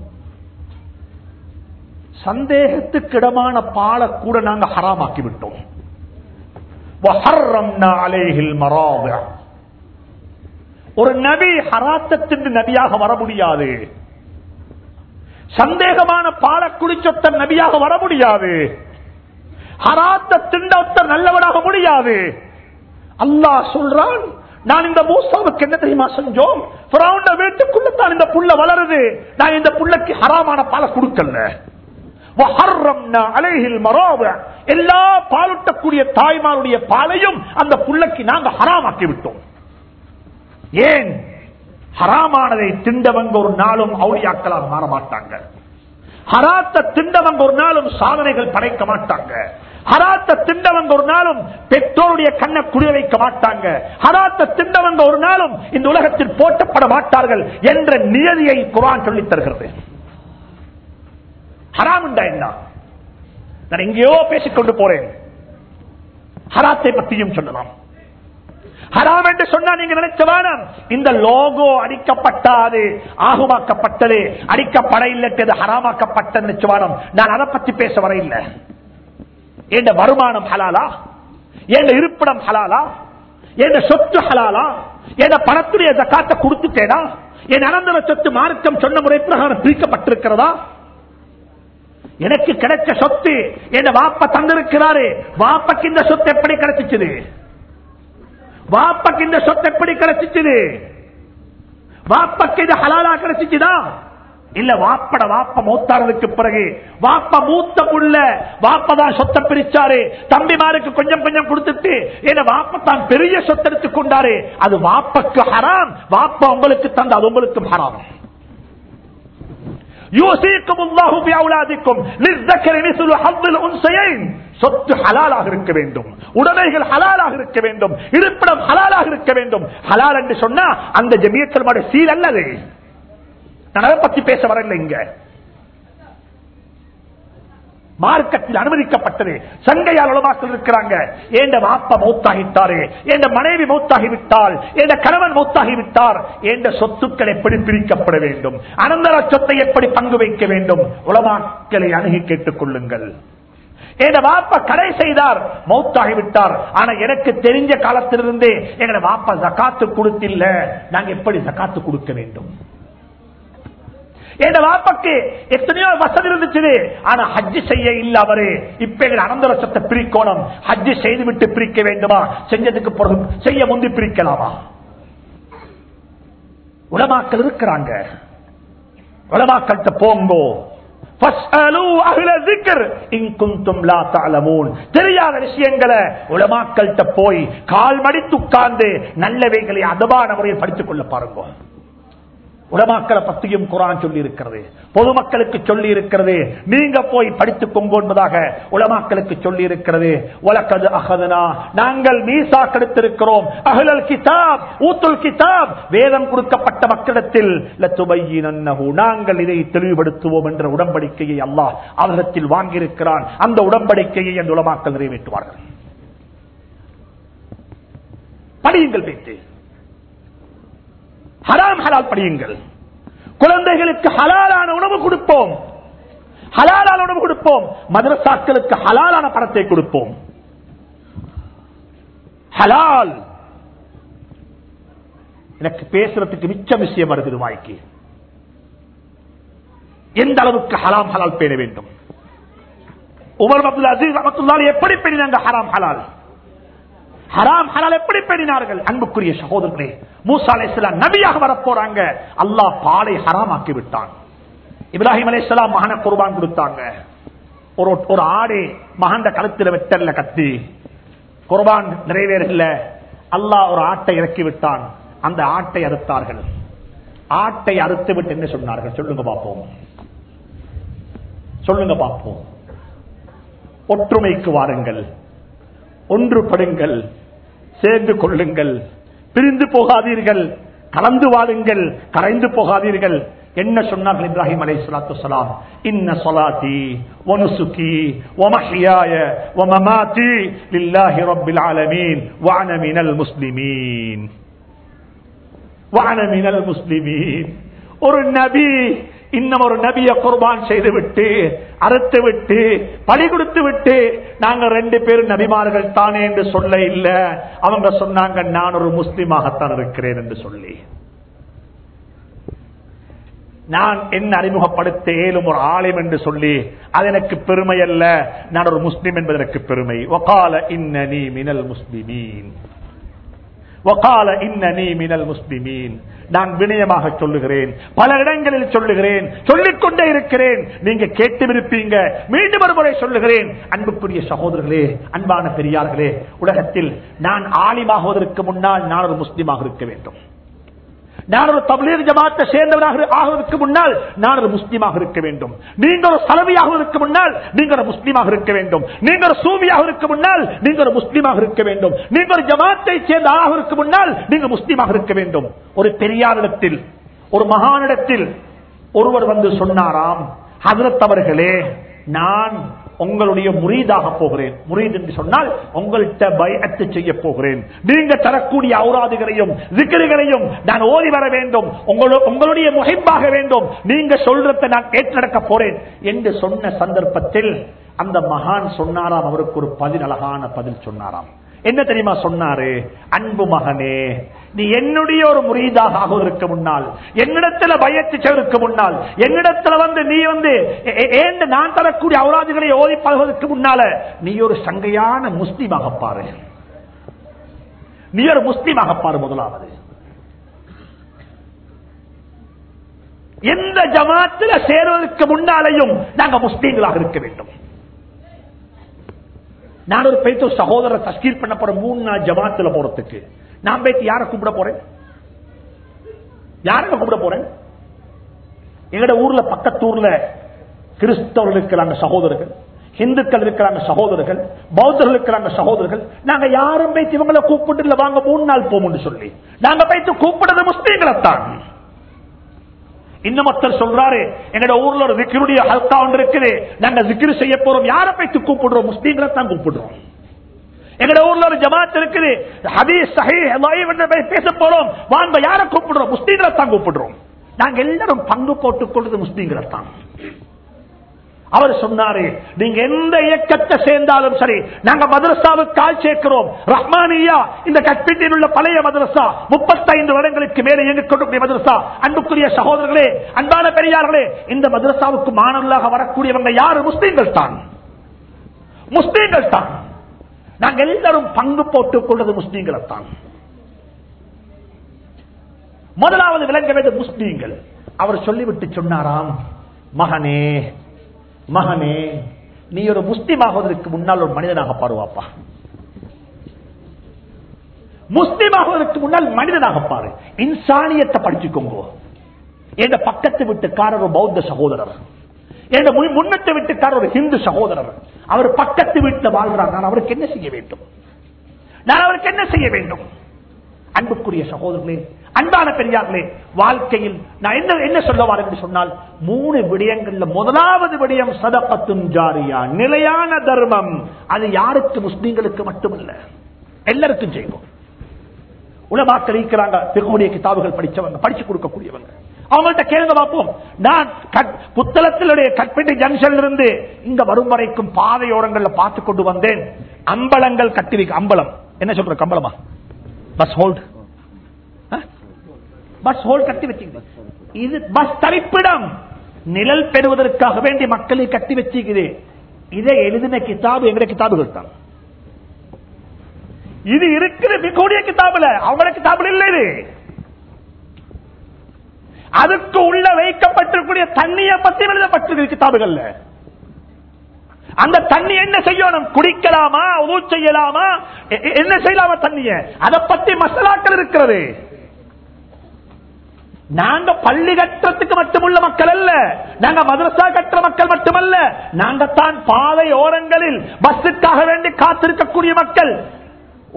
சந்தேகத்துக்கிடமான பாலை கூட நாங்க ஹராமாக்கி விட்டோம். மராபம் ஒரு நபி ஹராத்தத்தின் நபியாக வர முடியாது. சந்தேகமான பாலக்குடி சொத்தர் நபியாக வர முடியாது. ஹராத்த திண்டத்தர் நல்லவனாக முடியாது. அல்லாஹ் சொல்றான் நான் இந்த மூசாவுக்கு என்ன தெரியுமா செஞ்சோம்? வீட்டுக்குள்ள தான் இந்த புள்ள வளருது. நான் இந்த புள்ளக்கு ஹராமான பாலை கொடுக்கல. எல்லா பாலுட்டக்கூடிய தாய்மாருடைய பாலையும் அந்த புள்ளக்கு நாங்கள் ஹராமாக்கி விட்டோம். ஏன் ஹராமானதை திண்டவங்க ஒரு நாளும் அவுளியாக்களாக மாற மாட்டாங்க ஹராத்த திண்டவங்க ஒரு நாளும் சாதனைகள் படைக்க மாட்டாங்க. ஹராத்த திண்டவங்க ஒரு நாளும் பெற்றோருடைய கண்ணை குடிய வைக்க மாட்டாங்க. ஹராத்த திண்டவங்க ஒரு நாளும் இந்த உலகத்தில் போட்டப்பட மாட்டார்கள் என்ற நியதியை குரான் சொல்லித் தருகிறது. ஹராம் என்ன? நான் எங்கேயோ பேசிக்கொண்டு போறேன். ஹராத்தை பற்றியும் சொல்லலாம். ஹராம் என்று சொன்னா நீங்க நினைச்ச வேணாம் இந்த லோகோ அடிக்கப்பட்டாது ஆகுமாக்கப்பட்டது. அடிக்கப்பட இல்லட்டது ஹராமாக்கப்பட்ட நினைச்ச நான் அதை பத்தி பேச வர இல்லை என் வருமானம் ஹலாலா? என் இருப்பிடம் ஹலாலா? என் சொத்து ஹலாலா? என் பணத்துடைய காத்த கொடுத்துட்டேனா? என் அனந்தர சொத்து மார்க்கம் சொன்ன முறை பிரகாரம் பிரிக்கப்பட்டிருக்கிறதா? எனக்கு கிடைச்ச சொத்து என் வாப்ப தந்திருக்கிறாரு. வாப்பக்கு இந்த சொத்து எப்படி கிடைச்சிச்சு? வாப்பக்கு இந்த சொத்து எப்படி கிடைச்சிச்சு வாப்பக்கு இது ஹலாலா கிடைச்சிச்சுதா? இல்ல வாப்பட வாப்ப மூத்தாரதுக்கு பிறகு வாப்ப மூத்த புள்ள வாப்பதான் சொத்தை பிரிச்சாரு. தம்பிமாருக்கு கொஞ்சம் கொஞ்சம் கொடுத்துட்டு என்ன வாப்ப தான் பெரிய சொத்து எடுத்துக் கொண்டாரு. அது வாப்பக்கு ஹராம் வாப்ப உங்களுக்கு தந்த அது உங்களுக்கு ஹராம். யோசிக்கும் சொத்து ஹலாலாக இருக்க வேண்டும். உடமைகள் ஹலாலாக இருக்க வேண்டும். இருப்பிடம் ஹலாலாக இருக்க வேண்டும். ஹலால் என்று சொன்னா அந்த ஜமியத்தில் சீல் அல்லது? நான் அதை பத்தி பேச வரல இங்க. மார்க்கத்தில் அனுமதிக்கப்பட்டது. சங்கையால் உலமாக்கள் இருக்கிறாங்க. ஏண்ட வாப்ப மௌத்தாகிட்டாரு ஏண்ட மனைவி மௌத்தாகிவிட்டால் என்ற கணவன் மூத்தாகிவிட்டார்? ஏண்ட சொத்துக்கள் எப்படி பிரிக்கப்பட வேண்டும்? அனந்தர சொத்தை எப்படி பங்கு வைக்க வேண்டும்? உலமாக்களை அணுகி கேட்டுக் கொள்ளுங்கள். எங்க பாப்பா கடை செய்தார் மௌத்தாகிவிட்டார் ஆனா எனக்கு தெரிஞ்ச காலத்திலிருந்தே எங்க வாப்பா ஜக்காத்து கொடுத்தில்ல. நாங்க எப்படி ஜக்காத்து கொடுக்க வேண்டும்? என் வாப்பக்கு எத்தனையோ வசதி இருந்துச்சு. ஆனா ஹஜ்ஜி செய்ய இல்ல அவரு. இப்ப எங்கள் அனந்த லட்சத்தை பிரிக்கணும். ஹஜ்ஜி செய்து விட்டு பிரிக்க வேண்டுமா? செஞ்சதுக்கு பிறகு செய்ய முந்தி பிரிக்கலாமா? உலமாக்கள் இருக்கிறாங்க. உலமாக்கள்கிட்ட போங்கோ. தெரியாத விஷயங்களை உலமாக்கள்கிட்ட போய் கால் மடித்து உட்கார்ந்து நல்லவைகளை அதபான முறையில் படித்துக் கொள்ள பாருங்க. உலமாக்களை பத்தியும் குரான் சொல்லி இருக்கிறது பொதுமக்களுக்கு சொல்லி இருக்கிறது நீங்க போய் படித்துக் கொண்டு என்பதாக உலமாக்களுக்கு சொல்லி இருக்கிறது உலகது அகதனா நாங்கள் மீசா கெடுத்திருக்கிறோம் அகலல் கிதாப் ஊத்துல் கிதாப். வேதம் கொடுக்கப்பட்ட மக்களிடத்தில் நாங்கள் இதை தெளிவுபடுத்துவோம் என்ற உடன்படிக்கையை அல்லாஹ் அவரிடத்தில் வாங்கியிருக்கிறான். அந்த உடன்படிக்கையை அந்த உலமாக்கள் நிறைவேற்றுவார்கள். படியுங்கள் பேச்சு ஹராம் ஹலால் படியுங்கள் குழந்தைகளுக்கு ஹலாலான உணவு கொடுப்போம். ஹலாலான உணவு கொடுப்போம். மதரசாக்களுக்கு ஹலாலான பணத்தை கொடுப்போம். ஹலால். எனக்கு பேசுறதுக்கு மிச்ச விஷயம் வருது வாய்க்கு. எந்த அளவுக்கு ஹலாம் ஹலால் பேண வேண்டும்? உமர் அப்துல் அசீஸ் அமத்துல்லால் எப்படி பேணினாங்க ஹராம் ஹலால்? ஹராம் ஹலால் எப்படி பேணினார்கள்? அன்புக்குரிய சகோதரர்களே மூசா அலைஹிஸ்ஸலாம் நபியாக வரப்போறாங்க. அல்லாஹ் பாலை ஹராமாக்கி விட்டான். இப்ராஹிம் அலைஹிஸ்ஸலாம் மகன குர்பான் கொடுத்தாங்க. ஒரு ஒரு ஆடு மகண்ட கழுத்துல வெட்டல்ல கத்தி குர்பான் நிறைவேறல. அல்லாஹ் ஒரு ஆட்டை இறக்கி விட்டான். அந்த ஆட்டை அறுத்தார்கள். ஆட்டை அறுத்து விட்டு என்ன சொன்னார்கள்? சொல்லுங்க பார்ப்போம். சொல்லுங்க பார்ப்போம். ஒற்றுமைக்கு வாருங்கள். ஒன்றுபடுங்கள். சேர்ந்து கொள்ளுங்கள். பிரிந்து போகாதீர்கள். கலந்து வாழுங்கள். கரைந்து போகாதீர்கள். என்ன சொன்னார்கள் இப்ராஹிம் அலை சலாத்து சலாம் இன்ன சொலாத்தி ஒனுசுக்கி ஒமஹியாய ஒமமாத்தி லில்லாஹி ரப்பில் ஆலமீன் வானமினல் முஸ்லிமீன். வானமினல் முஸ்லிமீன். ஒரு நபி இன்னும் ஒரு நபிய குர்பான் செய்து விட்டு அறுத்து விட்டு பழி கொடுத்து விட்டு நாங்க ரெண்டு பேரும் நபிமார்கள் தானே என்று சொல்ல இல்ல. அவங்க சொன்னாங்க நான் ஒரு முஸ்லிமாகத்தான் இருக்கிறேன் என்று சொல்லி. நான் என்ன அறிமுகப்படுத்த இயலும் ஒரு ஆலயம் என்று சொல்லி அது எனக்கு பெருமை அல்ல நான் ஒரு முஸ்லிம் என்பது எனக்கு பெருமை. ஒகால இன்னி மினல் முஸ்லிமீன். நான் வினயமாக சொல்லுகிறேன். பல இடங்களில் சொல்லுகிறேன். சொல்லிக்கொண்டே இருக்கிறேன். நீங்க கேட்டுவிருப்பீங்க மீண்டும் ஒரு முறை சொல்லுகிறேன். அன்புக்குரிய சகோதரர்களே அன்பான பெரியார்களே உலகத்தில் நான் ஆலிமாகுவதற்கு முன்னால் நான் ஒரு முஸ்லீமாக இருக்க வேண்டும். நான் ஒரு தபிலீர் ஜமாத்தை சேர்ந்தவனாக ஆகுவதற்கு முன்னால் நான் ஒரு முஸ்லீமாக இருக்க வேண்டும். நீங்க ஒரு சலவியாகுவதற்கு முன்னால் நீங்க ஒரு முஸ்லீமாக இருக்க வேண்டும். நீங்க ஒரு சூவியாக இருக்க முன்னால் நீங்க ஒரு முஸ்லீமாக இருக்க வேண்டும். நீங்க ஒரு ஜமாத்தை சேர்ந்த ஆகுவதற்கு முன்னால் நீங்க முஸ்லீமாக இருக்க வேண்டும். ஒரு பெரியாரிடத்தில் ஒரு மகானிடத்தில் ஒருவர் வந்து சொன்னாராம் அதிரத்தவர்களே நான் உங்களுடைய முரீதாக போகிறேன். முரீத் என்று சொன்னால் உங்கள்கிட்ட பயத்து செய்ய போகிறேன். நீங்க தரக்கூடிய அவுராதுகளையும் சிக்கல்களையும் நான் ஓடி வர வேண்டும். உங்களு- உங்களுடைய முகைப்பாக வேண்டும். நீங்க சொல்றத நான் ஏற்று நடக்க போறேன். என்று சொன்ன சந்தர்ப்பத்தில் அந்த மகான் சொன்னாராம். அவருக்கு ஒரு பதில் அழகான பதில் சொன்னாராம். என்ன தெரியுமா சொன்னாரு? அன்பு மகனே நீ என்னுடைய ஒரு முரீதாக ஆகுவதற்கு முன்னால். என்னிடத்துல பயத்து செய்வதற்கு முன்னால். என்னிடத்துல வந்து நீ வந்து ஏன் நான் தரக்கூடிய அவராஜுகளை ஓதி பழகுவதற்கு முன்னால நீ ஒரு சங்கையான முஸ்லீமாக பாரு. நீ ஒரு முஸ்லீமாக பாரு முதலாவது. எந்த ஜமாத்துல சேருவதற்கு முன்னாலையும் நாங்க முஸ்லீம்களாக இருக்க வேண்டும். நான் ஒரு பேச்சு சகோதரர் தஸ்கீர் பண்ண போற மூணு நாள் ஜமாத்துல போறதுக்கு. நான் போயிட்டு யாரை கூப்பிட போறேன்? யாருங்க கூப்பிட போறேன்? எங்கட ஊர்ல பக்கத்தூர்ல கிறிஸ்தவர்கள் இருக்கிறாங்க சகோதரர்கள் இந்துக்கள் இருக்கிறாங்க சகோதரர்கள் பௌத்தர்கள் இருக்கிறாங்க சகோதரர்கள். நாங்க யாரும் போயிட்டு இவங்களை கூப்பிட்டு இல்ல வாங்க மூணு நாள் போகும்னு சொல்லி. நாங்க போயிட்டு கூப்பிடுறது முஸ்லீம்களைத்தான் இன்னும் ஒருத்தர் சொல்றாரு எங்கட ஊர்ல ஒரு விக்கிருடைய ஹல்கா ஒன்று இருக்குது நாங்க விக்கிரு செய்ய போறோம். யாரை போயிட்டு கூப்பிடுறோம்? முஸ்லீம்களை தான் கூப்பிடுறோம். எங்கட ஊர்ல ஒரு ஜமாத் இருக்குது. ஹதீஸ் சஹீஹ் லைவ் பேச போறோம். வாங்க யாரை கூப்பிடுறோம்? முஸ்லீம்களை தான் கூப்பிடுறோம். நாங்க எல்லாரும் பங்கு போட்டுக் கொள்வது முஸ்லீம்களை தான். அவர் சொன்னாரு நீங்க எந்த இயக்கத்தை சேர்ந்தாலும் சரி நாங்க மதரசாவுக்கு ஆள் சேர்க்கிறோம். ரஹ்மானியா இந்த கட்பிட்டில் உள்ள பழைய மதரசா முப்பத்தைந்து வருடங்களுக்கு மேலே இயங்கிக் கொண்டிருக்கிற மதரசா அன்புக்குரிய சகோதரர்களே அன்பான பெரியார்களே இந்த மதரசாவுக்கு மாணவர்களாக வரக்கூடியவங்க யாரு? முஸ்லீம்கள் தான். முஸ்லீம்கள் தான். நாங்க எல்லாரும் பங்கு போட்டுக் கொள்வது முஸ்லீம்களை தான் முதலாவது விளங்க வேண்டிய முஸ்லீம்கள். அவர் சொல்லிவிட்டு சொன்னாராம் மகனே மகனே நீ ஒரு முஸ்லீம் ஆகுவதற்கு முன்னால் ஒரு மனிதனாக பாருவாப்பா. முஸ்லீம் ஆகுவதற்கு முன்னால் மனிதனாக பாரு. இன்சானியத்தை படிச்சுக்கோங்க. என் பக்கத்து வீட்டுக்காரர் பௌத்த சகோதரர். என் முன்னத்து வீட்டுக்காரர் ஒரு ஹிந்து சகோதரர். அவர் பக்கத்து வீட்டில் வாழ்றார். நான் அவருக்கு என்ன செய்ய வேண்டும்? நான் அவருக்கு என்ன செய்ய வேண்டும்? அன்புக்குரிய சகோதரர்களே அன்பான பெரியார்களே வாழ்க்கையில் நான் என்ன என்ன சொல்லவார் என்று சொன்னால் மூணு விடயங்கள்ல முதலாவது விடயம் சதப்பத்தும் ஜாரியா நிலையான தர்மம். அது யாருக்கு முஸ்லீம்களுக்கு மட்டுமல்ல. எல்லாருக்கும் செய்வோம். உலமாக்கள் இருக்கிறாங்க பிறகுடைய கிதாபுகள் படிச்சவங்க படிச்சு கொடுக்கக்கூடியவங்க. அவங்கள்ட்ட கேளுங்க பார்ப்போம். நான் கட்- புத்தளத்திலுடைய கட்பெட்டி ஜங்ஷன்ல இருந்து இங்க வரும் வரைக்கும் பாதையோரங்கள்ல பார்த்து கொண்டு வந்தேன். அம்பலங்கள் கட்டி வைக்க அம்பலம். என்ன சொல்ற கம்பளமா? பஸ் ஹோல்டு பஸ் ஹோல்ட் கட்டி வச்சுக்குது இது பஸ் தரிப்பிடம் நிழல் பெறுவதற்காக வேண்டி மக்களை கட்டி வச்சுக்குது. இதை எழுதின கிதாபு எங்க கிதாபுகள் தான். இது இருக்கிற மிகூடிய கிதாபுல அவங்கள கிதாபுல இல்ல இது. அதுக்கு உள்ள வைக்கப்பட்டிருக்கூடிய தண்ணியை பத்தி எழுதப்பட்டிருக்கு கிதாபுகள்ல. அந்த தண்ணி என்ன செய்யணும்? குடிக்கலாமா? உதவு செய்யலாமா? என்ன செய்யலாமா தண்ணிய? அதை பத்தி மசாலாக்கள் இருக்கிறது. நாங்க பள்ளி கட்டுறதுக்கு மட்டுமுள்ள மக்கள் அல்ல. நாங்க மதரசா கட்டுற மக்கள் மட்டுமல்ல. நாங்க தான் பாதை ஓரங்களில் பஸ்ஸுக்காக வேண்டி காத்திருக்கக்கூடிய மக்கள்.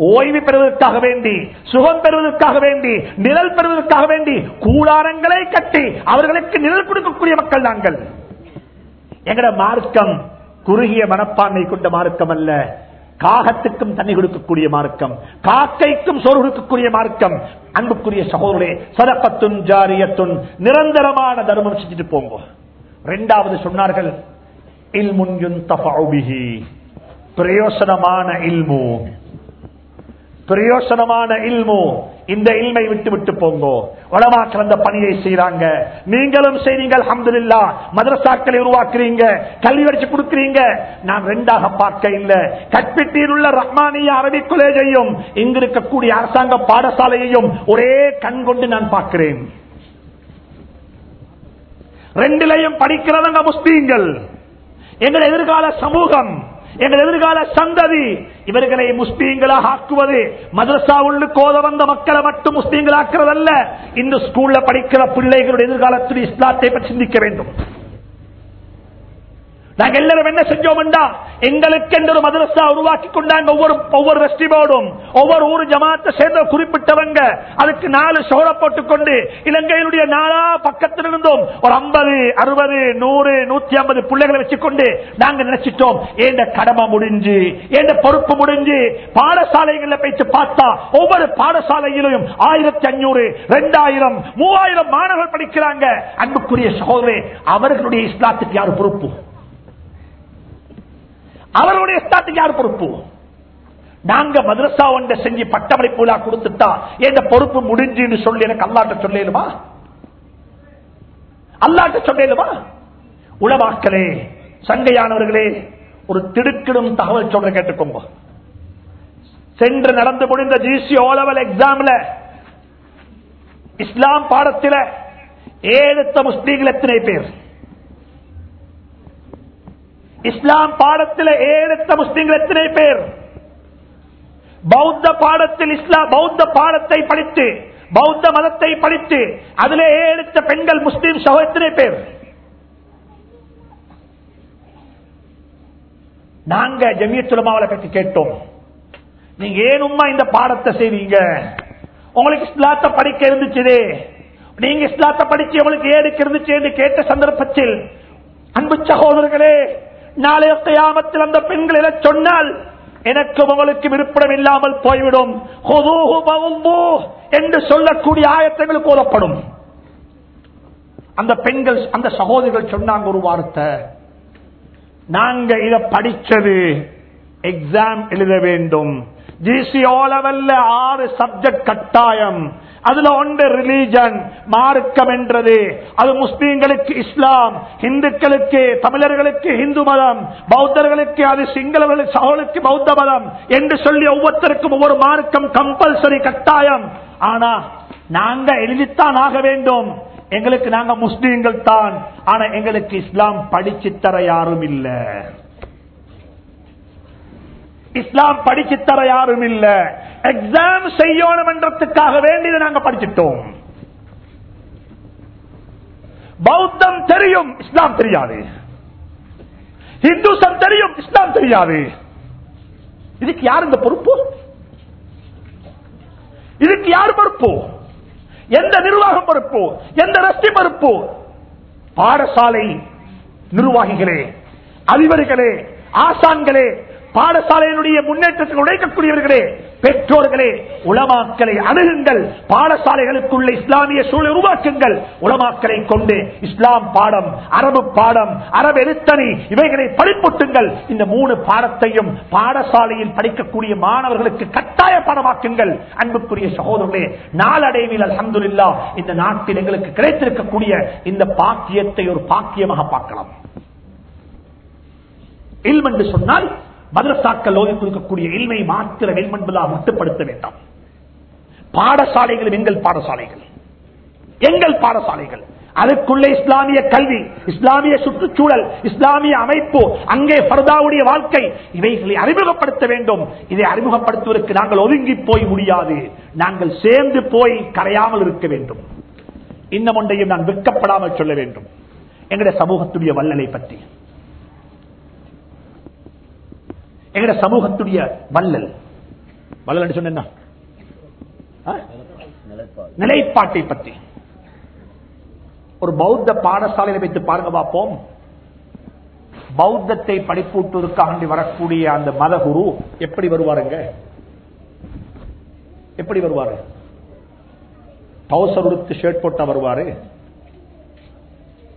ஓய்வு பெறுவதற்காக வேண்டி சுகம் பெறுவதற்காக வேண்டி நிழல் பெறுவதற்காக வேண்டி கூடாரங்களை கட்டி அவர்களுக்கு நிழல் கொடுக்கக்கூடிய மக்கள் நாங்கள். எங்கட மார்க்கம் குறுகிய மனப்பான்மை கொண்ட மார்க்கம் அல்ல. காகத்துக்கும் தண்ணி கொடுக்கக்கூடிய மார்க்கம் காக்கைக்கும் சோறு கொடுக்கக்கூடிய மார்க்கம். அன்புக்குரிய சகோதரே சதப்பத்துன் ஜாரியத்துன் நிரந்தரமான தர்மம் செஞ்சுட்டு போங்க. ரெண்டாவது சொன்னார்கள் பிரயோசனமான இல்மு. பிரயோசனமான இல்மு. இந்த இல்மை விட்டு விட்டு போங்கோ. வளமாக்கள் அந்த பணியை செய்யறாங்க நீங்களும் செய்றீங்க அல்ஹம்துலில்லா. மதரசாக்களை உருவாக்குறீங்க. கல்வி வடிச்சு கொடுக்குறீங்க. நான் ரெண்டாக பார்க்க இல்ல. கற்பிட்டியில் உள்ள ரஹ்மானிய அரபி காலேஜையும் இங்கு இருக்கக்கூடிய அரசாங்க பாடசாலையையும் ஒரே கண் கொண்டு நான் பார்க்கிறேன். ரெண்டிலையும் படிக்கிறவங்க முஸ்லீம்கள். எங்கள் எதிர்கால சமூகம் எங்கள் எதிர்கால சந்ததி. இவர்களை முஸ்லீம்களாக ஆக்குவது. மதரசா உள்ளுக்கு ஓத வந்த மக்களை மட்டும் முஸ்லீம்களாக்குறதல்ல. இந்த ஸ்கூல்ல படிக்கிற பிள்ளைகளுடைய எதிர்காலத்தில் இஸ்லாத்தை பற்றி சிந்திக்க வேண்டும். நாங்க எல்லாரும் என்ன செஞ்சோம் எங்களுக்கு என்று ஒரு மதரசா உருவாக்கி கொண்டாங்க ஒவ்வொரு ஒவ்வொரு வெஸ்டி போர்டும் ஒவ்வொரு ஊர் ஜமாத்தை சேர்ந்த குறிப்பிட்டவங்க. அதுக்கு நாலு சோழ போட்டுக்கொண்டு இலங்கையினுடைய நாலா பக்கத்திலிருந்தும் ஒரு ஐம்பது அறுபது நூறு நூத்தி ஐம்பது பிள்ளைகளை வச்சுக்கொண்டு நாங்க நினைச்சிட்டோம். ஏண்ட கடமை முடிஞ்சு ஏண்ட பொறுப்பு முடிஞ்சு பாடசாலைகள்ல போயிட்டு பார்த்தா ஒவ்வொரு பாடசாலையிலும் ஆயிரத்தி அஞ்சூறு ரெண்டாயிரம் மூவாயிரம் மாணவர்கள் படிக்கிறாங்க. அன்புக்குரிய சகோதரே அவர்களுடைய இஸ்லாத்துக்கு யார் பொறுப்பு? அவருடைய யார் பொறுப்பு? நாங்க மதரசா ஒன்ற செஞ்சு பட்டமளிப்பு கொடுத்துட்டா எந்த பொறுப்பு முடிஞ்சுன்னு சொல்லி எனக்கு அல்லாட்ட சொல்லேலுமா? அல்லாட்ட சொல்லேலுமா? உளவாக்களே சங்கையானவர்களே ஒரு திடுக்கிடும் தகவல் சொல்ற கேட்டுக்கோங்க. சென்று நடந்து முடிந்த ஜிசி ஓலவல் எக்ஸாம்ல இஸ்லாம் பாடத்தில் ஏழுத்த முஸ்லீம்கள் எத்தனை பேர்? இஸ்லாம் பாடத்தில் ஏறெடுத்த முஸ்லீம்கள் எத்தனை பேர்? பௌத்த பாடத்தில் இஸ்லாம் பௌத்த பாடத்தை படித்து பௌத்த மதத்தை படித்து அதிலே ஏழுத்த பெண்கள் முஸ்லீம் சகோ எத்தனை பேர்? நாங்க ஜமியத்துலமாவளை பற்றி கேட்டோம். நீங்க ஏன் இந்த பாடத்தை செய்வீங்க? உங்களுக்கு இஸ்லாத்தை படிக்க இருந்துச்சு நீங்க இஸ்லாத்தை படிச்சு உங்களுக்கு ஏடுக்கு இருந்துச்சு என்று கேட்ட சந்தர்ப்பத்தில் அன்பு சகோதரர்களே நாளைய கையாமத்தில் அந்த பெண்கள் என சொன்னால் எனக்கு உங்களுக்கு விருப்பம் இல்லாமல் போய்விடும். என்று சொல்லக்கூடிய ஆயத்தங்கள் கூறப்படும். அந்த பெண்கள் அந்த சகோதரிகள் சொன்னாங்க ஒரு வார்த்தை. நாங்க இத படிச்சது எக்ஸாம் எழுத வேண்டும். ஜிசி ஆறு சப்ஜெக்ட் கட்டாயம். அதுல ஒன்று ரிலீஜன் மார்க்கம் என்றது. அது முஸ்லீம்களுக்கு இஸ்லாம் இந்துக்களுக்கு தமிழர்களுக்கு இந்து மதம் பௌத்தர்களுக்கு அது சிங்களவர்களுக்கு சகோதரருக்கு பௌத்த மதம் என்று சொல்லி ஒவ்வொருத்தருக்கும் ஒவ்வொரு மார்க்கம் கம்பல்சரி கட்டாயம். ஆனா நாங்க எழுதித்தான் ஆக வேண்டும். எங்களுக்கு நாங்க முஸ்லீம்கள் தான் ஆனா எங்களுக்கு இஸ்லாம் படிச்சு தர யாரும் இல்லை. இஸ்லாம் படிச்சு தர யாரும் இல்ல. எக்ஸாம் செய்யணும் என்றதுக்காக வேண்டியது நாங்க படிச்சுட்டோம். பௌத்தம் தெரியும் இஸ்லாம் தெரியாது. இந்துசம் தெரியும் இஸ்லாம் தெரியாது. இதுக்கு யார் இந்த பொறுப்பு? இதுக்கு யார் பொறுப்பு? எந்த நிர்வாகம் பொறுப்பு? எந்த ரஷ்டி பொறுப்பு? பாடசாலை நிர்வாகிகளே அதிபர்களே ஆசான்களே பாடசாலையினுடைய முன்னேற்றத்தில் உழைக்கக்கூடியவர்களே பெற்றோர்களே உலமாக்களை அணுகுங்கள். பாடசாலைகளுக்குள்ள இஸ்லாமிய சூழல் உருவாக்குங்கள். உலமாக்களை கொண்டு இஸ்லாம் பாடம் அரபு பாடம் அரபு எழுத்தணி இவைகளை படிப்புட்டுங்கள். இந்த மூணு பாடத்தையும் பாடசாலையில் படிக்கக்கூடிய மாணவர்களுக்கு கட்டாய பாடமாக்குங்கள். அன்புக்குரிய சகோதரர்களே நாளடைவில் அல்ஹம்துலில்லாஹ் இந்த நாட்டில் எங்களுக்கு கிடைத்திருக்கக்கூடிய இந்த பாக்கியத்தை ஒரு பாக்கியமாக பார்க்கலாம். சொன்னால் மதரசாக்கள் ஓதி கொடுக்கக்கூடிய இல்மை மாத்திரம் மட்டுப்படுத்த வேண்டாம். பாடசாலைகள் எங்கள் பாடசாலைகள். எங்கள் பாடசாலைகள். அதுக்குள்ளே இஸ்லாமிய கல்வி இஸ்லாமிய சுற்றுச்சூழல் இஸ்லாமிய அமைப்பு அங்கே பர்தாவுடைய வாழ்க்கை இவைகளை அறிமுகப்படுத்த வேண்டும். இதை அறிமுகப்படுத்துவதற்கு நாங்கள் ஒதுங்கி போய் முடியாது. நாங்கள் சேர்ந்து போய் கரையாமல் இருக்க வேண்டும். இன்னும் ஒன்றையும் நான் வெட்கப்படாமல் சொல்ல வேண்டும். எங்களுடைய சமூகத்துடைய வல்லலை பற்றி. எங்கட சமூகத்துடைய வல்லல் வல்லல் சொன்ன? நிலைப்பாட்டை பற்றி. ஒரு பௌத்த பாடசாலையில வைத்து பாருங்க பார்ப்போம். பௌத்தத்தை படிப்பூட்டுவதற்காக வரக்கூடிய அந்த மதகுரு எப்படி வருவாருங்க? எப்படி வருவாரு? டவுசர் உடுத்து ஷர்ட் போட்டா வருவாரு?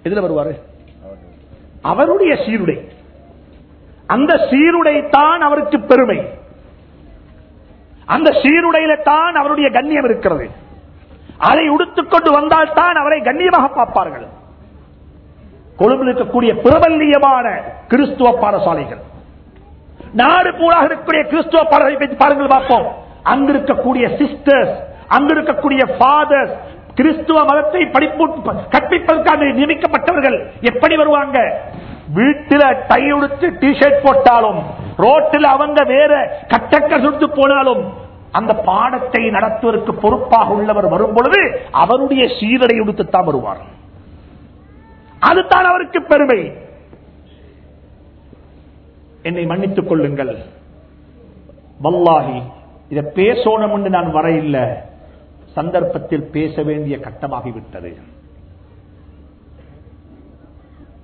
எதுல வருவாரு? அவருடைய சீருடை. அந்த சீருடை தான் அவருக்கு பெருமை. அந்த சீருடையில தான் அவருடைய கண்ணியம் இருக்கிறது. அதை உடுத்துக்கொண்டு வந்தால் தான் அவரை கண்ணியமாக பார்ப்பார்கள். கொழும்பில் இருக்கக்கூடிய பிரபல்யமான கிறிஸ்துவ பாடசாலைகள். நாடு பூராக இருக்கக்கூடிய கிறிஸ்துவ பாடசாலை பற்றி பாருங்கள் பார்ப்போம். அங்கு இருக்கக்கூடிய சிஸ்டர்ஸ் அங்கு இருக்கக்கூடிய ஃபாதர்ஸ் கிறிஸ்துவ மதத்தை படிப்பு கற்பிப்பதற்காக நியமிக்கப்பட்டவர்கள் எப்படி வருவாங்க? வீட்டில டை உடுத்து டிஷர்ட் போட்டாலும் ரோட்டில் அவங்க வேற கட்டக்க சுட்டு போனாலும் அந்த பாடத்தை நடத்துவதற்கு பொறுப்பாக உள்ளவர் வரும் பொழுது அவருடைய சீரடை உடுத்துத்தான் வருவார். அதுதான் அவருக்கு பெருமை. என்னை மன்னித்துக் கொள்ளுங்கள். வல்லாகி இதை பேசணும் என்று நான் வர இல்லை சந்தர்ப்பத்தில் பேச வேண்டிய கட்டமாகிவிட்டது.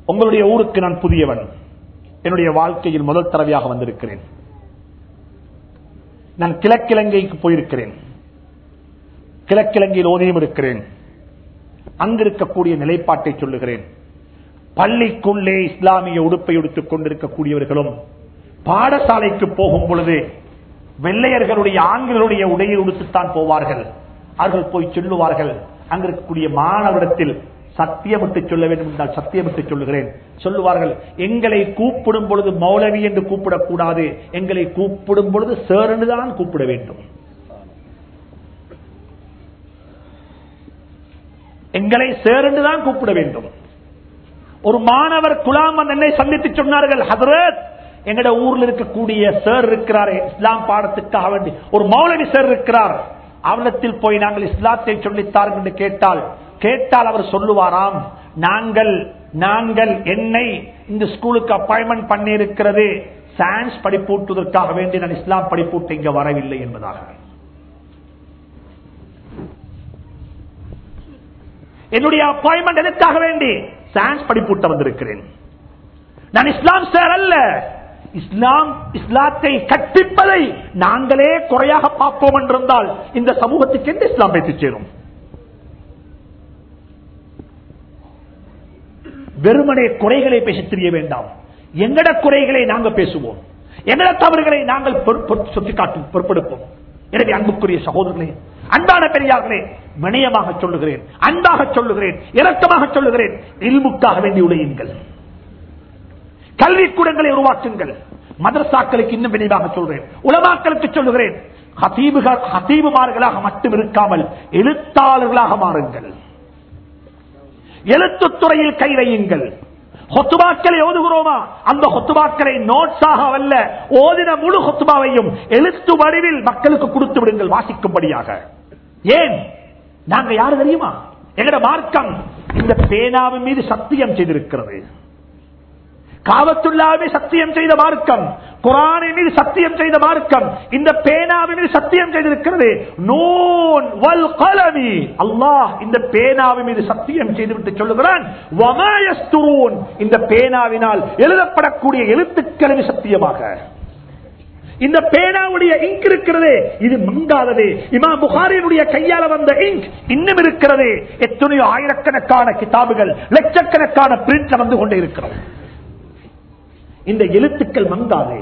உங்களுடைய ஊருக்கு நான் புதியவன். என்னுடைய வாழ்க்கையில் முதல் தடவையாக வந்திருக்கிறேன். நான் கிழக்கிழங்கைக்கு போயிருக்கிறேன். கிழக்கிழங்கையில் ஓதியும் இருக்கிறேன். அங்கிருக்கக்கூடிய நிலைப்பாட்டை சொல்லுகிறேன். பள்ளிக்குள்ளே இஸ்லாமிய உடுப்பை உடுத்துக் கொண்டிருக்கக்கூடியவர்களும் பாடசாலைக்கு போகும் பொழுது வெள்ளையர்களுடைய ஆண்களுடைய உடையை உடுத்துத்தான் போவார்கள். அவர்கள் போய் சொல்லுவார்கள் அங்கிருக்கக்கூடிய மாணவரிடத்தில் சத்தியமிட்டு சொல்ல வேண்டும் என்றால் சத்தியமிட்டு சொல்லுகிறேன். சொல்லுவார்கள் எங்களை கூப்பிடும் பொழுது மௌலவி என்று கூப்பிடக்கூடாது. எங்களை கூப்பிடும் பொழுது சேர் தான் கூப்பிட வேண்டும். எங்களை சேரண்டு தான் கூப்பிட வேண்டும். ஒரு மாணவர் குலாமன் என்னை சந்தித்து சொன்னார்கள் ஹதரத் எங்கட ஊர்ல இருக்கக்கூடிய சார் இருக்கிறாரே இஸ்லாம் பாடத்துக்காக வேண்டி. ஒரு மௌலவி சார் இருக்கிறார். அவனத்தில் போய் நாங்கள் இஸ்லாத்தை சொல்லித்தார்கள் என்று கேட்டால் கேட்டால் அவர் சொல்லுவாராம் நாங்கள் நாங்கள் என்னை இந்த ஸ்கூலுக்கு அப்பாயின்மெண்ட் பண்ணி இருக்கிறது சயின்ஸ் படிப்பூட்டுவதற்காக வேண்டி நான் இஸ்லாம் படிப்பூட்டு இங்க வரவில்லை என்பதாக. என்னுடைய அப்பாயின்மெண்ட் எதற்காக வேண்டி? சயின்ஸ் படிப்பூட்ட வந்திருக்கிறேன். நான் இஸ்லாம் சார் அல்ல. இஸ்லாம் இஸ்லாத்தை கற்பிப்பதை நாங்களே குறையாக பார்ப்போம் என்றிருந்தால் இந்த சமூகத்துக்கு எந்த இஸ்லாம் பேசி சேரும்? வெறுமனே குறைகளை பேச தெரிய வேண்டாம். எங்கட குறைகளை நாங்கள் பேசுவோம். எங்கட தவறுகளை நாங்கள் சுட்டிக்காட்டும் பொறுப்படுப்போம் எனவே அன்புக்குரிய சகோதரர்களே அன்பான பெரியார்களே வினயமாக சொல்லுகிறேன் அன்பாக சொல்லுகிறேன் இரக்கமாக சொல்லுகிறேன் இல்முக்காக வேண்டி உடையுங்கள் கல்விக்கூடங்களை உருவாக்குங்கள். மதரசாக்களுக்கு இன்னும் விரைவாக சொல்றேன். உலமாக்களுக்கு சொல்லுகிறேன் ஹசீபுகள் ஹசீபுமார்களாக மட்டும் இருக்காமல் எழுத்தாளர்களாக மாறுங்கள். எழுத்துத்துறையில் கை வையுங்கள். ஹொத்துபாக்களை ஓதுகிறோமா? அந்த ஹொத்துபாக்களை நோட்ஸாக அல்ல ஓதின முழு ஹொத்துபாவையும் எழுத்து வடிவில் மக்களுக்கு கொடுத்து விடுங்கள் வாசிக்கும்படியாக. ஏன்? நாங்க யாரு தெரியுமா? எங்கட மார்க்கம் இந்த பேனாவின் மீது சத்தியம் செய்திருக்கிறது. காவத்துள்ளாவே சத்தியம் செய்த மார்க்கம். குரானை மீது சத்தியம் செய்த மார்க்கம். இந்த பேனாவின் மீது சத்தியம் செய்திருக்கிறது. நூன் வல் கலமி. அல்லாஹ் இந்த பேனாவின் மீது சத்தியம் செய்துவிட்டு சொல்லுகிறான். இந்த பேனாவினால் எழுதப்படக்கூடிய எழுத்துக்களவி சத்தியமாக. இந்த பேனாவுடைய இங்க் இருக்கிறது. இது மங்காதது. இமா புகாரினுடைய கையால வந்த இங்க் இன்னும் இருக்கிறது. எத்தனையோ ஆயிரக்கணக்கான கிதாபுகள் லட்சக்கணக்கான பிரிண்ட் வந்து கொண்டே இருக்கிறோம் இந்த எழுத்துக்கள் மங்காது.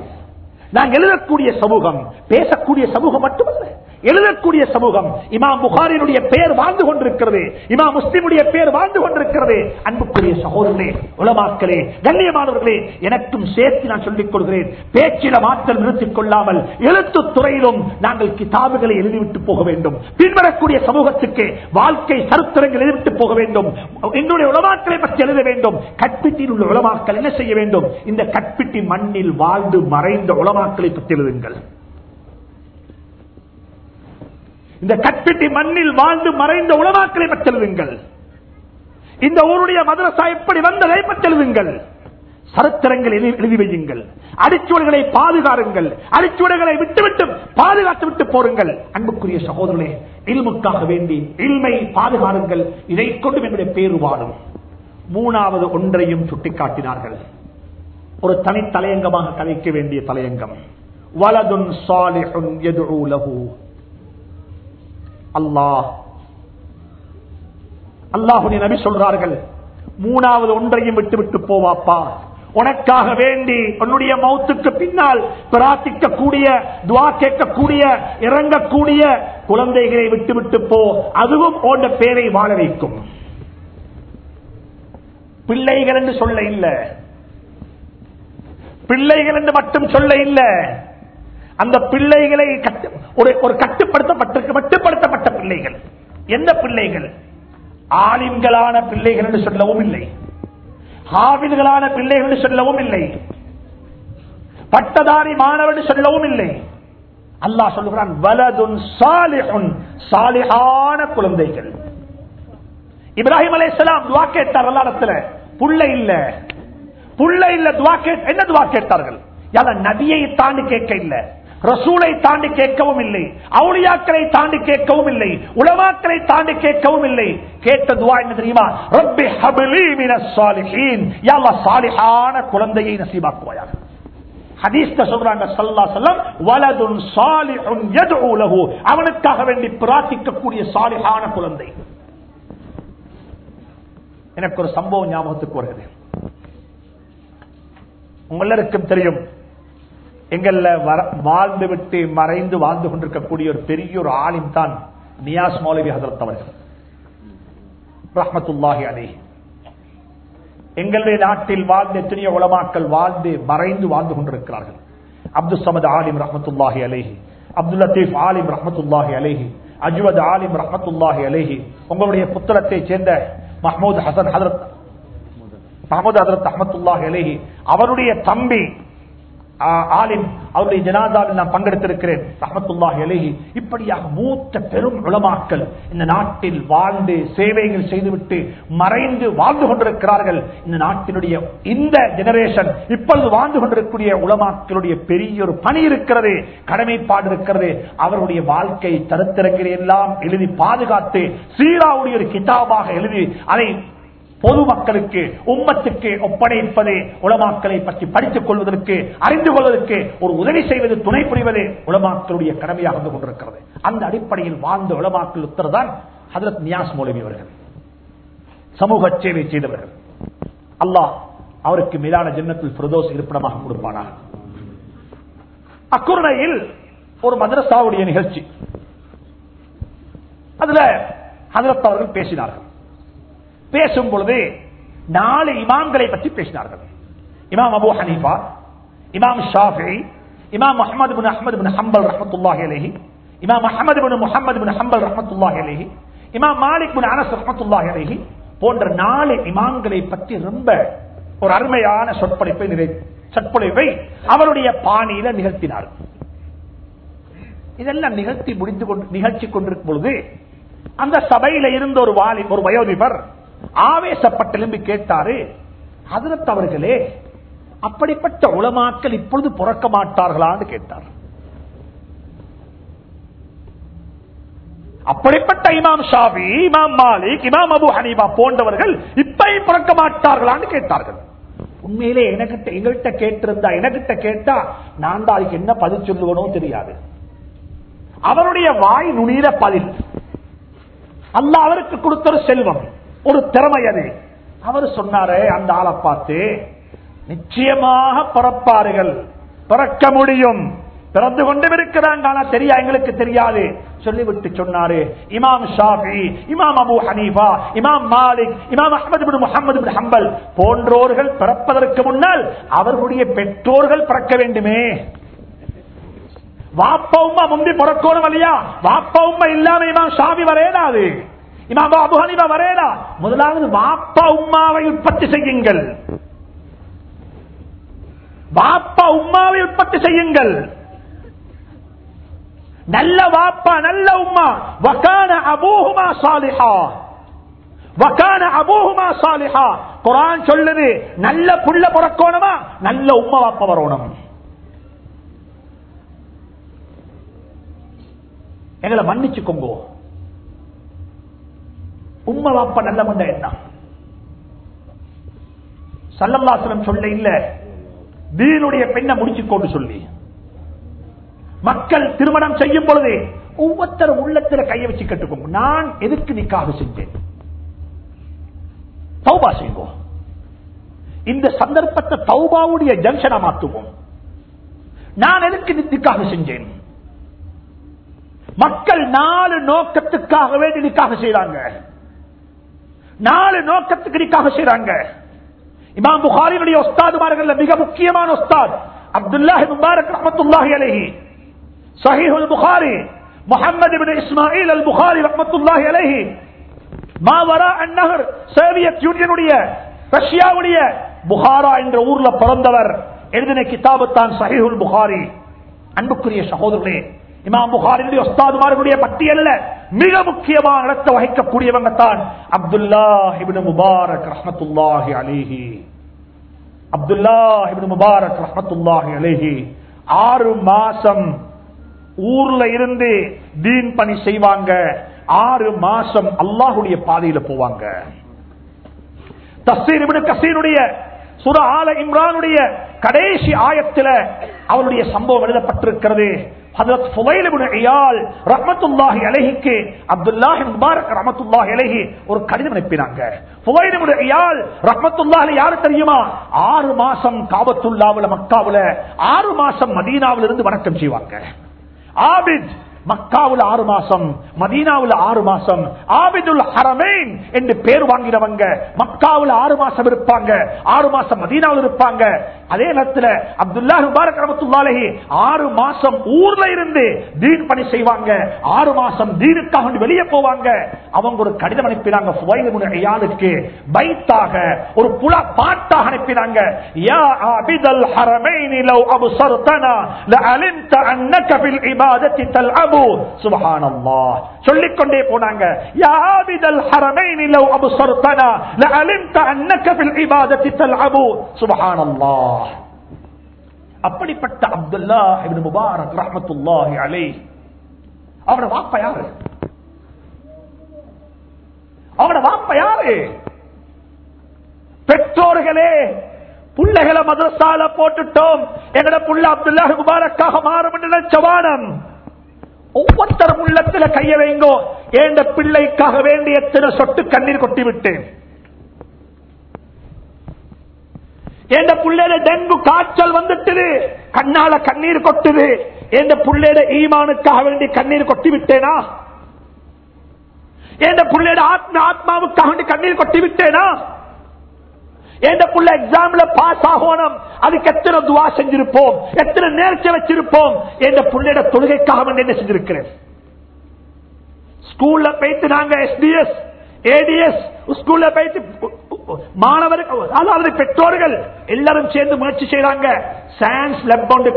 நாங்கள் எழுதக்கூடிய சமூகம் பேசக்கூடிய சமூகம் மட்டுமல்ல எழுதக்கூடிய சமூகம். இமாம் புகாரினுடைய பெயர் வாழ்ந்து கொண்டிருக்கிறது. இமாம் முஸ்லிமுடைய பெயர் வாழ்ந்து கொண்டிருக்கிறது. அன்புக்குரிய சகோதரர்களே உலமாக்களே கண்ணியமானவர்களே எனக்கும் சேர்த்து நான் சொல்லிக் கொள்கிறேன். பேச்சில மாற்றல் நிறுத்திக் கொள்ளாமல் எழுத்து துறையிலும் நாங்கள் கிதாபுகளை எழுதிவிட்டு போக வேண்டும். பின்வரக்கூடிய சமூகத்துக்கு வாழ்க்கை சருத்திரங்கள் எழுதிவிட்டு போக வேண்டும். என்னுடைய உலமாக்களை பற்றி எழுத வேண்டும். கற்பிட்டில் உள்ள உலமாக்கள் என்ன செய்ய வேண்டும்? இந்த கற்பிட்டி மண்ணில் வாழ்ந்து மறைந்த உலமாக்களை பற்றி எழுதுங்கள். இந்த கற்பிட்டி மண்ணில் வாழ்ந்து மறைந்த உலமாக்களை பற்றெழுதுங்கள் இந்த ஊருடைய மதரசா எப்படி வந்ததை பற்றெழுதுங்கள் சரித்திரங்கள் எழுதி எழுதி வையுங்கள். அடிச்சுவடுகளை பாதுகாருங்கள். அடிச்சுவடுகளை விட்டுவிட்டு பாதுகாத்து விட்டு போருங்கள். அன்புக்குரிய சகோதரனே இல்முக்காக வேண்டி இல்மை பாதுகாருங்கள். இதை கொண்டு என்னுடைய பேரு வாழும். மூணாவது ஒன்றையும் சுட்டிக்காட்டினார்கள். ஒரு தனி தலையங்கமாக கதைக்க வேண்டிய தலையங்கம். வலதுன் சாலிஹுன் எதுஉ அல்லாஹ். அல்லாஹுடைய நபி சொல்றார்கள் மூணாவது ஒன்றையும் விட்டு விட்டு போவாப்பா உனக்காக வேண்டி உன்னுடைய மௌத்துக்கு பின்னால் பிரார்த்திக்கக்கூடிய துவா கேட்கக்கூடிய இறங்கக்கூடிய குழந்தைகளை விட்டு விட்டு போ. அதுவும் போன்ற பேரை வாழ வைக்கும். பிள்ளைகள் என்று சொல்ல இல்ல. பிள்ளைகள் என்று மட்டும் சொல்ல இல்ல. அந்த பிள்ளைகளை ஒரு ஒரு கட்டுப்படுத்தப்பட்ட மட்டுப்படுத்தப்பட்ட பிள்ளைகள். எந்த பிள்ளைகள்? ஆலிம்களான பிள்ளைகள் என்று சொல்லவும் இல்லை. ஹாவில்களான பிள்ளைகள் என்று சொல்லவும் இல்லை. பட்டதாரி மாணவன் சொல்லவும் இல்லை. அல்லாஹ் சொல்லுகிறான் வலதுன் சாலிஹுன் சாலிஹான குழந்தைகள். இப்ராஹிம் அலைஹிஸ்ஸலாம் துவா கேட்டார் அல்லாஹ்விடத்துல. புள்ள இல்ல. புள்ள இல்ல துவா கேட் என்ன துவா கேட்டார்கள்? யார நபியை தாண்டி கேட்க இல்லை. ரசூலை தாண்டி கேட்கவும் இல்லை. அவுளியாக்களை தாண்டி கேட்கவும் இல்லை. உலமாக்களை தாண்டி கேட்கவும் இல்லை. கேட்ட துவா என்ன தெரியுமா? ரப்பி ஹபிலி சாலிஹீன். சாலிஹான குழந்தையை நசீபாக்குவாயாக. அவனுக்காக வேண்டி பிரார்த்திக்கக்கூடிய சாலிஹான குழந்தை. எனக்கு ஒரு சம்பவம் ஞாபகத்துக்கு வருகிறது. உங்களுக்கும் தெரியும் எங்கள்ல வாழ்ந்து விட்டு மறைந்து வாழ்ந்து கொண்டிருக்கக்கூடிய ஒரு பெரிய ஒரு ஆலிம் தான் நியாஸ் மௌலவி ஹசரத் அவர்கள். ரஹமத்துல்லாஹி அலைஹி. எங்களுடைய நாட்டில் வாழ்ந்த எத்தனையோ உலமாக்கள் வாழ்ந்து மறைந்து வாழ்ந்து கொண்டிருக்கிறார்கள். அப்துல் சமத் ஆலிம் ரஹமத்துல்லாஹி அலேஹி அப்துல் லத்தீப் ஆலிம் ரஹமத்துல்லாஹி அலேஹி அஜ்வத் ஆலிம் ரஹமத்துல்லாஹி அலேஹி உங்களுடைய புத்தகத்தை சேர்ந்த மஹமூத் ஹசன் ஹசரத் மஹமூத் ஹசரத் அஹமத்துல்லாஹி அலேஹி அவருடைய தம்பி ஆலிம் அவருடைய ஜனாதாவில் நான் பங்கெடுத்திருக்கிறேன். ரஹமத்துல்லாஹி அலைஹி. இப்படியாக மூத்த பெரும் உலமாக்கள் இந்த நாட்டில் வாழ்ந்து சேவைகள் செய்துவிட்டு மறைந்து வாழ்ந்து கொண்டிருக்கிறார்கள். இந்த நாட்டினுடைய இந்த ஜெனரேஷன் இப்பொழுது வாழ்ந்து கொண்டிருக்கூடிய உலமாக்களுடைய பெரிய ஒரு பணி இருக்கிறது கடமைப்பாடு இருக்கிறது. அவருடைய வாழ்க்கை தருத்திரங்களை எல்லாம் எழுதி பாதுகாத்து சீராவுடைய ஒரு கிதாபாக எழுதி அதை பொதுமக்களுக்கு உம்மத்துக்கு ஒப்படைப்பது உலமாக்களை பற்றி படித்துக் கொள்வதற்கு அறிந்து கொள்வதற்கு ஒரு உதவி செய்வது துணை புரிவது உலமாக்களுடைய கடமையாக வந்து கொண்டிருக்கிறது. அந்த அடிப்படையில் வாழ்ந்த உலமாக்கள் உத்தரதான் ஹதரத் நியாஸ் மௌலவி அவர்கள். சமூக சேவை செய்தவர்கள். அல்லாஹ் அவருக்கு மீதான ஜன்னத்தில் பிரதோஷ் இருப்பிடமாக கொடுப்பானார் அக்குருணையில் ஒரு மதரசாவுடைய நிகழ்ச்சி. அதுல ஹதரத் அவர்கள் பேசினார்கள். பேசும் பொழுது நாலு இமாம்களை பற்றி பேசினார்கள். இமாம் அபு ஹனீஃபா இமாம் ஷாஃபி இமாம் முஹம்மது பின் அஹமது பின் ஹம்பல் ரஹமத்துல்லாஹி அலஹி இமாம் அஹமது பின் முஹம்மது பின் ஹம்பல் ரஹமத்துல்லாஹி அலஹி இமாம் மாலிக் பின் அனஸ் ரஹமத்துல்லாஹி அலஹி போன்ற நாலு இமாம்களை பற்றி ரொம்ப ஒரு அருமையான சொற்பொழிப்பை நிறை சொற்பொழிப்பை அவருடைய பாணியில நிகழ்த்தினார். இதெல்லாம் நிகழ்த்தி முடிந்து கொண்டு நிகழ்ச்சி கொண்டிருக்கும் பொழுது அந்த சபையில இருந்த ஒரு வாலி ஒரு வயோதிபர் ஆவேசப்பட்டு எழும்பி கேட்டாரு ஹதரத் அவர்களே அப்படிப்பட்ட உலமாக்கள் இப்பொழுது பிறக்க மாட்டார்களான்னு கேட்டார். அப்படிப்பட்ட இமாம் ஷாபி இமாம் மாலிக் இமாம் அபு ஹனீபா போன்றவர்கள் இப்பயும் பிறக்க மாட்டார்களான்னு கேட்டார்கள். உண்மையிலே எனக்கிட்ட எங்கள்கிட்ட கேட்டிருந்தா எனக்கிட்ட கேட்டா நான் தான் அதுக்கு என்ன பதில் சொல்லுவனும் தெரியாது. அவருடைய வாய் நுனியில பதில். அல்ல அவருக்கு கொடுத்த ஒரு செல்வம். ஒரு திறமை அது அவர் சொன்னாரு அந்த ஆளை பார்த்து நிச்சயமாக பிறப்பார்கள். பிறக்க முடியும். பிறந்து கொண்டு இருக்கிறாங்க ஆனா தெரியா எங்களுக்கு தெரியாது. சொல்லிவிட்டு சொன்னாரு இமாம் ஷாஃபி இமாம் அபு ஹனீஃபா இமாம் மாலிக் இமாம் அஹமது பின் முகமது பின் ஹம்பல் போன்றோர்கள் பிறப்பதற்கு முன்னால் அவர்களுடைய பெற்றோர்கள் பிறக்க வேண்டுமே. வாப்ப உம்மா முந்தி பிறக்கணும் இல்லையா? வாப்ப இல்லாம இமாம் ஷாபி வரேடாது இமாம் அபு ஹனீஃபா வரேடா முதலாவது வாப்பா உம்மாவை உற்பத்தி செய்யுங்கள். வாப்பா உம்மாவை உற்பத்தி செய்யுங்கள். நல்ல வாப்பா நல்ல உம்மா. வக்கான அபூஹுமா சாலிஹா. வக்கான அபூஹுமா சாலிஹா. குரான் சொல்லுது நல்ல புள்ள பிறக்கணுமா? நல்ல உம்மா வாப்பா வரணும். எங்களை மன்னிச்சுக்கோங்க. உம்ம வாப்ப நல்ல மந்த என்ன? சல்லல்லாசனம் சொல்ல இல்ல. தீனுடைய பெண்ணை முடிச்சுக்கோண்டு சொல்லி. மக்கள் திருமணம் செய்யும் பொழுது ஒவ்வொருத்தர் உள்ளத்துல கையை வச்சு கட்டுக்கோங்க நான் எதுக்கு நிக்காக செஞ்சேன்? தௌபா செய்வோம். இந்த சந்தர்ப்பத்தை தௌபாவுடைய ஜங்ஷனா மாத்துவோம். நான் எதுக்கு நித்திக்காக செஞ்சேன்? மக்கள் நாலு நோக்கத்துக்காக வேண்டி நிக்காக செய்யறாங்க நாலு நோக்கத்துக்கு நிக்காக செய்யறாங்க இமாம் புகாரினுடைய ஒஸ்தாதுமார்கள் மிக முக்கியமான ஒஸ்தாத் அப்துல்லாஹி முபாரக் ரஹமத்துல்லாஹி அலைஹி. சஹீஹுல் புகாரி முஹம்மது பின் இஸ்மாயில் அல் புகாரி ரஹமத்துல்லாஹி அலஹி. மாவரா அந்நகர் சோவியத் யூனியனுடைய ரஷ்யாவுடைய புகாரா என்ற ஊர்ல பிறந்தவர். எழுதின கிதாபத்தான் சஹீஹுல் புகாரி. அன்புக்குரிய சகோதரர்களே இமாம் புகாரினுடைய ஒஸ்தாதுமார்களுடைய பட்டியல்ல மிக முக்கியமான இடத்தை வகிக்கக்கூடியவங்க தான் அப்துல்லாஹிபின் முபாரக் ரஹமத்துல்லாஹி அலிஹி. அப்துல்லாஹிபின் முபாரக் ரஹமத்துல்லாஹி அலிஹி. ஆறு மாசம் ஊர்ல இருந்து தீன் பணி செய்வாங்க. ஆறு மாசம் அல்லாஹுடைய பாதையில போவாங்க. தஸ்தீர் இபின் கசீருடைய சுர ஆல இம்ரானுடைய கடைசி ஆயத்தில் அவருடைய சம்பவம் எழுதப்பட்டிருக்கிறது. ஹதரத் ஃபுவைல் இப்னு இயால் ரஹ்மத்துல்லாஹி அலைஹிக்கு அப்துல்லாஹி முபாரக் ரஹ்மத்துல்லாஹி அலைஹி ஒரு கடிதம் அனுப்பினாங்க. ஃபுவைல் இப்னு இயால் ரஹ்மத்துல்லாஹி யாரு தெரியுமா? ஆறு மாசம் காபத்துல்லாவுல மக்காவுல ஆறு மாசம் மதீனாவில இருந்து வணக்கம் செய்வாங்க. ஆபித் மக்காவுல ஆறு மாசம் மதீனாவுல ஆறு மாசம் ஆபிதுல் ஹரமேன் என்று பேர் வாங்கினவங்க மக்காவுல ஆறு மாசம் இருப்பாங்க ஆறு மாசம் மதீனாவில் இருப்பாங்க. அதே நேரத்தில் அப்துல்லா முபாரக் ரமத்துல்லாலே ஆறு மாசம் ஊர்ல இருந்து தீன் பணி செய்வாங்க. ஆறு மாசம் தீனுக்காக வெளியே போவாங்க. அவங்க ஒரு கடிதம் அனுப்பினாங்க ஃபுவைலுக்கு பைத்தாக ஒரு புல பாட்டாக அனுப்பினாங்க. யா அபிதல் ஹரமைன் லவ் அபுசர்தனா லஅலிம்த அன்னக பில் இபாதத்தி தல்அபு போனாங்க. யா ஆபிதல் ஹரமைன் லவ் அபுசர்தனா லஅலிம்த அன்னக ஃபில் இபாதத்தி தல்அபு அப்படிப்பட்ட அப்துல்லா இப்னு முபாரக் ரஹ்மத்துல்லாஹி அலைஹி. அவரோட வாப்பா யாரு? அவரோட வாப்பா யாரு? பெற்றோர்களே பிள்ளைகளை மதரசால போட்டுட்டோம். எங்கட புள்ள அப்துல்லா முபாரக்காக மாறும் என்று நினைச்சவானம் ஒவ்வொருத்தரும் உள்ளத்துல கைய வைங்கோ. ஏண்ட பிள்ளைக்காக வேண்டிய எத்தனை சொட்டு கண்ணீர் கொட்டி விட்டேன் எந்த புள்ளையில டெங்கு காய்ச்சல் வந்துட்டுது. கண்ணால கண்ணீர் கொட்டுது. எந்த புள்ளையில ஈமானுக்காக வேண்டி கண்ணீர் கொட்டி விட்டேனா எந்த புள்ளையிட ஆத்ம ஆத்மாவுக்காக வேண்டி கண்ணீர் கொட்டி விட்டேனா புள்ள எக்ஸாம்ல பாஸ் ஆகணும். அதுக்கு எத்தனை துவா செஞ்சிருப்போம்? எத்தனை நேர்ச்சி வச்சிருப்போம்? எந்த புள்ளையிட தொழுகைக்காக வேண்டி என்ன செஞ்சிருக்கிறேன் ஸ்கூல்ல போயிட்டு நாங்க எஸ்டிஎஸ் ஏடிஎஸ் ஸ்கூல்ல போயிட்டு மாணவர்கள் அதாவது பெற்றோர்கள் எல்லாரும் சேர்ந்து முயற்சி செய்யறாங்க சயின்ஸ் லெப் ஒன்று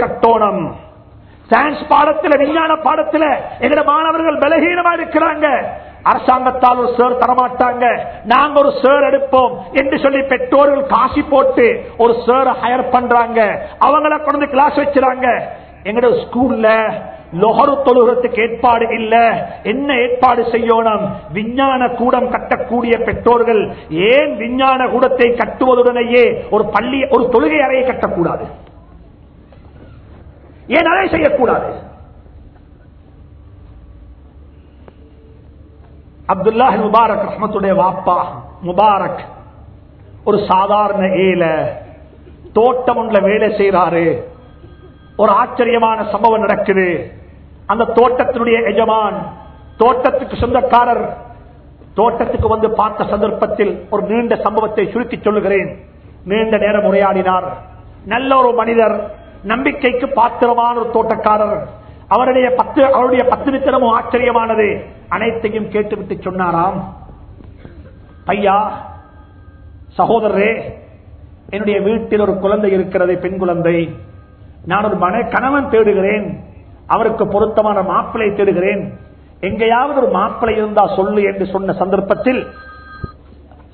சயின்ஸ் பாடத்துல விஞ்ஞான பாடத்துல எங்கட மாணவர்கள் பலகீனமா இருக்கிறாங்க. அரசாங்கத்தால் ஒரு சேர் தரமாட்டாங்க. நாங்க ஒரு சேர் எடுப்போம் என்று சொல்லி பெற்றோர்கள் காசி போட்டு ஒரு சேர் ஹயர் பண்றாங்க. அவங்கள கொண்டு கிளாஸ் வச்சுறாங்க. எங்கட ஸ்கூல்ல லொஹரு தொழுகிறதுக்கு ஏற்பாடு இல்ல. என்ன ஏற்பாடு செய்யணும்? விஞ்ஞான கூடம் கட்டக்கூடிய பெற்றோர்கள் ஏன் விஞ்ஞான கூடத்தை கட்டுவதுடனேயே ஒரு பள்ளி ஒரு தொழுகை அறையை கட்டக்கூடாது? ஏன் அதை செய்யக்கூடாது? அப்துல்லா முபாரக் ரஹமத்துடைய வாப்பா முபாரக். ஒரு சாதாரண ஏல தோட்டம் ஒன்றுல வேலை செய்யறாரு ஒரு ஆச்சரியமான சம்பவம் நடக்குது. அந்த தோட்டத்தினுடைய எஜமான் தோட்டத்துக்கு சொந்தக்காரர் தோட்டத்துக்கு வந்து பார்த்த சந்தர்ப்பத்தில் ஒரு நீண்ட சம்பவத்தை சுருக்கி சொல்லுகிறேன். நீண்ட நேரம் உரையாடினார். நல்ல ஒரு மனிதர் நம்பிக்கைக்கு பாத்திரமான ஒரு தோட்டக்காரர். அவருடைய பத்து அவருடைய பத்திரித்தனமும் ஆச்சரியமானது. அனைத்தையும் கேட்டுவிட்டு சொன்னாராம். ஐயா சகோதரரே என்னுடைய வீட்டில் ஒரு குழந்தை இருக்கிறது பெண் குழந்தை. நான் ஒரு மன கணவன் தேடுகிறேன். அவருக்கு பொருத்தமான மாப்பிளை தேடுகிறேன். எங்கேயாவது ஒரு மாப்பிளை இருந்தா சொல்லு என்று சொன்ன சந்தர்ப்பத்தில்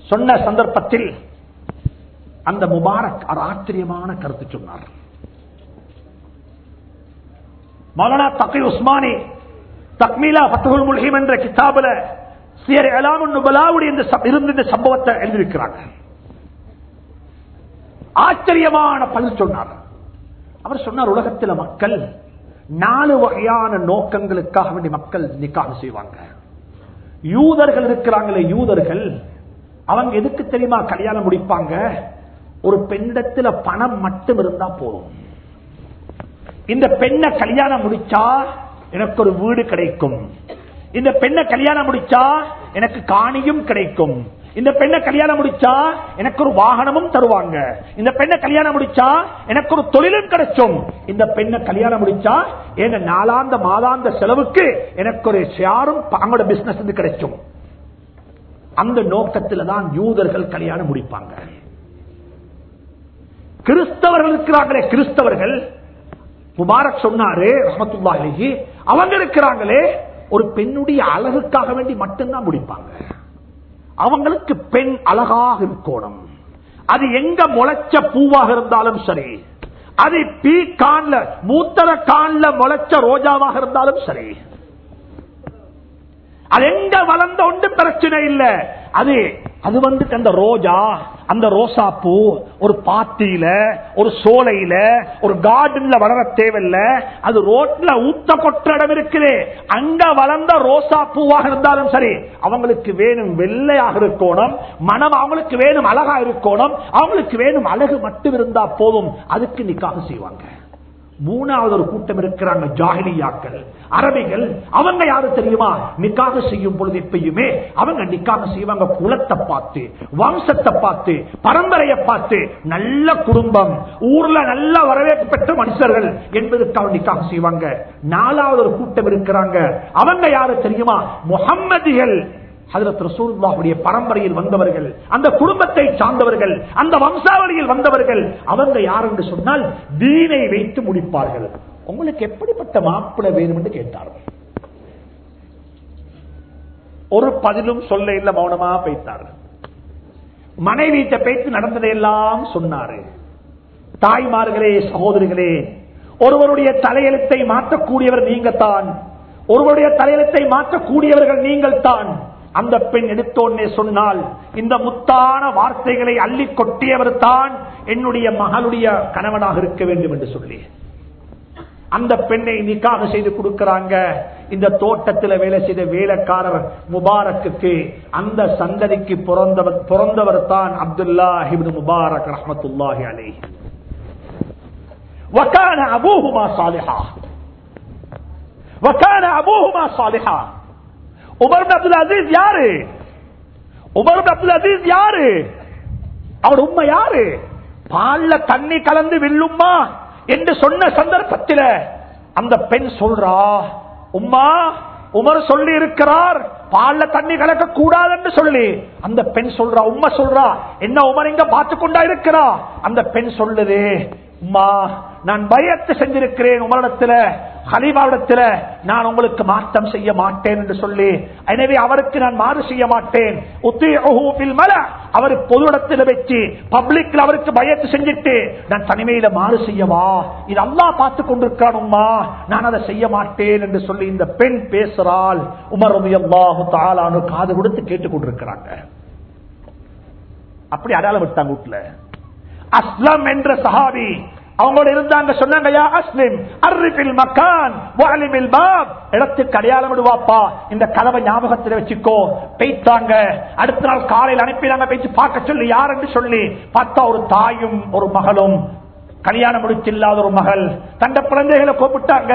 சொன்ன சந்தர்ப்பத்தில் அந்த முபாரக் ஒரு ஆச்சரியமான கருத்து சொன்னார். மௌலானா தக்கி உஸ்மானி தக்மீலா பத்துகுல் முல்ஹிம் என்ற கிதாபுல சியர் எலாமுன் இருந்த இந்த இருந்து இந்த சம்பவத்தை எழுதியிருக்கிறாங்க. ஆச்சரியமான பதில் சொன்னார். அவர் சொன்னார் உலகத்தில் மக்கள் நாலு வகையான நோக்கங்களுக்காக வேண்டிய மக்கள் நிக்காக செய்வாங்க. யூதர்கள் இருக்கிறாங்களே யூதர்கள் அவங்க எதுக்கு தெரியுமா கல்யாணம் முடிப்பாங்க? ஒரு பெண்ணிடத்துல பணம் மட்டும் இருந்தா போதும். இந்த பெண்ணை கல்யாணம் முடிச்சா எனக்கு ஒரு வீடு கிடைக்கும். இந்த பெண்ணை கல்யாணம் முடிச்சா எனக்கு காணியும் கிடைக்கும். இந்த பெண்ணை கல்யாணம் முடிச்சா எனக்கு ஒரு வாகனமும் தருவாங்க. இந்த பெண்ணை கல்யாணம் முடிச்சா எனக்கு ஒரு தொழிலும் கிடைச்சும். இந்த பெண்ணை கல்யாணம் முடிச்சா எங்க நாலாந்த மாதாந்த செலவுக்கு எனக்கு ஒரு ஷேரும் அவங்களோட பிசினஸ் கிடைச்சும். அந்த நோக்கத்தில் தான் யூதர்கள் கல்யாணம் முடிப்பாங்க. கிறிஸ்தவர்கள் இருக்கிறாங்களே கிறிஸ்தவர்கள் முபாரக் சொன்னாரு ரஹமத்துல்லாஹி அவங்க இருக்கிறாங்களே ஒரு பெண்ணுடைய அழகுக்காக வேண்டி மட்டும்தான் முடிப்பாங்க. அவங்களுக்கு பெண் அழகாக இருக்கணும். அது எங்க முளைச்ச பூவாக இருந்தாலும் சரி அது பீ கான்ல மூத்தர கான்ல முளைச்ச ரோஜாவாக இருந்தாலும் சரி. அது எங்க வளர்ந்த ஒன்றும் பிரச்சனை இல்லை. அது அது வந்துட்டு அந்த ரோஜா அந்த ரோசா பூ ஒரு பாத்தியில ஒரு சோலையில ஒரு கார்டன்ல வளர தேவையில்ல அது ரோட்ல ஊத்த கொற்ற இடம் இருக்குது. அங்க வளர்ந்த ரோசா பூவாக இருந்தாலும் சரி அவங்களுக்கு வேணும் வெள்ளையாக இருக்கணும் மனம் அவங்களுக்கு வேணும் அழகா இருக்கணும் அவங்களுக்கு வேணும் அழகு மட்டும் இருந்தா போதும் அதுக்கு நிக்காக செய்வாங்க. மூணாவது ஒரு கூட்டம் இருக்கிறாங்க ஜாகிலியாக்கள். அரபிகள் அவங்க யாரு தெரியுமா? நிக்காக செய்யும் பொழுது எப்பயுமே அவங்க நிக்காக செய்வாங்க குலத்தை பார்த்து வம்சத்தை பார்த்து பரம்பரையை பார்த்து நல்ல குடும்பம் ஊர்ல நல்ல வரவேற்பு பெற்ற மனுஷர்கள் என்பதற்கு நிக்காக செய்வாங்க. நாலாவது ஒரு கூட்டம் இருக்கிறாங்க. அவங்க யாரு தெரியுமா? முகம்மதிகள் ஹதரத் ரசூலுல்லாஹுடைய பரம்பரையில் வந்தவர்கள் அந்த குடும்பத்தை சார்ந்தவர்கள் அந்த வம்சாவளியில் வந்தவர்கள் அவங்க யார் என்று சொன்னால் தீனை வைத்து முடிப்பார்கள். உங்களுக்கு எப்படிப்பட்ட மாப்பிள வேணும் என்று கேட்டார்கள் ஒரு பதிலும் சொல்ல இல்ல மௌனமா பேத்தார்கள் மனைவியிட்ட பேச்சு நடந்ததையெல்லாம் சொன்னாரு. தாய்மார்களே சகோதரிகளே ஒருவருடைய தலையெழுத்தை மாற்றக்கூடியவர் நீங்க தான் ஒருவருடைய தலையெழுத்தை மாற்றக்கூடியவர்கள் நீங்கள் தான் அந்த பெண் எடுத்தோன்னே சொன்னால் இந்த முத்தான வார்த்தைகளை அள்ளி கொட்டியவர் தான் என்னுடைய மகளுடைய கணவனாக இருக்க வேண்டும் என்று சொல்லி. அந்த பெண்ணை நிக்காக செய்து கொடுக்கிறாங்க. இந்த தோட்டத்தில் வேலை செய்த வேலைக்காரர் முபாரக்கு அந்த சந்ததிக்கு பிறந்தவர் பிறந்தவர் தான் அப்துல்லா ஹிபின் முபாரக் ரஹமத்துல்லாஹி அலை வக்கான அபூஹுமா சாலிஹா. வக்கான அபூஹுமா சாலிஹா. உமர் அப்துல் அசீஸ் யாரு? உமர் அப்துல் அசீஸ் யாரு? அவர் உண்மை யாரு? பால்ல தண்ணி கலந்து வில்லும்மா என்று சொன்ன சந்தர்ப்பத்தில் அந்த பெண் சொல்றா உம்மா உமர் சொல்லி இருக்கிறார் பால்ல தண்ணி கலக்க கூடாது என்று சொல்லி. அந்த பெண் சொல்றா உம்மா சொல்றா என்ன உமர் இங்க பார்த்து கொண்டா இருக்கிறா? அந்த பெண் சொல்லுது உம்மா நான் பயத்து செஞ்சிருக்கிறேன் உங்களிடத்துல ஹலீபாவிடத்துல நான் உங்களுக்கு மாற்றம் செய்ய மாட்டேன் என்று சொல்லி எனவே அவருக்கு நான் மாறு செய்ய மாட்டேன். அவர் பொது இடத்துல வச்சு பப்ளிக்ல அவருக்கு பயத்து செஞ்சுட்டு நான் தனிமையில மாறு செய்யவா? இது அல்லா பார்த்து கொண்டிருக்கானுமா நான் அதை செய்ய மாட்டேன் என்று சொல்லி இந்த பெண் பேசுறாள். உமர் ரலியல்லாஹு தாளானு காது கொடுத்து கேட்டுக் கொண்டிருக்கிறாங்க. அப்படி அடையாளம் விட்டாங்க வீட்டுல அஸ்லம் என்ற சஹாபி அவங்களோட இருந்தாங்க சொன்னாங்க யா அஸ்லிம் அர்ரிபில் மக்கான் வாலிமில் பாப். இடத்துக்கு அடையாளம் விடுவாப்பா. இந்த கதவை ஞாபகத்தில் வச்சுக்கோ. பெய்த்தாங்க அடுத்த நாள் காலையில் அனுப்பினாங்க பேச்சு பார்க்க சொல்லி யாருன்னு சொல்லி. பார்த்தா ஒரு தாயும் ஒரு மகளும். கல்யாணம் முடிச்சில்லாத ஒரு மகள். தண்ட குழந்தைகளை கூப்பிட்டாங்க.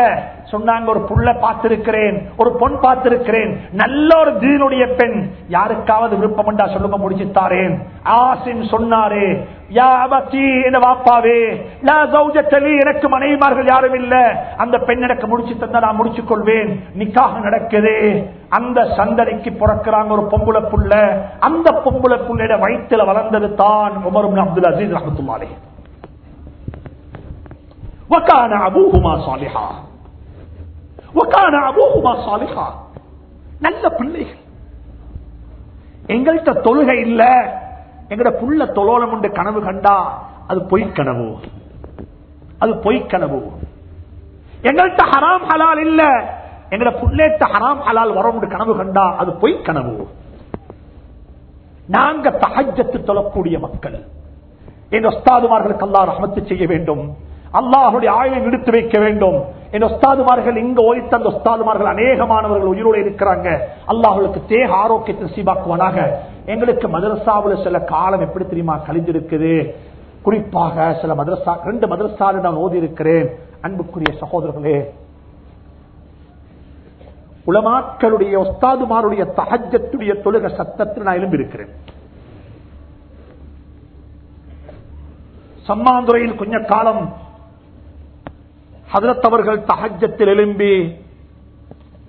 சொன்னாங்க ஒரு புள்ள பார்த்திருக்கிறேன். ஒரு பொன் பார்த்திருக்கிறேன். நல்ல ஒரு தீனுடைய பெண். யாருக்காவது விருப்பம் என்றா சொல்லுங்க முடிச்சுத்தாரேன் ஆசின் சொன்னாரே யா வாப்பாவே? எனக்கு மனைவிமார்கள் யாரும் இல்ல. அந்த பெண் எனக்கு முடிச்சு தந்தா நான் முடிச்சு கொள்வேன். நிக்காக நடக்குது. அந்த சந்ததிக்கு பிறக்கிறாங்க ஒரு பொம்புல புள்ள. அந்த பொம்புல புள்ளையிட வயிற்றுல வளர்ந்தது தான் உமரும் அப்துல் அசீஸ் ரஹமத்துல்லாலே وكان ابوهما صالحا وكان ابوهما صالحا நல்ல பிள்ளைகள் எங்கள்கிட்ட தொழுகை இல்ல எங்கட புள்ள தொழோலம் உண்டு கனவு கண்டா அது பொய் கனவு அது பொய் கனவு எங்கள்கிட்ட ஹராம் ஹலால் இல்ல எங்கட புள்ளேட்ட ஹராம் ஹலால் வரும் கனவு கண்டா அது பொய் கனவு நாங்க தஹஜத்து தொழக்கூடிய மக்கள் என் ஒஸ்தாதுமார்களுக்கு அல்லா ரஹமத்து செய்ய வேண்டும் அல்லாஹுடைய ஆயுளை விடுத்து வைக்க வேண்டும். என் ஒஸ்தாதுமார்கள் இங்க ஓய்த்த அந்த ஒஸ்தாதுமார்கள் அநேகமானவர்கள் உயிரோடு இருக்கிறாங்க. அல்லாஹுக்கு தேக ஆரோக்கியத்தை சீபாக்குவானாக எங்களுக்கு மதரசாவில் சில காலம் எப்படி தெரியுமா கழிந்திருக்குது? குறிப்பாக சில மதரசா ரெண்டு மதரசாவில் நான் ஓதி இருக்கிறேன் அன்புக்குரிய சகோதரர்களே உலமாக்களுடைய ஒஸ்தாதுமாருடைய தகஜத்துடைய தொழுக சத்தத்தில் நான் எழும்பியிருக்கிறேன். சம்மாந்துறையில் கொஞ்ச காலம் ஹதரத்தவர்கள் தகஜத்தில் எழும்பி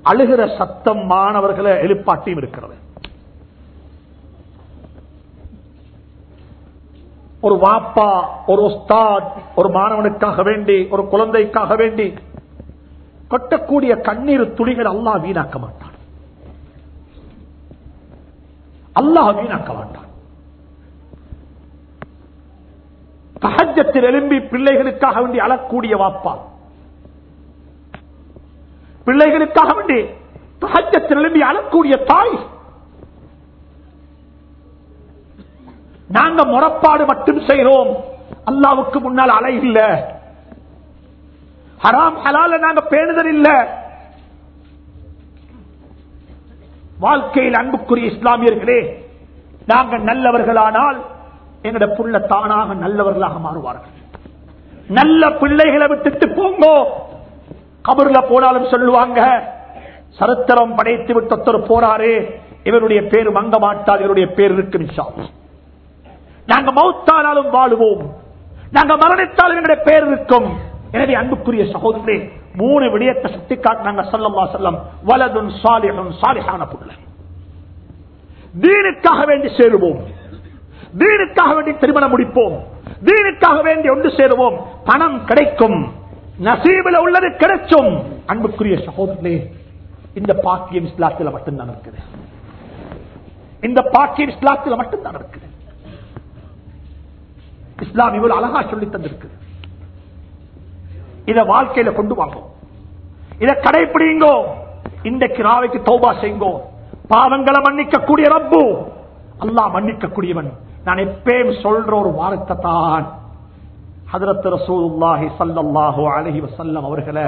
அழுகிற சத்தம் மாணவர்களை எழுப்பாட்டியும் இருக்கிறது. ஒரு வாப்பா ஒரு உஸ்தாத் ஒரு மாணவனுக்காக வேண்டி ஒரு குழந்தைக்காக வேண்டி கொட்டக்கூடிய கண்ணீர் துளிகள் அல்லாஹ் வீணாக்க மாட்டான். அல்லாஹ் வீணாக்க மாட்டான். தகஜத்தில் எழும்பி பிள்ளைகளுக்காக வேண்டி அழக்கூடிய வாப்பா. பிள்ளைகளுக்காக வேண்டி தகஜத்தில் எழும்பி அழக்கூடிய தாய். நாங்க முறப்பாடு மட்டும் செய்கிறோம் அல்லாவுக்கு முன்னால் அலை இல்ல. ஹராம் ஹலால நாங்க பேணுதல் இல்ல. வாழ்க்கையில் அன்புக்குரிய இஸ்லாமியர்களே நாங்க நல்லவர்களானால் எங்கட புள்ள தானாக நல்லவர்களாக மாறுவார்கள். நல்ல பிள்ளைகளை விட்டுட்டு போங்கோ. கபர்ல போனாலும் சொல்லுவாங்க சரித்திரம் படைத்து விட்டு ஒருத்தர் போறாரு இவருடைய பேர் மங்க மாட்டார் இவருடைய பேர் இருக்கும் இன்ஷா நாங்க மௌத்தானாலும் வாழுவோம். நாங்க மரணித்தாலும் எங்களுடைய பேர் இருக்கும். எனவே அன்புக்குரிய சகோதரே மூணு விடயத்தை சுட்டி காட்டினாங்க சொல்லம்மா செல்லம் வலதும் சாலிகளும் சாலிகான புள்ள. தீனுக்காக வேண்டி சேருவோம். தீனுக்காக வேண்டி திருமணம் முடிப்போம். தீனுக்காக வேண்டி ஒன்று சேருவோம். பணம் கிடைக்கும். நசீபில் உள்ளது கிடைச்சும். அன்புக்குரிய சகோதரே இந்த பாக்கியம் இஸ்லாத்தில் மட்டும்தான் இருக்குது இந்த பாக்கியம் இஸ்லாத்தில் மட்டும்தான் இருக்குது இஸ்லாம் இவ்வளவு அழகா சொல்லி தந்திருக்கு இத வாழ்க்கையில கொண்டு வாங்கும் இத கடைபிடிங்கோ இந்த கிராவைக்கு தௌபா செய்யுங்கோ பாவங்களை மன்னிக்கக்கூடிய ரப்பு. அல்லாஹ் மன்னிக்கக்கூடியவன். நான் எப்பயும் சொல்ற ஒரு வார்த்தை தான் ஹதரத் ரசூலுல்லாஹி ஸல்லல்லாஹு அலஹி வசல்லம் அவர்களை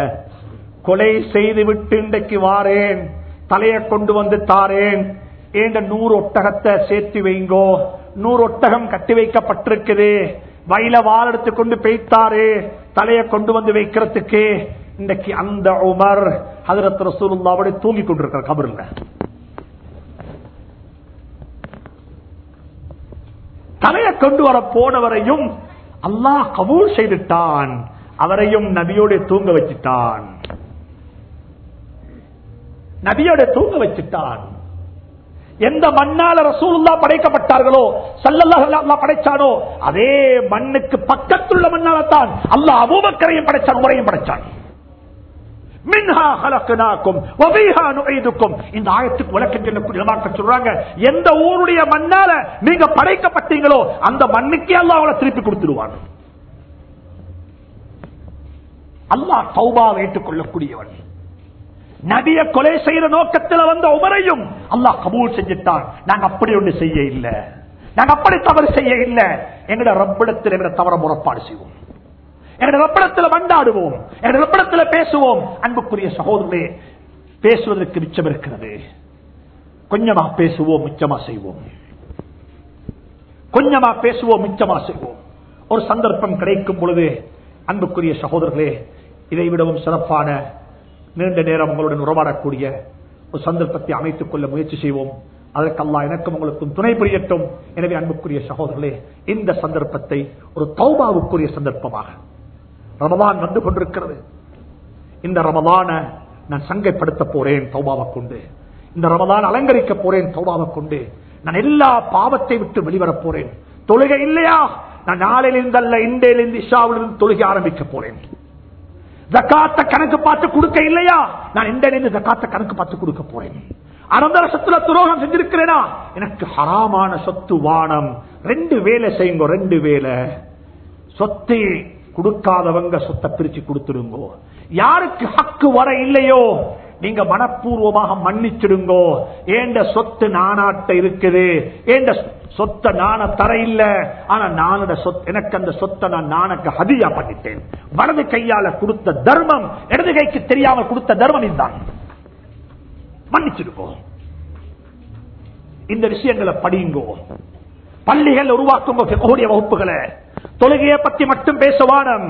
கொலை செய்து விட்டு இன்றைக்கு வாரேன் தலையை கொண்டு வந்து தாரேன் ஏண்ட நூறு ஒட்டகத்தை சேர்த்து வைங்கோ நூறு ஒட்டகம் கட்டி வைக்கப்பட்டிருக்குது வயல வால் எடுத்து கொண்டு பெய்த்தாரு தலையை கொண்டு வந்து வைக்கிறதுக்கு இன்றைக்கு அந்த உமர் ஹதரத் ரசூலுல்லாவோட தூங்கி கொண்டிருக்கிற கபருங்க தலையை கொண்டு வர போனவரையும் அல்லாஹ் கபூல் செய்துட்டான். அவரையும் நபியோட தூங்க வச்சுட்டான். நபியோட தூங்க வச்சுட்டான். எந்த மண்ணால ரசூலுல்லா படைக்கப்பட்டார்களோ சல்லல்லா படைச்சானோ அதே மண்ணுக்கு பக்கத்துள்ள மண்ணால தான் அல்லாஹ் அபூபக்கரையும் படைச்சான் உரையும் படைச்சான். இந்த ஆயத்துக்கு விளக்கம் சொல்றாங்க எந்த ஊருடைய மண்ணால நீங்க படைக்கப்பட்டீங்களோ அந்த மண்ணுக்கே அல்லா அவளை திருப்பி கொடுத்துருவாங்க அல்லாஹ் தௌபாவை ஏற்றுக்கொள்ளக்கூடியவன். நபிய கொலை செய்யற நோக்கத்தில் வந்த உமரையும் அல்லாஹ் கபூல் செஞ்சுட்டான். நாங்க அப்படி ஒண்ணு செய்ய இல்ல நாங்க அப்படி தவறு செய்ய இல்ல எங்கட ரப்பிடத்தில் எங்கட தவற முறப்பாடு செய்வோம். எங்கட ரப்பிடத்தில் மண்டாடுவோம். எங்கட ரப்பிடத்தில் பேசுவோம். அன்புக்குரிய சகோதரே பேசுவதற்கு மிச்சம் இருக்கிறது. கொஞ்சமா பேசுவோம் மிச்சமா செய்வோம். கொஞ்சமா பேசுவோம் மிச்சமா செய்வோம். ஒரு சந்தர்ப்பம் கிடைக்கும் பொழுது அன்புக்குரிய சகோதரர்களே இதை விடவும் சிறப்பான நீண்ட நேரம் உங்களுடன் உறவாடக்கூடிய ஒரு சந்தர்ப்பத்தை அமைத்துக் கொள்ள முயற்சி செய்வோம். அதற்கெல்லாம் எனக்கும் உங்களுக்கும் துணை புரியட்டும். எனவே அன்புக்குரிய சகோதரர்களே இந்த சந்தர்ப்பத்தை ஒரு தௌபாவுக்குரிய சந்தர்ப்பமாக ரமதான் வந்து கொண்டிருக்கிறது. இந்த ரமதான நான் சங்கைப்படுத்த போறேன் தௌபாவை கொண்டு. இந்த ரமதான் அலங்கரிக்க போறேன் தௌபாவை கொண்டு. நான் எல்லா பாவத்தை விட்டு வெளிவரப் போறேன். தொழுகை இல்லையா? நான் நாளையிலிருந்து அல்ல இண்டையிலிருந்து இஷாவிலிருந்து தொழுகை ஆரம்பிக்க போறேன். ஜக்காத்த கணக்கு பார்த்து கொடுக்க இல்லையா? நான் இண்டையிலிருந்து ஜக்காத்த கணக்கு பார்த்து கொடுக்க போறேன். அனந்தர சத்துல துரோகம் செஞ்சிருக்கிறேனா? எனக்கு ஹராமான சொத்து வானம். ரெண்டு வேலை செய்யுங்க ரெண்டு வேலை. சொத்தை கொடுக்காதவங்க சொத்தை பிரிச்சு கொடுத்துடுங்கோ. யாருக்கு ஹக்கு வர இல்லையோ நீங்க மனப்பூர்வமாக மன்னிச்சிடுங்கோ. ஏண்ட சொத்து நானாட்ட இருக்குது ஏண்ட சொத்தை நான தர இல்ல ஆனா நானோட சொத் எனக்கு அந்த சொத்தை நான் நானக்கு ஹதியா பண்ணிட்டேன். வலது கையால கொடுத்த தர்மம் இடது கைக்கு தெரியாமல் கொடுத்த தர்மம் இதுதான். மன்னிச்சிருக்கோம் இந்த விஷயங்களை படியுங்கோ. பள்ளிகள் உருவாக்குங்கோ வகுப்புகளை. தொழுகையை பத்தி மட்டும் பேசுவானம்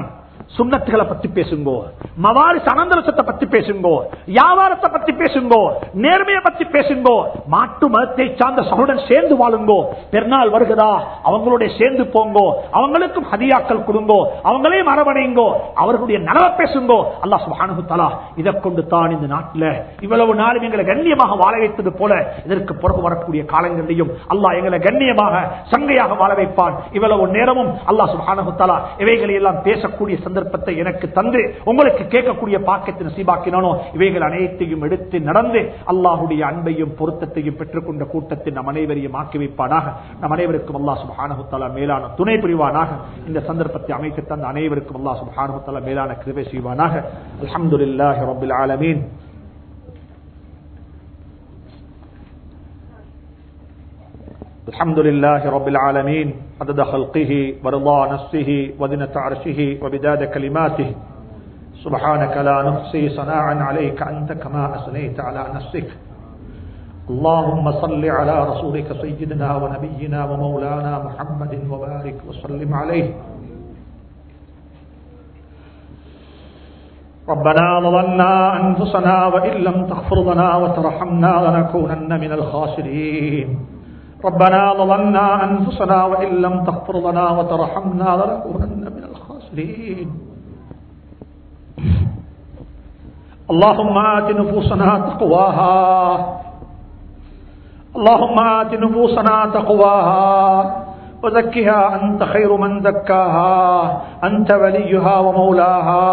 சுண்ணத்துகளை பத்தி பேசுங்கோ. மவாறு சனந்தரசத்தை பத்தி பேசுங்கோ. வியாபாரத்தை பத்தி பேசுங்கோ. நேர்மையை பத்தி பேசுங்கோ. மாட்டு மதத்தை சார்ந்த சகுடன் சேர்ந்து வாழுங்கோ. பெருநாள் வருகிறதா? அவங்களோட சேர்ந்து போங்கோ. அவங்களுக்கும் ஹதியாக்கள் கொடுங்கோ. அவங்களையும் அரவணைங்கோ அவர்களுடைய நலவை பேசுங்கோ. அல்லா சுபானு இதை கொண்டு தான் இந்த நாட்டில் இவ்வளவு நாளும் எங்களை கண்ணியமாக வாழ வைத்தது போல இதற்கு பிறகு வரக்கூடிய காலங்களிலையும் அல்லாஹ் எங்களை கண்ணியமாக சங்கையாக வாழ வைப்பான். இவ்வளவு நேரமும் அல்லாஹ் சுபானு இவைகளை எல்லாம் பேசக்கூடிய சந்தர்ப்பத்தை எனக்கு தந்து உங்களுக்கு கேட்கக்கூடிய பாக்கத்தை நசீபாக்கினானோ இவைகள் அனைத்தையும் எடுத்து நடந்து அல்லாஹுடைய அன்பையும் பொருத்தத்தையும் பெற்றுக்கொண்ட கூட்டத்தில் நம் அனைவரையும் ஆக்கி வைப்பானாக. நம் அனைவருக்கும் அல்லா சுபானகுத்தாலா மேலான துணை புரிவானாக. இந்த சந்தர்ப்பத்தை அமைத்து தந்த அனைவருக்கும் அல்லா சுபானகுத்தாலா மேலான கிருவை செய்வானாக. அலமதுல்லாஹி ரபில் ஆலமீன். الحمد لله رب العالمين عدد خلقه ورضا نفسه وزنة عرشه وبداد كلماته. سبحانك لا نحصي صناعا عليك أنت كما أثنيت على نفسك. اللهم صل على رسولك سيدنا ونبينا ومولانا محمد وبارك وسلم عليه. ربنا ظلمنا أنفسنا وإن لم تغفر لنا وترحمنا لنكونن من الخاسرين. ربنا ظلمنا أنفسنا وإن لم تغفر لنا وترحمنا لنكونن من الخاسرين. اللهم آت نفوسنا تقواها. اللهم آت نفوسنا تقواها. وزكها أنت خير من زكاها أنت وليها ومولاها.